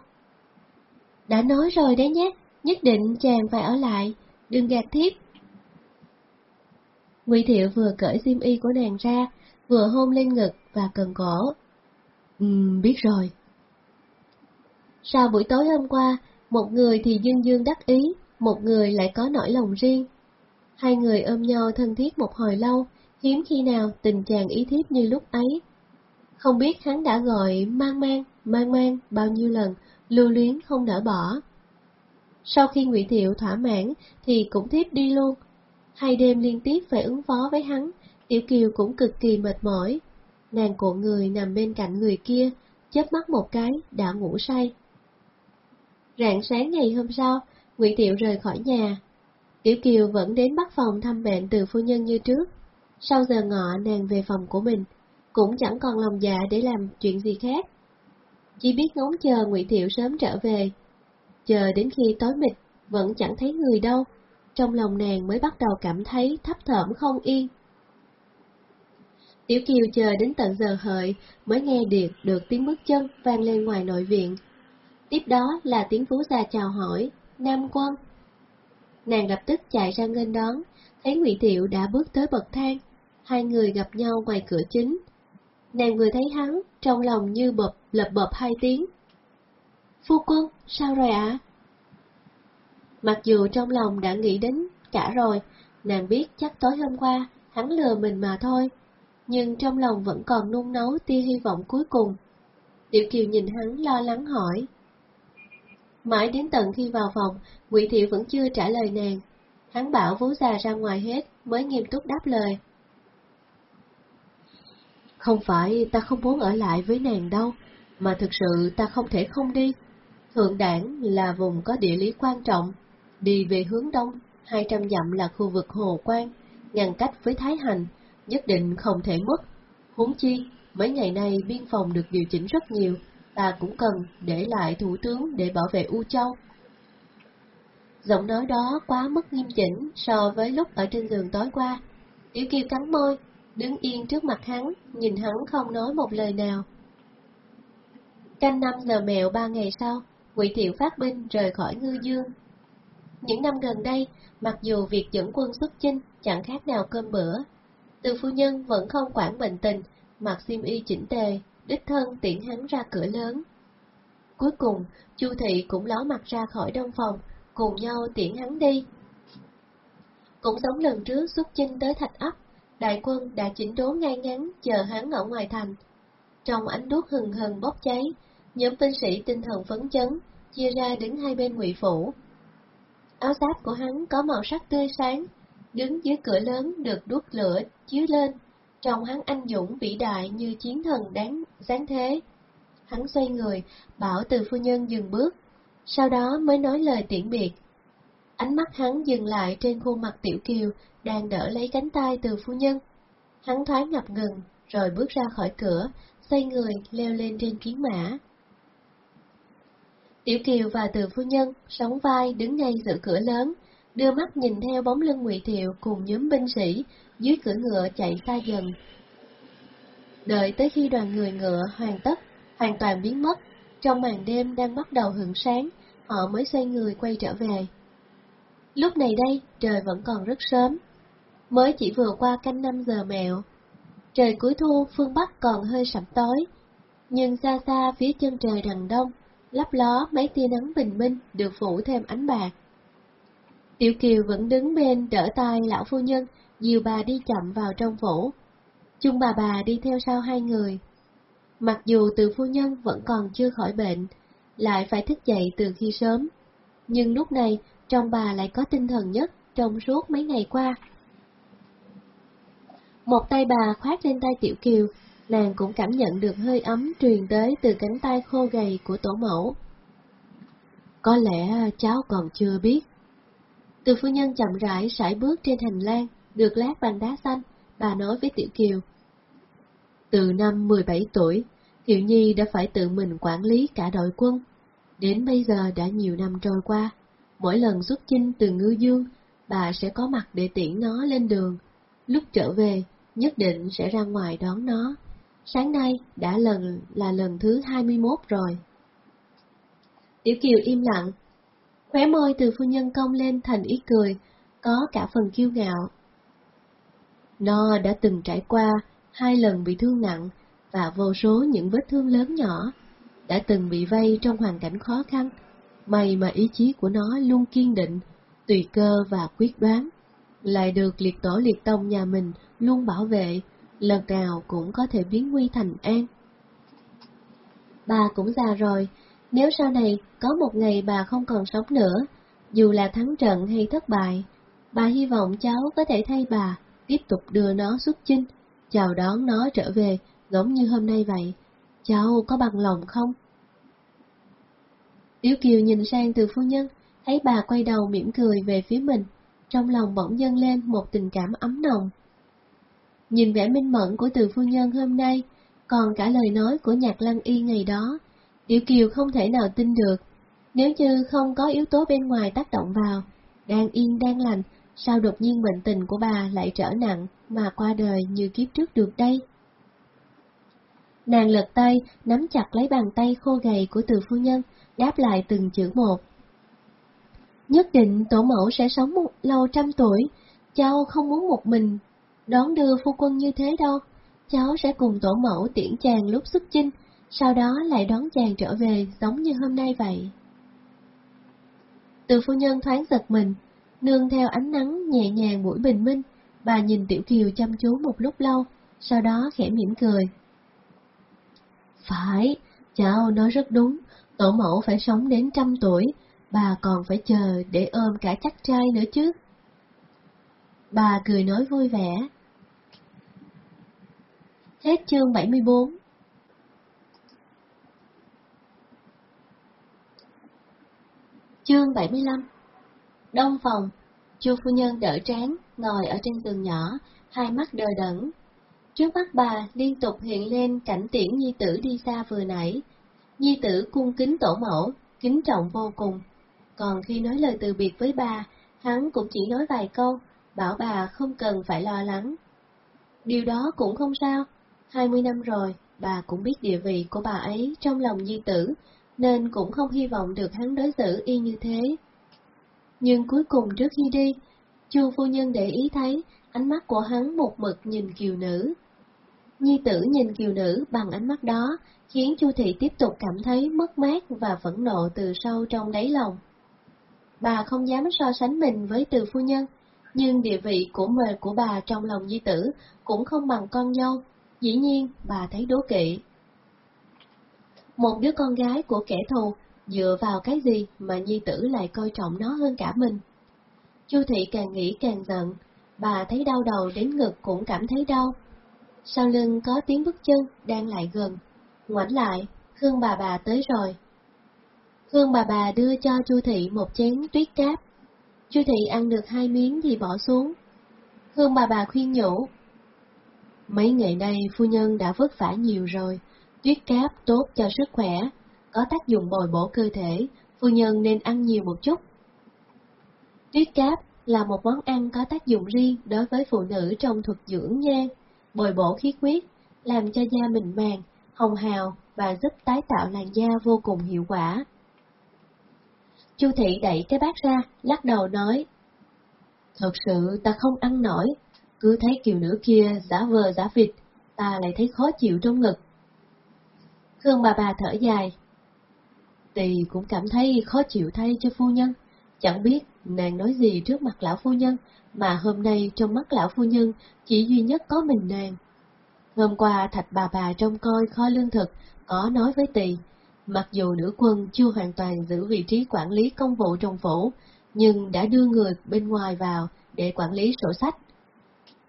Đã nói rồi đấy nhé, nhất định chàng phải ở lại, đừng gạt thiếp. Ngụy Thiệu vừa cởi xiêm y của nàng ra, vừa hôn lên ngực và cần cổ. Ừm, biết rồi. Sau buổi tối hôm qua, một người thì dương dương đắc ý, một người lại có nỗi lòng riêng. Hai người ôm nhau thân thiết một hồi lâu, hiếm khi nào tình chàng ý thiếp như lúc ấy. Không biết hắn đã gọi mang mang, mang mang bao nhiêu lần, lưu luyến không nỡ bỏ. Sau khi ngụy Thiệu thỏa mãn thì cũng thiếp đi luôn. Hai đêm liên tiếp phải ứng phó với hắn, Tiểu Kiều cũng cực kỳ mệt mỏi. Nàng cuộn người nằm bên cạnh người kia, chớp mắt một cái, đã ngủ say. Rạng sáng ngày hôm sau, Ngụy Tiệu rời khỏi nhà. Tiểu Kiều vẫn đến bắt phòng thăm bệnh từ phu nhân như trước. Sau giờ ngọ nàng về phòng của mình, cũng chẳng còn lòng dạ để làm chuyện gì khác. Chỉ biết ngóng chờ Ngụy Thiệu sớm trở về. Chờ đến khi tối mịt, vẫn chẳng thấy người đâu, trong lòng nàng mới bắt đầu cảm thấy thấp thởm không yên. Tiểu Kiều chờ đến tận giờ hợi mới nghe được được tiếng bước chân vang lên ngoài nội viện. Tiếp đó là tiếng phú gia chào hỏi, Nam Quân. Nàng lập tức chạy ra nghênh đón, thấy Ngụy Thiệu đã bước tới bậc thang, hai người gặp nhau ngoài cửa chính. Nàng vừa thấy hắn, trong lòng như bập lập bập hai tiếng. Phu quân, sao rồi ạ? Mặc dù trong lòng đã nghĩ đến cả rồi, nàng biết chắc tối hôm qua hắn lừa mình mà thôi, nhưng trong lòng vẫn còn nung nấu tia hy vọng cuối cùng. Tiểu Kiều nhìn hắn lo lắng hỏi. Mãi đến tận khi vào phòng, Ngụy Thiệu vẫn chưa trả lời nàng. Hắn bảo vú già ra ngoài hết, mới nghiêm túc đáp lời. Không phải ta không muốn ở lại với nàng đâu, mà thực sự ta không thể không đi. Thượng đảng là vùng có địa lý quan trọng, đi về hướng đông, 200 dặm là khu vực Hồ Quan, ngăn cách với Thái Hành, nhất định không thể mất. Huống chi, mấy ngày nay biên phòng được điều chỉnh rất nhiều, ta cũng cần để lại thủ tướng để bảo vệ U Châu. Giọng nói đó quá mức nghiêm chỉnh so với lúc ở trên giường tối qua. Tiểu Kiều cắn môi, đứng yên trước mặt hắn, nhìn hắn không nói một lời nào. Canh năm giờ mẹo ba ngày sau, Ngụy Thiệu phát binh rời khỏi Ngư Dương. Những năm gần đây, mặc dù việc dẫn quân xuất chinh chẳng khác nào cơm bữa, Từ phu nhân vẫn không quản bệnh tình, mặc xiêm y chỉnh tề, đích thân tiễn hắn ra cửa lớn. Cuối cùng, Chu Thị cũng ló mặt ra khỏi đông phòng, cùng nhau tiễn hắn đi. Cũng giống lần trước xuất chinh tới thạch ấp, đại quân đã chỉnh đốn ngay ngắn chờ hắn ở ngoài thành. Trong ánh đuốc hừng hừng bốc cháy, nhóm binh sĩ tinh thần phấn chấn, chia ra đứng hai bên ngụy phủ. Áo giáp của hắn có màu sắc tươi sáng, đứng dưới cửa lớn được đuốc lửa chiếu lên, trông hắn anh dũng vĩ đại như chiến thần đáng sáng thế. Hắn xoay người, bảo từ phu nhân dừng bước, sau đó mới nói lời tiễn biệt. Ánh mắt hắn dừng lại trên khuôn mặt tiểu kiều, đang đỡ lấy cánh tay từ phu nhân. Hắn thoáng ngập ngừng, rồi bước ra khỏi cửa, xoay người leo lên trên kiến mã. Tiểu Kiều và Từ Phu Nhân sóng vai đứng ngay giữa cửa lớn, đưa mắt nhìn theo bóng lưng Ngụy Thiệu cùng nhóm binh sĩ dưới cửa ngựa chạy xa dần. Đợi tới khi đoàn người ngựa hoàn tất, hoàn toàn biến mất, trong màn đêm đang bắt đầu hưởng sáng, họ mới xoay người quay trở về. Lúc này đây, trời vẫn còn rất sớm, mới chỉ vừa qua canh năm giờ mẹo. Trời cuối thu phương Bắc còn hơi sẩm tối, nhưng xa xa phía chân trời đằng đông, lấp ló mấy tia nắng bình minh được phủ thêm ánh bạc. Tiểu Kiều vẫn đứng bên đỡ tay lão phu nhân, dìu bà đi chậm vào trong phủ. Chung bà bà đi theo sau hai người. Mặc dù từ phu nhân vẫn còn chưa khỏi bệnh, lại phải thức dậy từ khi sớm, nhưng lúc này trong bà lại có tinh thần nhất trong suốt mấy ngày qua. Một tay bà khoát lên tay Tiểu Kiều, nàng cũng cảm nhận được hơi ấm truyền tới từ cánh tay khô gầy của tổ mẫu. Có lẽ cháu còn chưa biết. Từ phu nhân chậm rãi sải bước trên hành lang, được lát bằng đá xanh, bà nói với Tiểu Kiều. Từ năm 17 tuổi, Kiều Nhi đã phải tự mình quản lý cả đội quân. Đến bây giờ đã nhiều năm trôi qua, mỗi lần xuất chinh từ ngư dương, bà sẽ có mặt để tiễn nó lên đường. Lúc trở về, nhất định sẽ ra ngoài đón nó. Sáng nay đã lần là lần thứ 21 rồi. Tiểu Kiều im lặng. Khóe môi từ phu nhân cong lên thành ý cười, có cả phần kiêu ngạo. Nó đã từng trải qua hai lần bị thương nặng và vô số những vết thương lớn nhỏ, đã từng bị vây trong hoàn cảnh khó khăn, may mà ý chí của nó luôn kiên định, tùy cơ và quyết đoán, lại được liệt tổ liệt tông nhà mình luôn bảo vệ, lần nào cũng có thể biến nguy thành an. Bà cũng già rồi, nếu sau này có một ngày bà không còn sống nữa, dù là thắng trận hay thất bại, bà hy vọng cháu có thể thay bà tiếp tục đưa nó xuất chinh, chào đón nó trở về giống như hôm nay vậy. Cháu có bằng lòng không? Tiểu Kiều nhìn sang từ phu nhân, thấy bà quay đầu mỉm cười về phía mình, trong lòng bỗng dâng lên một tình cảm ấm nồng. Nhìn vẻ minh mẫn của từ phu nhân hôm nay, còn cả lời nói của nhạc lăng y ngày đó, Tiểu Kiều không thể nào tin được. Nếu như không có yếu tố bên ngoài tác động vào, đang yên đang lành, sao đột nhiên bệnh tình của bà lại trở nặng mà qua đời như kiếp trước được đây? Nàng lật tay, nắm chặt lấy bàn tay khô gầy của từ phu nhân, đáp lại từng chữ một. Nhất định tổ mẫu sẽ sống một lâu trăm tuổi, cháu không muốn một mình đón đưa phu quân như thế đâu. Cháu sẽ cùng tổ mẫu tiễn chàng lúc xuất chinh, sau đó lại đón chàng trở về giống như hôm nay vậy. Từ phu nhân thoáng giật mình, nương theo ánh nắng nhẹ nhàng buổi bình minh, bà nhìn Tiểu Kiều chăm chú một lúc lâu, sau đó khẽ mỉm cười. Phải, cháu nói rất đúng, tổ mẫu phải sống đến trăm tuổi, bà còn phải chờ để ôm cả chắc trai nữa chứ. Bà cười nói vui vẻ. Hết chương 74 Chương 75 Đông phòng, chu phu nhân đỡ trán, ngồi ở trên giường nhỏ, hai mắt đờ đẫn. Trước mắt bà liên tục hiện lên cảnh tiễn nhi tử đi xa vừa nãy. Nhi tử cung kính tổ mẫu, kính trọng vô cùng. Còn khi nói lời từ biệt với bà, hắn cũng chỉ nói vài câu, bảo bà không cần phải lo lắng. Điều đó cũng không sao, 20 năm rồi, bà cũng biết địa vị của bà ấy trong lòng nhi tử, nên cũng không hy vọng được hắn đối xử y như thế. Nhưng cuối cùng trước khi đi, chu phu nhân để ý thấy ánh mắt của hắn một mực nhìn kiều nữ. Nhi tử nhìn kiều nữ bằng ánh mắt đó, khiến Chu Thị tiếp tục cảm thấy mất mát và phẫn nộ từ sâu trong đáy lòng. Bà không dám so sánh mình với từ phu nhân, nhưng địa vị của mời của bà trong lòng Nhi tử cũng không bằng con dâu, dĩ nhiên bà thấy đố kỵ. Một đứa con gái của kẻ thù, dựa vào cái gì mà Nhi tử lại coi trọng nó hơn cả mình? Chu Thị càng nghĩ càng giận, bà thấy đau đầu đến ngực cũng cảm thấy đau. Sau lưng có tiếng bước chân đang lại gần, ngoảnh lại, Khương bà bà tới rồi. Khương bà bà đưa cho Chu Thị một chén tuyết cáp. Chu Thị ăn được hai miếng thì bỏ xuống. Khương bà bà khuyên nhủ. Mấy ngày nay phu nhân đã vất vả nhiều rồi, tuyết cáp tốt cho sức khỏe, có tác dụng bồi bổ cơ thể, phu nhân nên ăn nhiều một chút. Tuyết cáp là một món ăn có tác dụng riêng đối với phụ nữ trong thuật dưỡng nhan, bồi bổ khí huyết, làm cho da mịn màng, hồng hào và giúp tái tạo làn da vô cùng hiệu quả. Chu thị đẩy cái bát ra, lắc đầu nói, Thật sự ta không ăn nổi, cứ thấy kiều nữ kia giả vờ giả vịt, ta lại thấy khó chịu trong ngực. Khương bà bà thở dài, Tỳ cũng cảm thấy khó chịu thay cho phu nhân, chẳng biết nàng nói gì trước mặt lão phu nhân, mà hôm nay trong mắt lão phu nhân chỉ duy nhất có mình nàng. Hôm qua thạch bà bà trông coi kho lương thực, có nói với tỳ, mặc dù nữ quân chưa hoàn toàn giữ vị trí quản lý công vụ trong phủ, nhưng đã đưa người bên ngoài vào để quản lý sổ sách.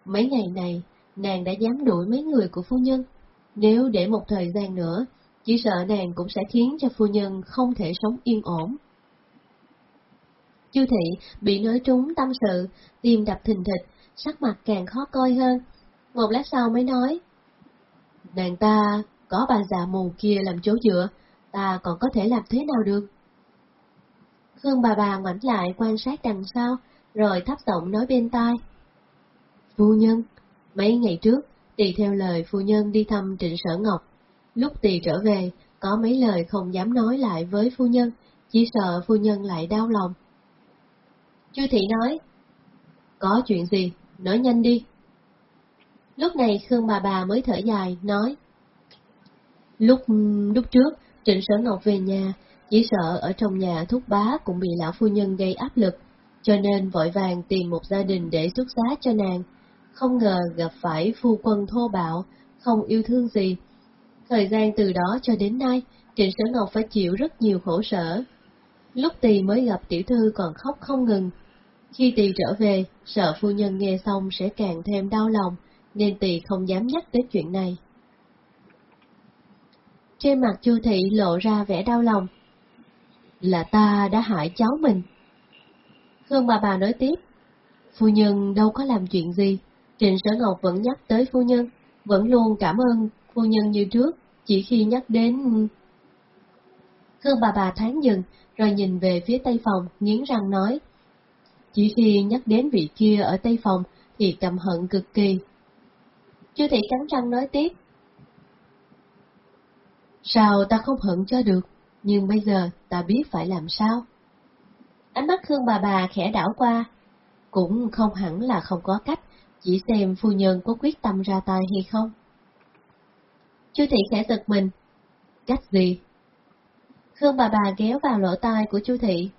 Mấy ngày này, nàng đã dám đuổi mấy người của phu nhân. Nếu để một thời gian nữa, chỉ sợ nàng cũng sẽ khiến cho phu nhân không thể sống yên ổn. Chu thị bị nói trúng tâm sự, tim đập thình thịch, sắc mặt càng khó coi hơn. Một lát sau mới nói, Nàng ta có bà già mù kia làm chỗ dựa, ta còn có thể làm thế nào được? Khương bà bà ngoảnh lại quan sát đằng sau, rồi thấp giọng nói bên tai. Phu nhân, mấy ngày trước, tỳ theo lời phu nhân đi thăm trịnh sở ngọc. Lúc tỳ trở về, có mấy lời không dám nói lại với phu nhân, chỉ sợ phu nhân lại đau lòng. Chu thị nói, có chuyện gì, nói nhanh đi. Lúc này Khương bà bà mới thở dài, nói, Lúc lúc trước, Trịnh Sở Ngọc về nhà, chỉ sợ ở trong nhà thúc bá cũng bị lão phu nhân gây áp lực, cho nên vội vàng tìm một gia đình để xuất giá cho nàng. Không ngờ gặp phải phu quân thô bạo, không yêu thương gì. Thời gian từ đó cho đến nay, Trịnh Sở Ngọc phải chịu rất nhiều khổ sở. Lúc tỳ mới gặp tiểu thư còn khóc không ngừng. Khi tỳ trở về, sợ phu nhân nghe xong sẽ càng thêm đau lòng, nên tỳ không dám nhắc tới chuyện này. Trên mặt Chu Thị lộ ra vẻ đau lòng. Là ta đã hại cháu mình. Hương bà bà nói tiếp, phu nhân đâu có làm chuyện gì, Trịnh Sở Ngọc vẫn nhắc tới phu nhân, vẫn luôn cảm ơn phu nhân như trước, chỉ khi nhắc đến... Hương bà bà tháng dừng, rồi nhìn về phía tây phòng, nghiến răng nói. Chỉ khi nhắc đến vị kia ở tây phòng, thì căm hận cực kỳ. chưa thị cắn răng nói tiếp. Sao ta không hận cho được, nhưng bây giờ ta biết phải làm sao. Ánh mắt Khương bà bà khẽ đảo qua, cũng không hẳn là không có cách, chỉ xem phu nhân có quyết tâm ra tay hay không. Chu thị khẽ giật mình. Cách gì? Khương bà bà kéo vào lỗ tai của chu thị.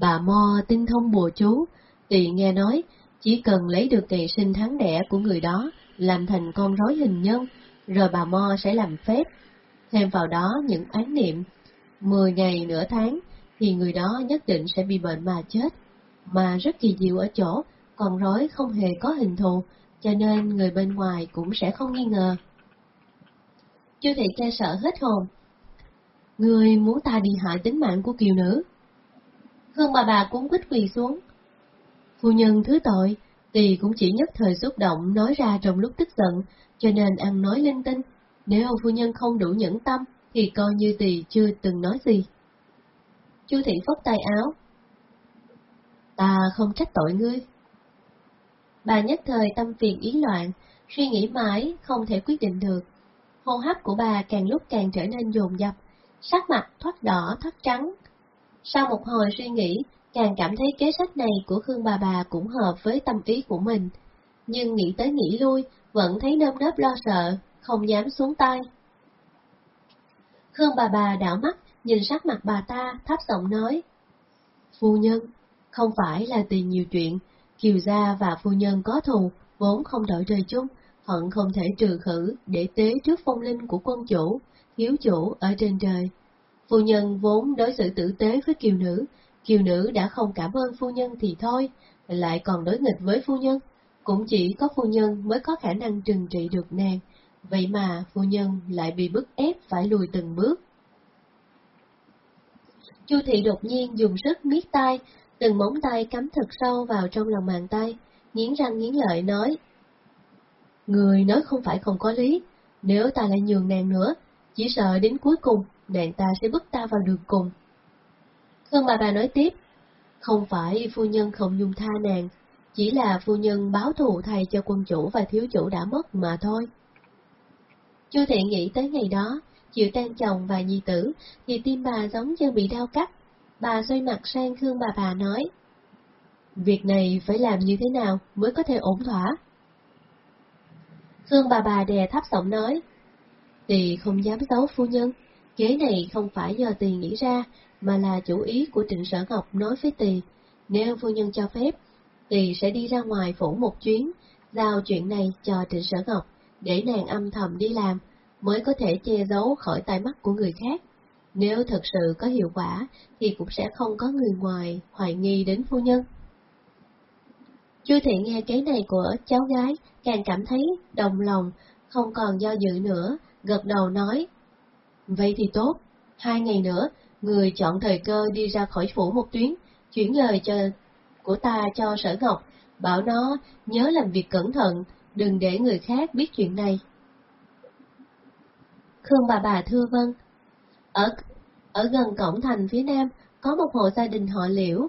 Bà Mo tinh thông bùa chú, tỷ nghe nói chỉ cần lấy được ngày sinh tháng đẻ của người đó, làm thành con rối hình nhân, rồi bà Mo sẽ làm phép thêm vào đó những án niệm, 10 ngày nửa tháng thì người đó nhất định sẽ bị bệnh mà chết. Mà rất kỳ diệu ở chỗ, con rối không hề có hình thù, cho nên người bên ngoài cũng sẽ không nghi ngờ. chưa thị che sợ hết hồn. Người muốn ta đi hại tính mạng của kiều nữ. Hương bà bà cũng quýt quỳ xuống. Phu nhân thứ tội, tỳ cũng chỉ nhất thời xúc động nói ra trong lúc tức giận, cho nên ăn nói linh tinh, nếu phu nhân không đủ nhẫn tâm, thì coi như tỳ chưa từng nói gì. Chu thị phất tay áo. Ta không trách tội ngươi. Bà nhất thời tâm phiền ý loạn, suy nghĩ mãi, không thể quyết định được. Hô hấp của bà càng lúc càng trở nên dồn dập, sắc mặt thoát đỏ thoát trắng. Sau một hồi suy nghĩ, càng cảm thấy kế sách này của Khương bà bà cũng hợp với tâm ý của mình, nhưng nghĩ tới nghĩ lui, vẫn thấy nơm nớp lo sợ, không dám xuống tay. Khương bà bà đảo mắt, nhìn sắc mặt bà ta, thấp giọng nói. Phu nhân, không phải là tiền nhiều chuyện, Kiều gia và phu nhân có thù, vốn không đổi trời chung, hận không thể trừ khử để tế trước phong linh của quân chủ, hiếu chủ ở trên trời. Phu nhân vốn đối xử tử tế với kiều nữ, kiều nữ đã không cảm ơn phu nhân thì thôi, lại còn đối nghịch với phu nhân, cũng chỉ có phu nhân mới có khả năng trừng trị được nàng, vậy mà phu nhân lại bị bức ép phải lùi từng bước. Chu thị đột nhiên dùng sức miết tay, từng móng tay cắm thật sâu vào trong lòng bàn tay, nghiến răng nghiến lợi nói. Người nói không phải không có lý, nếu ta lại nhường nàng nữa, chỉ sợ đến cuối cùng, nàng ta sẽ bức ta vào đường cùng. Khương bà bà nói tiếp, không phải phu nhân không dung tha nàng, chỉ là phu nhân báo thù thay cho quân chủ và thiếu chủ đã mất mà thôi. Chu thể nghĩ tới ngày đó, chịu tan chồng và nhi tử, thì tim bà giống như bị đau cắt. Bà xoay mặt sang Khương bà bà nói, Việc này phải làm như thế nào mới có thể ổn thỏa? Khương bà bà đè thấp giọng nói, Tỳ không dám giấu phu nhân, kế này không phải do Tỳ nghĩ ra, mà là chủ ý của Trịnh Sở Ngọc nói với Tỳ. Nếu phu nhân cho phép, Tỳ sẽ đi ra ngoài phủ một chuyến, giao chuyện này cho Trịnh Sở Ngọc, để nàng âm thầm đi làm, mới có thể che giấu khỏi tai mắt của người khác. Nếu thật sự có hiệu quả, thì cũng sẽ không có người ngoài hoài nghi đến phu nhân. Chu thị nghe cái này của cháu gái, càng cảm thấy đồng lòng, không còn do dự nữa, gật đầu nói. Vậy thì tốt, hai ngày nữa, người chọn thời cơ đi ra khỏi phủ một tuyến, chuyển lời cho của ta cho sở ngọc, bảo nó nhớ làm việc cẩn thận, đừng để người khác biết chuyện này. Khương bà bà thưa vâng. Ở, ở gần cổng thành phía nam, có một hộ gia đình họ liễu.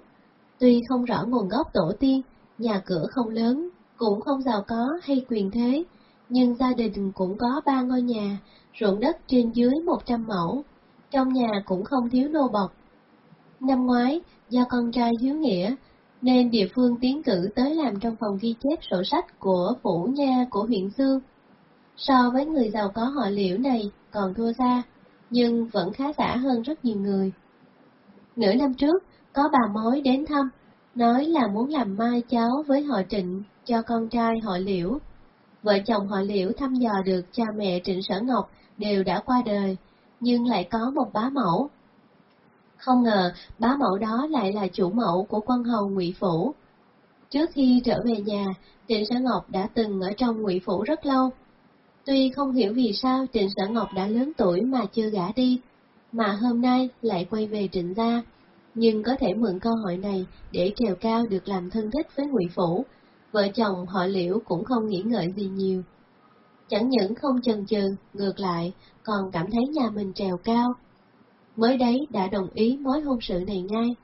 Tuy không rõ nguồn gốc tổ tiên, nhà cửa không lớn, cũng không giàu có hay quyền thế, nhưng gia đình cũng có ba ngôi nhà, ruộng đất trên dưới 100 mẫu, trong nhà cũng không thiếu nô bọc. Năm ngoái, do con trai hiếu nghĩa, nên địa phương tiến cử tới làm trong phòng ghi chép sổ sách của phủ nha của huyện Dương. So với người giàu có họ liễu này còn thua xa, nhưng vẫn khá giả hơn rất nhiều người. Nửa năm trước, có bà mối đến thăm, nói là muốn làm mai cháu với họ Trịnh cho con trai họ Liễu. Vợ chồng họ Liễu thăm dò được cha mẹ Trịnh Sở Ngọc đều đã qua đời, nhưng lại có một bá mẫu. Không ngờ bá mẫu đó lại là chủ mẫu của quân hầu Ngụy Phủ. Trước khi trở về nhà, Trịnh Sở Ngọc đã từng ở trong Ngụy Phủ rất lâu. Tuy không hiểu vì sao Trịnh Sở Ngọc đã lớn tuổi mà chưa gả đi, mà hôm nay lại quay về Trịnh gia nhưng có thể mượn cơ hội này để trèo cao được làm thân thích với Ngụy Phủ. Vợ chồng họ Liễu cũng không nghĩ ngợi gì nhiều. Chẳng những không chần chừ, ngược lại, còn cảm thấy nhà mình trèo cao. Mới đấy đã đồng ý mối hôn sự này ngay.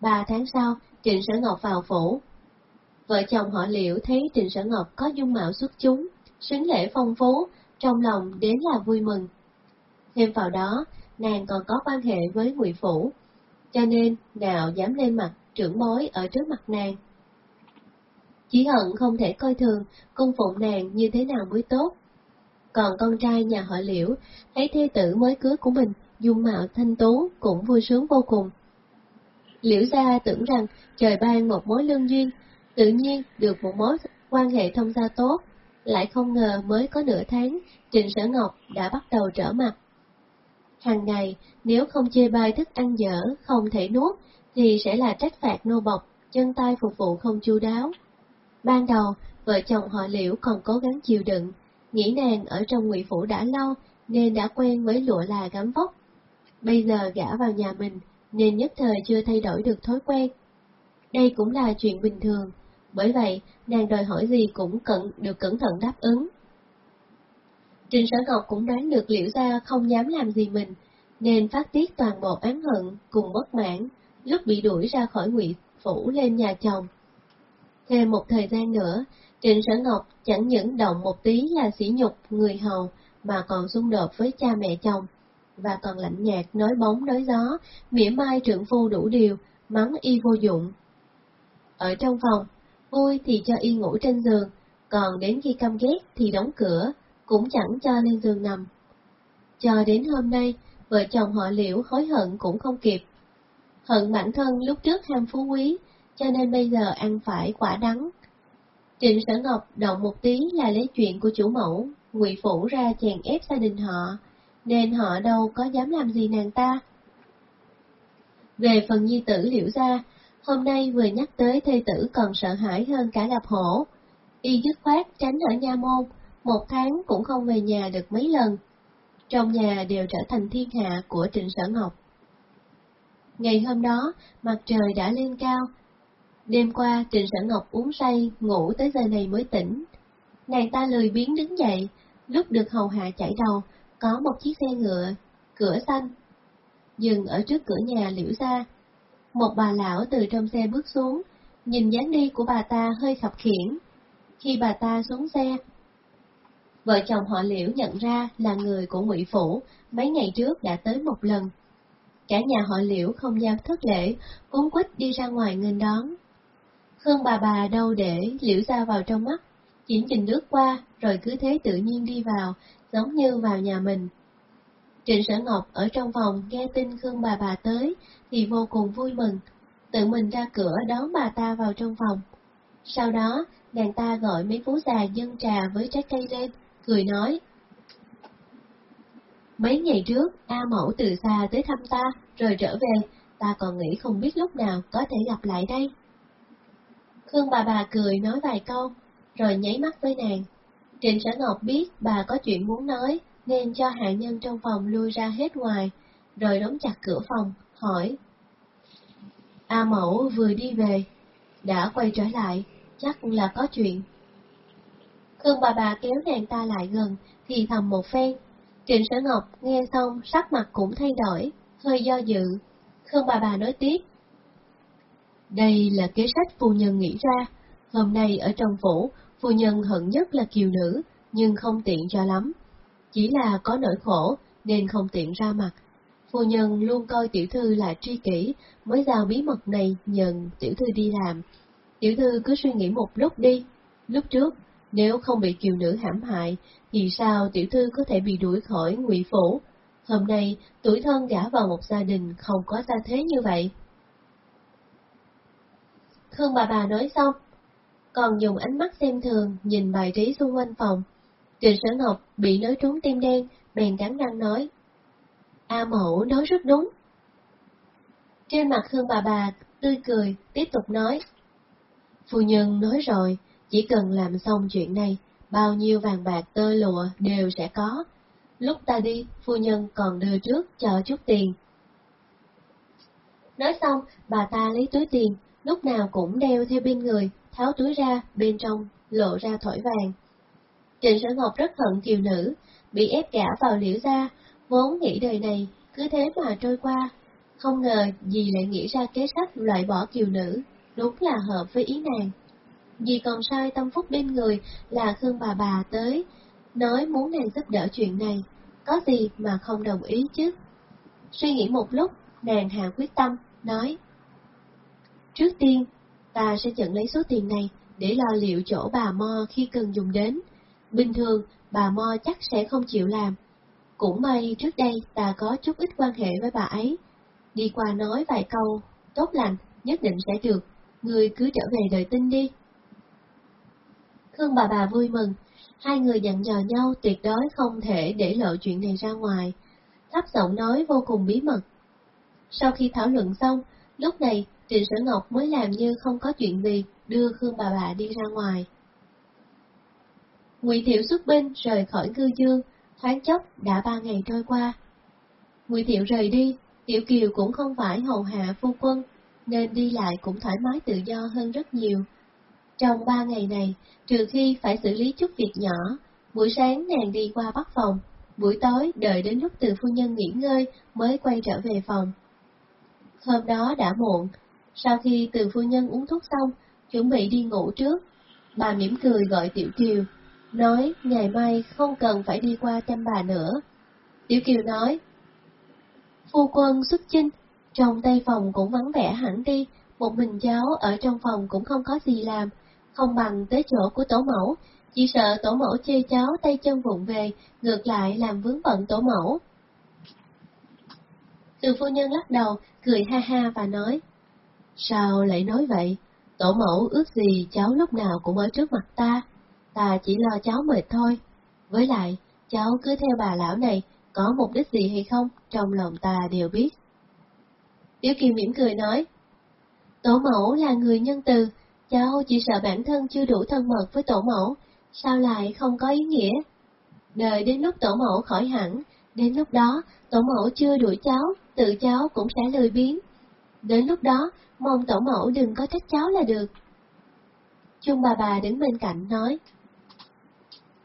Ba tháng sau, Trịnh Sở Ngọc vào phủ. Vợ chồng họ Liễu thấy Trịnh Sở Ngọc có dung mạo xuất chúng, xứng lễ phong phú, trong lòng đến là vui mừng. Thêm vào đó, nàng còn có quan hệ với Ngụy Phủ, cho nên nào dám lên mặt trưởng bối ở trước mặt nàng. Chỉ hận không thể coi thường cung phụng nàng như thế nào mới tốt. Còn con trai nhà họ liễu, thấy thê tử mới cưới của mình, dung mạo thanh tú cũng vui sướng vô cùng. Liễu gia tưởng rằng trời ban một mối lương duyên, tự nhiên được một mối quan hệ thông gia tốt, lại không ngờ mới có nửa tháng, Trịnh Sở Ngọc đã bắt đầu trở mặt. Hàng ngày, nếu không chê bai thức ăn dở, không thể nuốt, thì sẽ là trách phạt nô bọc, chân tay phục vụ không chu đáo. Ban đầu, vợ chồng họ liễu còn cố gắng chịu đựng, nghĩ nàng ở trong ngụy phủ đã lâu nên đã quen với lụa là gắm vóc. Bây giờ gã vào nhà mình nên nhất thời chưa thay đổi được thói quen. Đây cũng là chuyện bình thường, bởi vậy nàng đòi hỏi gì cũng cẩn được cẩn thận đáp ứng. Trình Sở Ngọc cũng đoán được liễu gia không dám làm gì mình, nên phát tiết toàn bộ án hận cùng bất mãn, lúc bị đuổi ra khỏi ngụy phủ lên nhà chồng. Thêm một thời gian nữa, Trịnh Sở Ngọc chẳng những động một tí là sỉ nhục người hầu, mà còn xung đột với cha mẹ chồng, và còn lạnh nhạt nói bóng nói gió, mỉa mai trưởng phu đủ điều, mắng y vô dụng. Ở trong phòng, vui thì cho y ngủ trên giường, còn đến khi căm ghét thì đóng cửa, cũng chẳng cho lên giường nằm. Cho đến hôm nay, vợ chồng họ liễu hối hận cũng không kịp. Hận bản thân lúc trước ham phú quý, cho nên bây giờ ăn phải quả đắng. Trịnh Sở Ngọc động một tí là lấy chuyện của chủ mẫu, ngụy Phủ ra chèn ép gia đình họ, nên họ đâu có dám làm gì nàng ta. Về phần nhi tử liễu gia, hôm nay vừa nhắc tới thê tử còn sợ hãi hơn cả gặp hổ. Y dứt khoát tránh ở nha môn, một tháng cũng không về nhà được mấy lần. Trong nhà đều trở thành thiên hạ của Trịnh Sở Ngọc. Ngày hôm đó, mặt trời đã lên cao. Đêm qua, Trịnh Sở Ngọc uống say, ngủ tới giờ này mới tỉnh. Nàng ta lười biến đứng dậy, lúc được hầu hạ chảy đầu, có một chiếc xe ngựa, cửa xanh, dừng ở trước cửa nhà liễu ra. Một bà lão từ trong xe bước xuống, nhìn dáng đi của bà ta hơi khập khiển. Khi bà ta xuống xe, vợ chồng họ liễu nhận ra là người của ngụy Phủ, mấy ngày trước đã tới một lần. Cả nhà họ liễu không dám thất lễ, cuốn quýt đi ra ngoài nghênh đón. Khương bà bà đâu để liễu ra vào trong mắt, chỉ nhìn lướt qua rồi cứ thế tự nhiên đi vào, giống như vào nhà mình. Trịnh Sở Ngọc ở trong phòng nghe tin Khương bà bà tới thì vô cùng vui mừng, tự mình ra cửa đón bà ta vào trong phòng. Sau đó, nàng ta gọi mấy phú già dân trà với trái cây lên, cười nói. Mấy ngày trước, A Mẫu từ xa tới thăm ta, rồi trở về, ta còn nghĩ không biết lúc nào có thể gặp lại đây. Khương bà bà cười nói vài câu, rồi nháy mắt với nàng. Trịnh Sở Ngọc biết bà có chuyện muốn nói, nên cho hạ nhân trong phòng lui ra hết ngoài, rồi đóng chặt cửa phòng, hỏi. A Mẫu vừa đi về, đã quay trở lại, chắc là có chuyện. Khương bà bà kéo nàng ta lại gần, thì thầm một phen. Trịnh Sở Ngọc nghe xong sắc mặt cũng thay đổi, hơi do dự. Khương bà bà nói tiếp. Đây là kế sách phu nhân nghĩ ra, hôm nay ở trong phủ, phu nhân hận nhất là kiều nữ, nhưng không tiện cho lắm. Chỉ là có nỗi khổ, nên không tiện ra mặt. Phu nhân luôn coi tiểu thư là tri kỷ, mới giao bí mật này nhờ tiểu thư đi làm. Tiểu thư cứ suy nghĩ một lúc đi. Lúc trước, nếu không bị kiều nữ hãm hại, thì sao tiểu thư có thể bị đuổi khỏi ngụy phủ? Hôm nay, tuổi thân gả vào một gia đình không có gia thế như vậy. Khương bà bà nói xong, còn dùng ánh mắt xem thường nhìn bài trí xung quanh phòng. Trịnh Sở Ngọc bị nói trúng tim đen, bèn cắn răng nói. A mẫu nói rất đúng. Trên mặt Khương bà bà tươi cười, tiếp tục nói. Phu nhân nói rồi, chỉ cần làm xong chuyện này, bao nhiêu vàng bạc tơ lụa đều sẽ có. Lúc ta đi, phu nhân còn đưa trước cho chút tiền. Nói xong, bà ta lấy túi tiền, lúc nào cũng đeo theo bên người, tháo túi ra, bên trong lộ ra thỏi vàng. Trịnh Sở Ngọc rất hận kiều nữ, bị ép gả vào liễu gia, vốn nghĩ đời này cứ thế mà trôi qua. Không ngờ dì lại nghĩ ra kế sách loại bỏ kiều nữ, đúng là hợp với ý nàng. Dì còn sai tâm phúc bên người là Khương bà bà tới, nói muốn nàng giúp đỡ chuyện này, có gì mà không đồng ý chứ. Suy nghĩ một lúc, nàng hạ quyết tâm, nói. Trước tiên, ta sẽ nhận lấy số tiền này để lo liệu chỗ bà Mo khi cần dùng đến. Bình thường, bà Mo chắc sẽ không chịu làm. Cũng may trước đây ta có chút ít quan hệ với bà ấy. Đi qua nói vài câu, tốt lành, nhất định sẽ được. Người cứ trở về đợi tin đi. Khương bà bà vui mừng, hai người dặn dò nhau tuyệt đối không thể để lộ chuyện này ra ngoài. Thấp giọng nói vô cùng bí mật. Sau khi thảo luận xong, lúc này Trịnh Sở Ngọc mới làm như không có chuyện gì, đưa Khương bà bà đi ra ngoài. Ngụy Thiệu xuất binh rời khỏi cư dương, thoáng chốc đã ba ngày trôi qua. Ngụy Thiệu rời đi, Tiểu Kiều cũng không phải hầu hạ phu quân, nên đi lại cũng thoải mái tự do hơn rất nhiều. Trong ba ngày này, trừ khi phải xử lý chút việc nhỏ, buổi sáng nàng đi qua bắc phòng, buổi tối đợi đến lúc từ phu nhân nghỉ ngơi mới quay trở về phòng. Hôm đó đã muộn, sau khi từ phu nhân uống thuốc xong, chuẩn bị đi ngủ trước, bà mỉm cười gọi Tiểu Kiều, nói ngày mai không cần phải đi qua chăm bà nữa. Tiểu Kiều nói, phu quân xuất chinh, trong tay phòng cũng vắng vẻ hẳn đi, một mình cháu ở trong phòng cũng không có gì làm, không bằng tới chỗ của tổ mẫu, chỉ sợ tổ mẫu chê cháu tay chân vụng về, ngược lại làm vướng bận tổ mẫu. Từ phu nhân lắc đầu, cười ha ha và nói, Sao lại nói vậy? Tổ mẫu ước gì cháu lúc nào cũng ở trước mặt ta, ta chỉ lo cháu mệt thôi. Với lại, cháu cứ theo bà lão này, có mục đích gì hay không, trong lòng ta đều biết. Tiểu Kiều mỉm cười nói, Tổ mẫu là người nhân từ, cháu chỉ sợ bản thân chưa đủ thân mật với tổ mẫu, sao lại không có ý nghĩa? Đợi đến lúc tổ mẫu khỏi hẳn, đến lúc đó tổ mẫu chưa đuổi cháu, tự cháu cũng sẽ lười biếng. Đến lúc đó, mong tổ mẫu đừng có trách cháu là được. Chung bà bà đứng bên cạnh nói,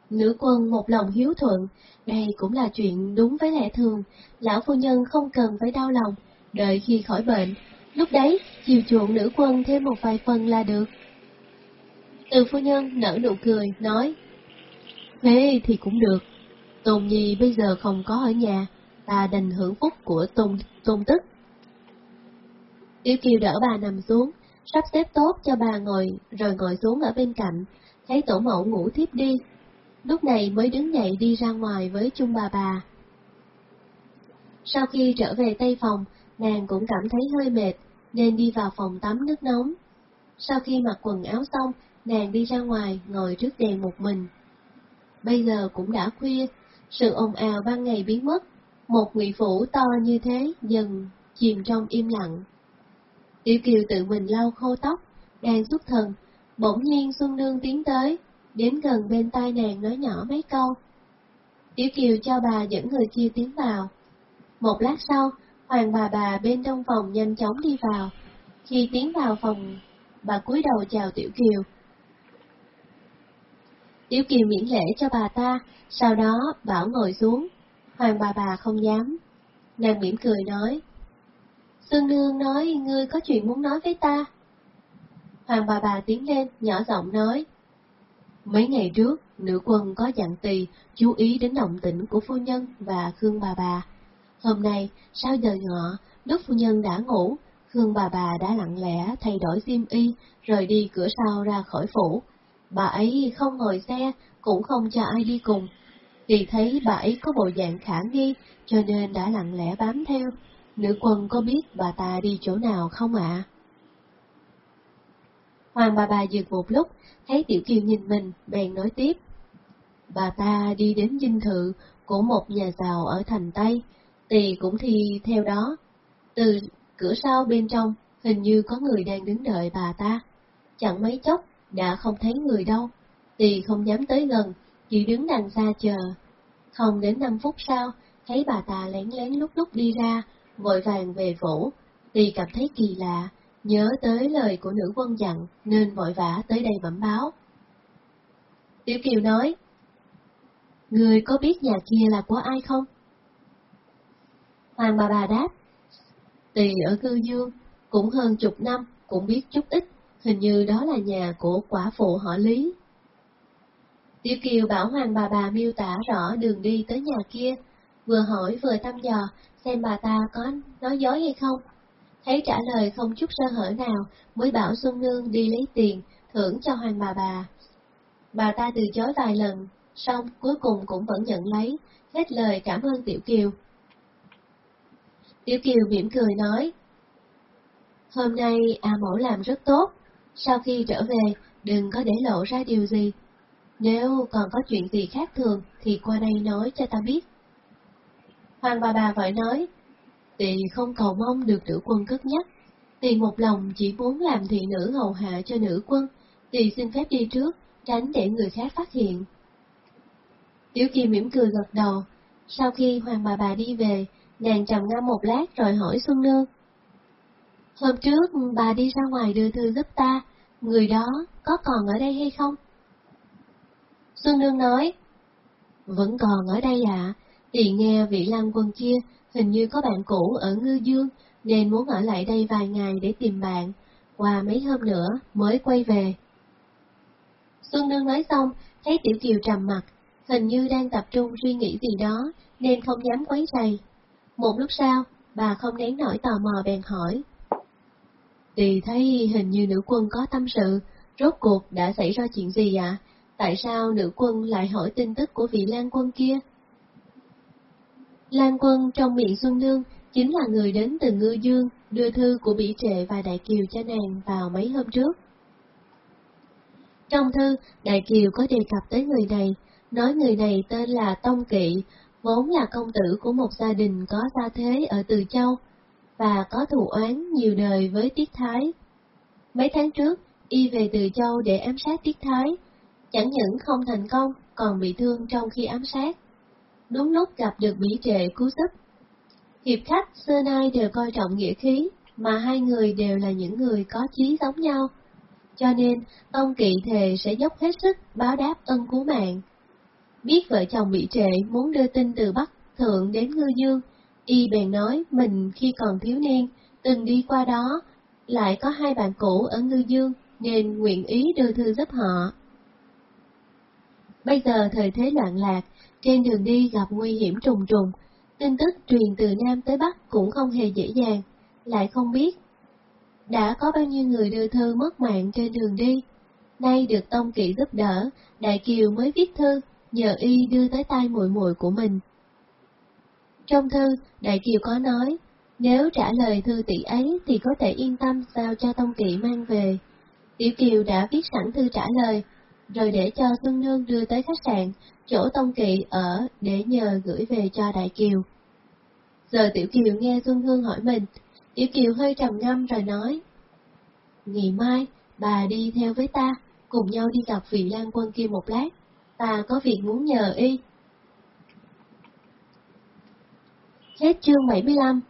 Nữ quân một lòng hiếu thuận, đây cũng là chuyện đúng với lẽ thường, lão phu nhân không cần phải đau lòng, đợi khi khỏi bệnh, lúc đấy chiều chuộng nữ quân thêm một vài phần là được. Từ phu nhân nở nụ cười, nói, Thế thì cũng được, Tôn Nhi bây giờ không có ở nhà, ta đành hưởng phúc của Tôn, tôn Tức. Tiểu Kiều đỡ bà nằm xuống, sắp xếp tốt cho bà ngồi, rồi ngồi xuống ở bên cạnh, thấy tổ mẫu ngủ thiếp đi. Lúc này mới đứng dậy đi ra ngoài với chung bà bà. Sau khi trở về Tây Phòng, nàng cũng cảm thấy hơi mệt, nên đi vào phòng tắm nước nóng. Sau khi mặc quần áo xong, nàng đi ra ngoài ngồi trước đèn một mình. Bây giờ cũng đã khuya, sự ồn ào ban ngày biến mất, một ngụy phủ to như thế dần chìm trong im lặng. Tiểu Kiều tự mình lau khô tóc, đang xuất thần, bỗng nhiên Xuân Nương tiến tới, đến gần bên tai nàng nói nhỏ mấy câu. Tiểu Kiều cho bà dẫn người kia tiến vào. Một lát sau, Hoàng bà bà bên trong phòng nhanh chóng đi vào. Khi tiến vào phòng, bà cúi đầu chào Tiểu Kiều. Tiểu Kiều miễn lễ cho bà ta, sau đó bảo ngồi xuống. Hoàng bà bà không dám. Nàng mỉm cười nói. Xuân Nương nói ngươi có chuyện muốn nói với ta. Hoàng bà bà tiến lên, nhỏ giọng nói. Mấy ngày trước, nữ quân có dặn tỳ chú ý đến động tĩnh của phu nhân và Khương bà bà. Hôm nay, sau giờ ngọ, đức phu nhân đã ngủ, Khương bà bà đã lặng lẽ thay đổi xiêm y, rời đi cửa sau ra khỏi phủ. Bà ấy không ngồi xe, cũng không cho ai đi cùng. Vì thấy bà ấy có bộ dạng khả nghi, cho nên đã lặng lẽ bám theo, Nữ quân có biết bà ta đi chỗ nào không ạ? Hoàng bà bà dừng một lúc, thấy Tiểu Kiều nhìn mình, bèn nói tiếp. Bà ta đi đến dinh thự của một nhà giàu ở thành Tây, tỳ cũng thi theo đó. Từ cửa sau bên trong, hình như có người đang đứng đợi bà ta. Chẳng mấy chốc, đã không thấy người đâu. Tỳ không dám tới gần, chỉ đứng đằng xa chờ. Không đến 5 phút sau, thấy bà ta lén lén lúc lúc đi ra, vội vàng về phủ, thì cảm thấy kỳ lạ, nhớ tới lời của nữ quân dặn nên vội vã tới đây bẩm báo. Tiểu Kiều nói, Người có biết nhà kia là của ai không? Hoàng bà bà đáp, Tỳ ở cư dương, cũng hơn chục năm, cũng biết chút ít, hình như đó là nhà của quả phụ họ Lý. Tiểu Kiều bảo Hoàng bà bà miêu tả rõ đường đi tới nhà kia, vừa hỏi vừa thăm dò xem bà ta có nói dối hay không. Thấy trả lời không chút sơ hở nào, mới bảo Xuân Nương đi lấy tiền, thưởng cho hoàng bà bà. Bà ta từ chối vài lần, xong cuối cùng cũng vẫn nhận lấy, hết lời cảm ơn Tiểu Kiều. Tiểu Kiều mỉm cười nói, Hôm nay A Mẫu làm rất tốt, sau khi trở về đừng có để lộ ra điều gì. Nếu còn có chuyện gì khác thường thì qua đây nói cho ta biết. Hoàng bà bà vội nói, Tỳ không cầu mong được nữ quân cất nhắc, Tỳ một lòng chỉ muốn làm thị nữ hầu hạ cho nữ quân, Tỳ xin phép đi trước, tránh để người khác phát hiện. Tiểu Kỳ mỉm cười gật đầu, sau khi hoàng bà bà đi về, nàng trầm ngâm một lát rồi hỏi Xuân Nương. Hôm trước bà đi ra ngoài đưa thư giúp ta, người đó có còn ở đây hay không? Xuân Nương nói, vẫn còn ở đây ạ, à, Liền nghe vị lang quân kia hình như có bạn cũ ở Ngư Dương, nên muốn ở lại đây vài ngày để tìm bạn, qua mấy hôm nữa mới quay về. Xuân Nương nói xong, thấy Tiểu Kiều trầm mặt, hình như đang tập trung suy nghĩ gì đó, nên không dám quấy rầy. Một lúc sau, bà không nén nổi tò mò bèn hỏi. tì thấy hình như nữ quân có tâm sự, Rốt cuộc đã xảy ra chuyện gì ạ? Tại sao nữ quân lại hỏi tin tức của vị Lan quân kia? Lan quân trong miệng Xuân Nương chính là người đến từ Ngư Dương đưa thư của Bỉ Trệ và Đại Kiều cho nàng vào mấy hôm trước. Trong thư, Đại Kiều có đề cập tới người này, nói người này tên là Tông Kỵ, vốn là công tử của một gia đình có gia thế ở Từ Châu, và có thù oán nhiều đời với Tiết Thái. Mấy tháng trước, y về Từ Châu để ám sát Tiết Thái, chẳng những không thành công, còn bị thương trong khi ám sát. Đúng lúc gặp được Mỹ Trệ cứu giúp. Hiệp khách xưa nay đều coi trọng nghĩa khí, mà hai người đều là những người có chí giống nhau. Cho nên, ông kỵ thề sẽ dốc hết sức báo đáp ân cứu mạng. Biết vợ chồng bị trệ muốn đưa tin từ Bắc Thượng đến Ngư Dương, y bèn nói mình khi còn thiếu niên, từng đi qua đó, lại có hai bạn cũ ở Ngư Dương, nên nguyện ý đưa thư giúp họ. Bây giờ thời thế loạn lạc, trên đường đi gặp nguy hiểm trùng trùng, tin tức truyền từ Nam tới Bắc cũng không hề dễ dàng, lại không biết. Đã có bao nhiêu người đưa thư mất mạng trên đường đi, nay được Tông Kỵ giúp đỡ, Đại Kiều mới viết thư, nhờ y đưa tới tay muội muội của mình. Trong thư, Đại Kiều có nói, nếu trả lời thư tỷ ấy thì có thể yên tâm sao cho Tông Kỵ mang về. Tiểu Kiều đã viết sẵn thư trả lời, rồi để cho Xuân Nương đưa tới khách sạn, chỗ Tông Kỵ ở để nhờ gửi về cho Đại Kiều. Giờ Tiểu Kiều nghe Xuân Hương hỏi mình, Tiểu Kiều hơi trầm ngâm rồi nói, Ngày mai, bà đi theo với ta, cùng nhau đi gặp vị lang quân kia một lát, ta có việc muốn nhờ y. Hết chương 75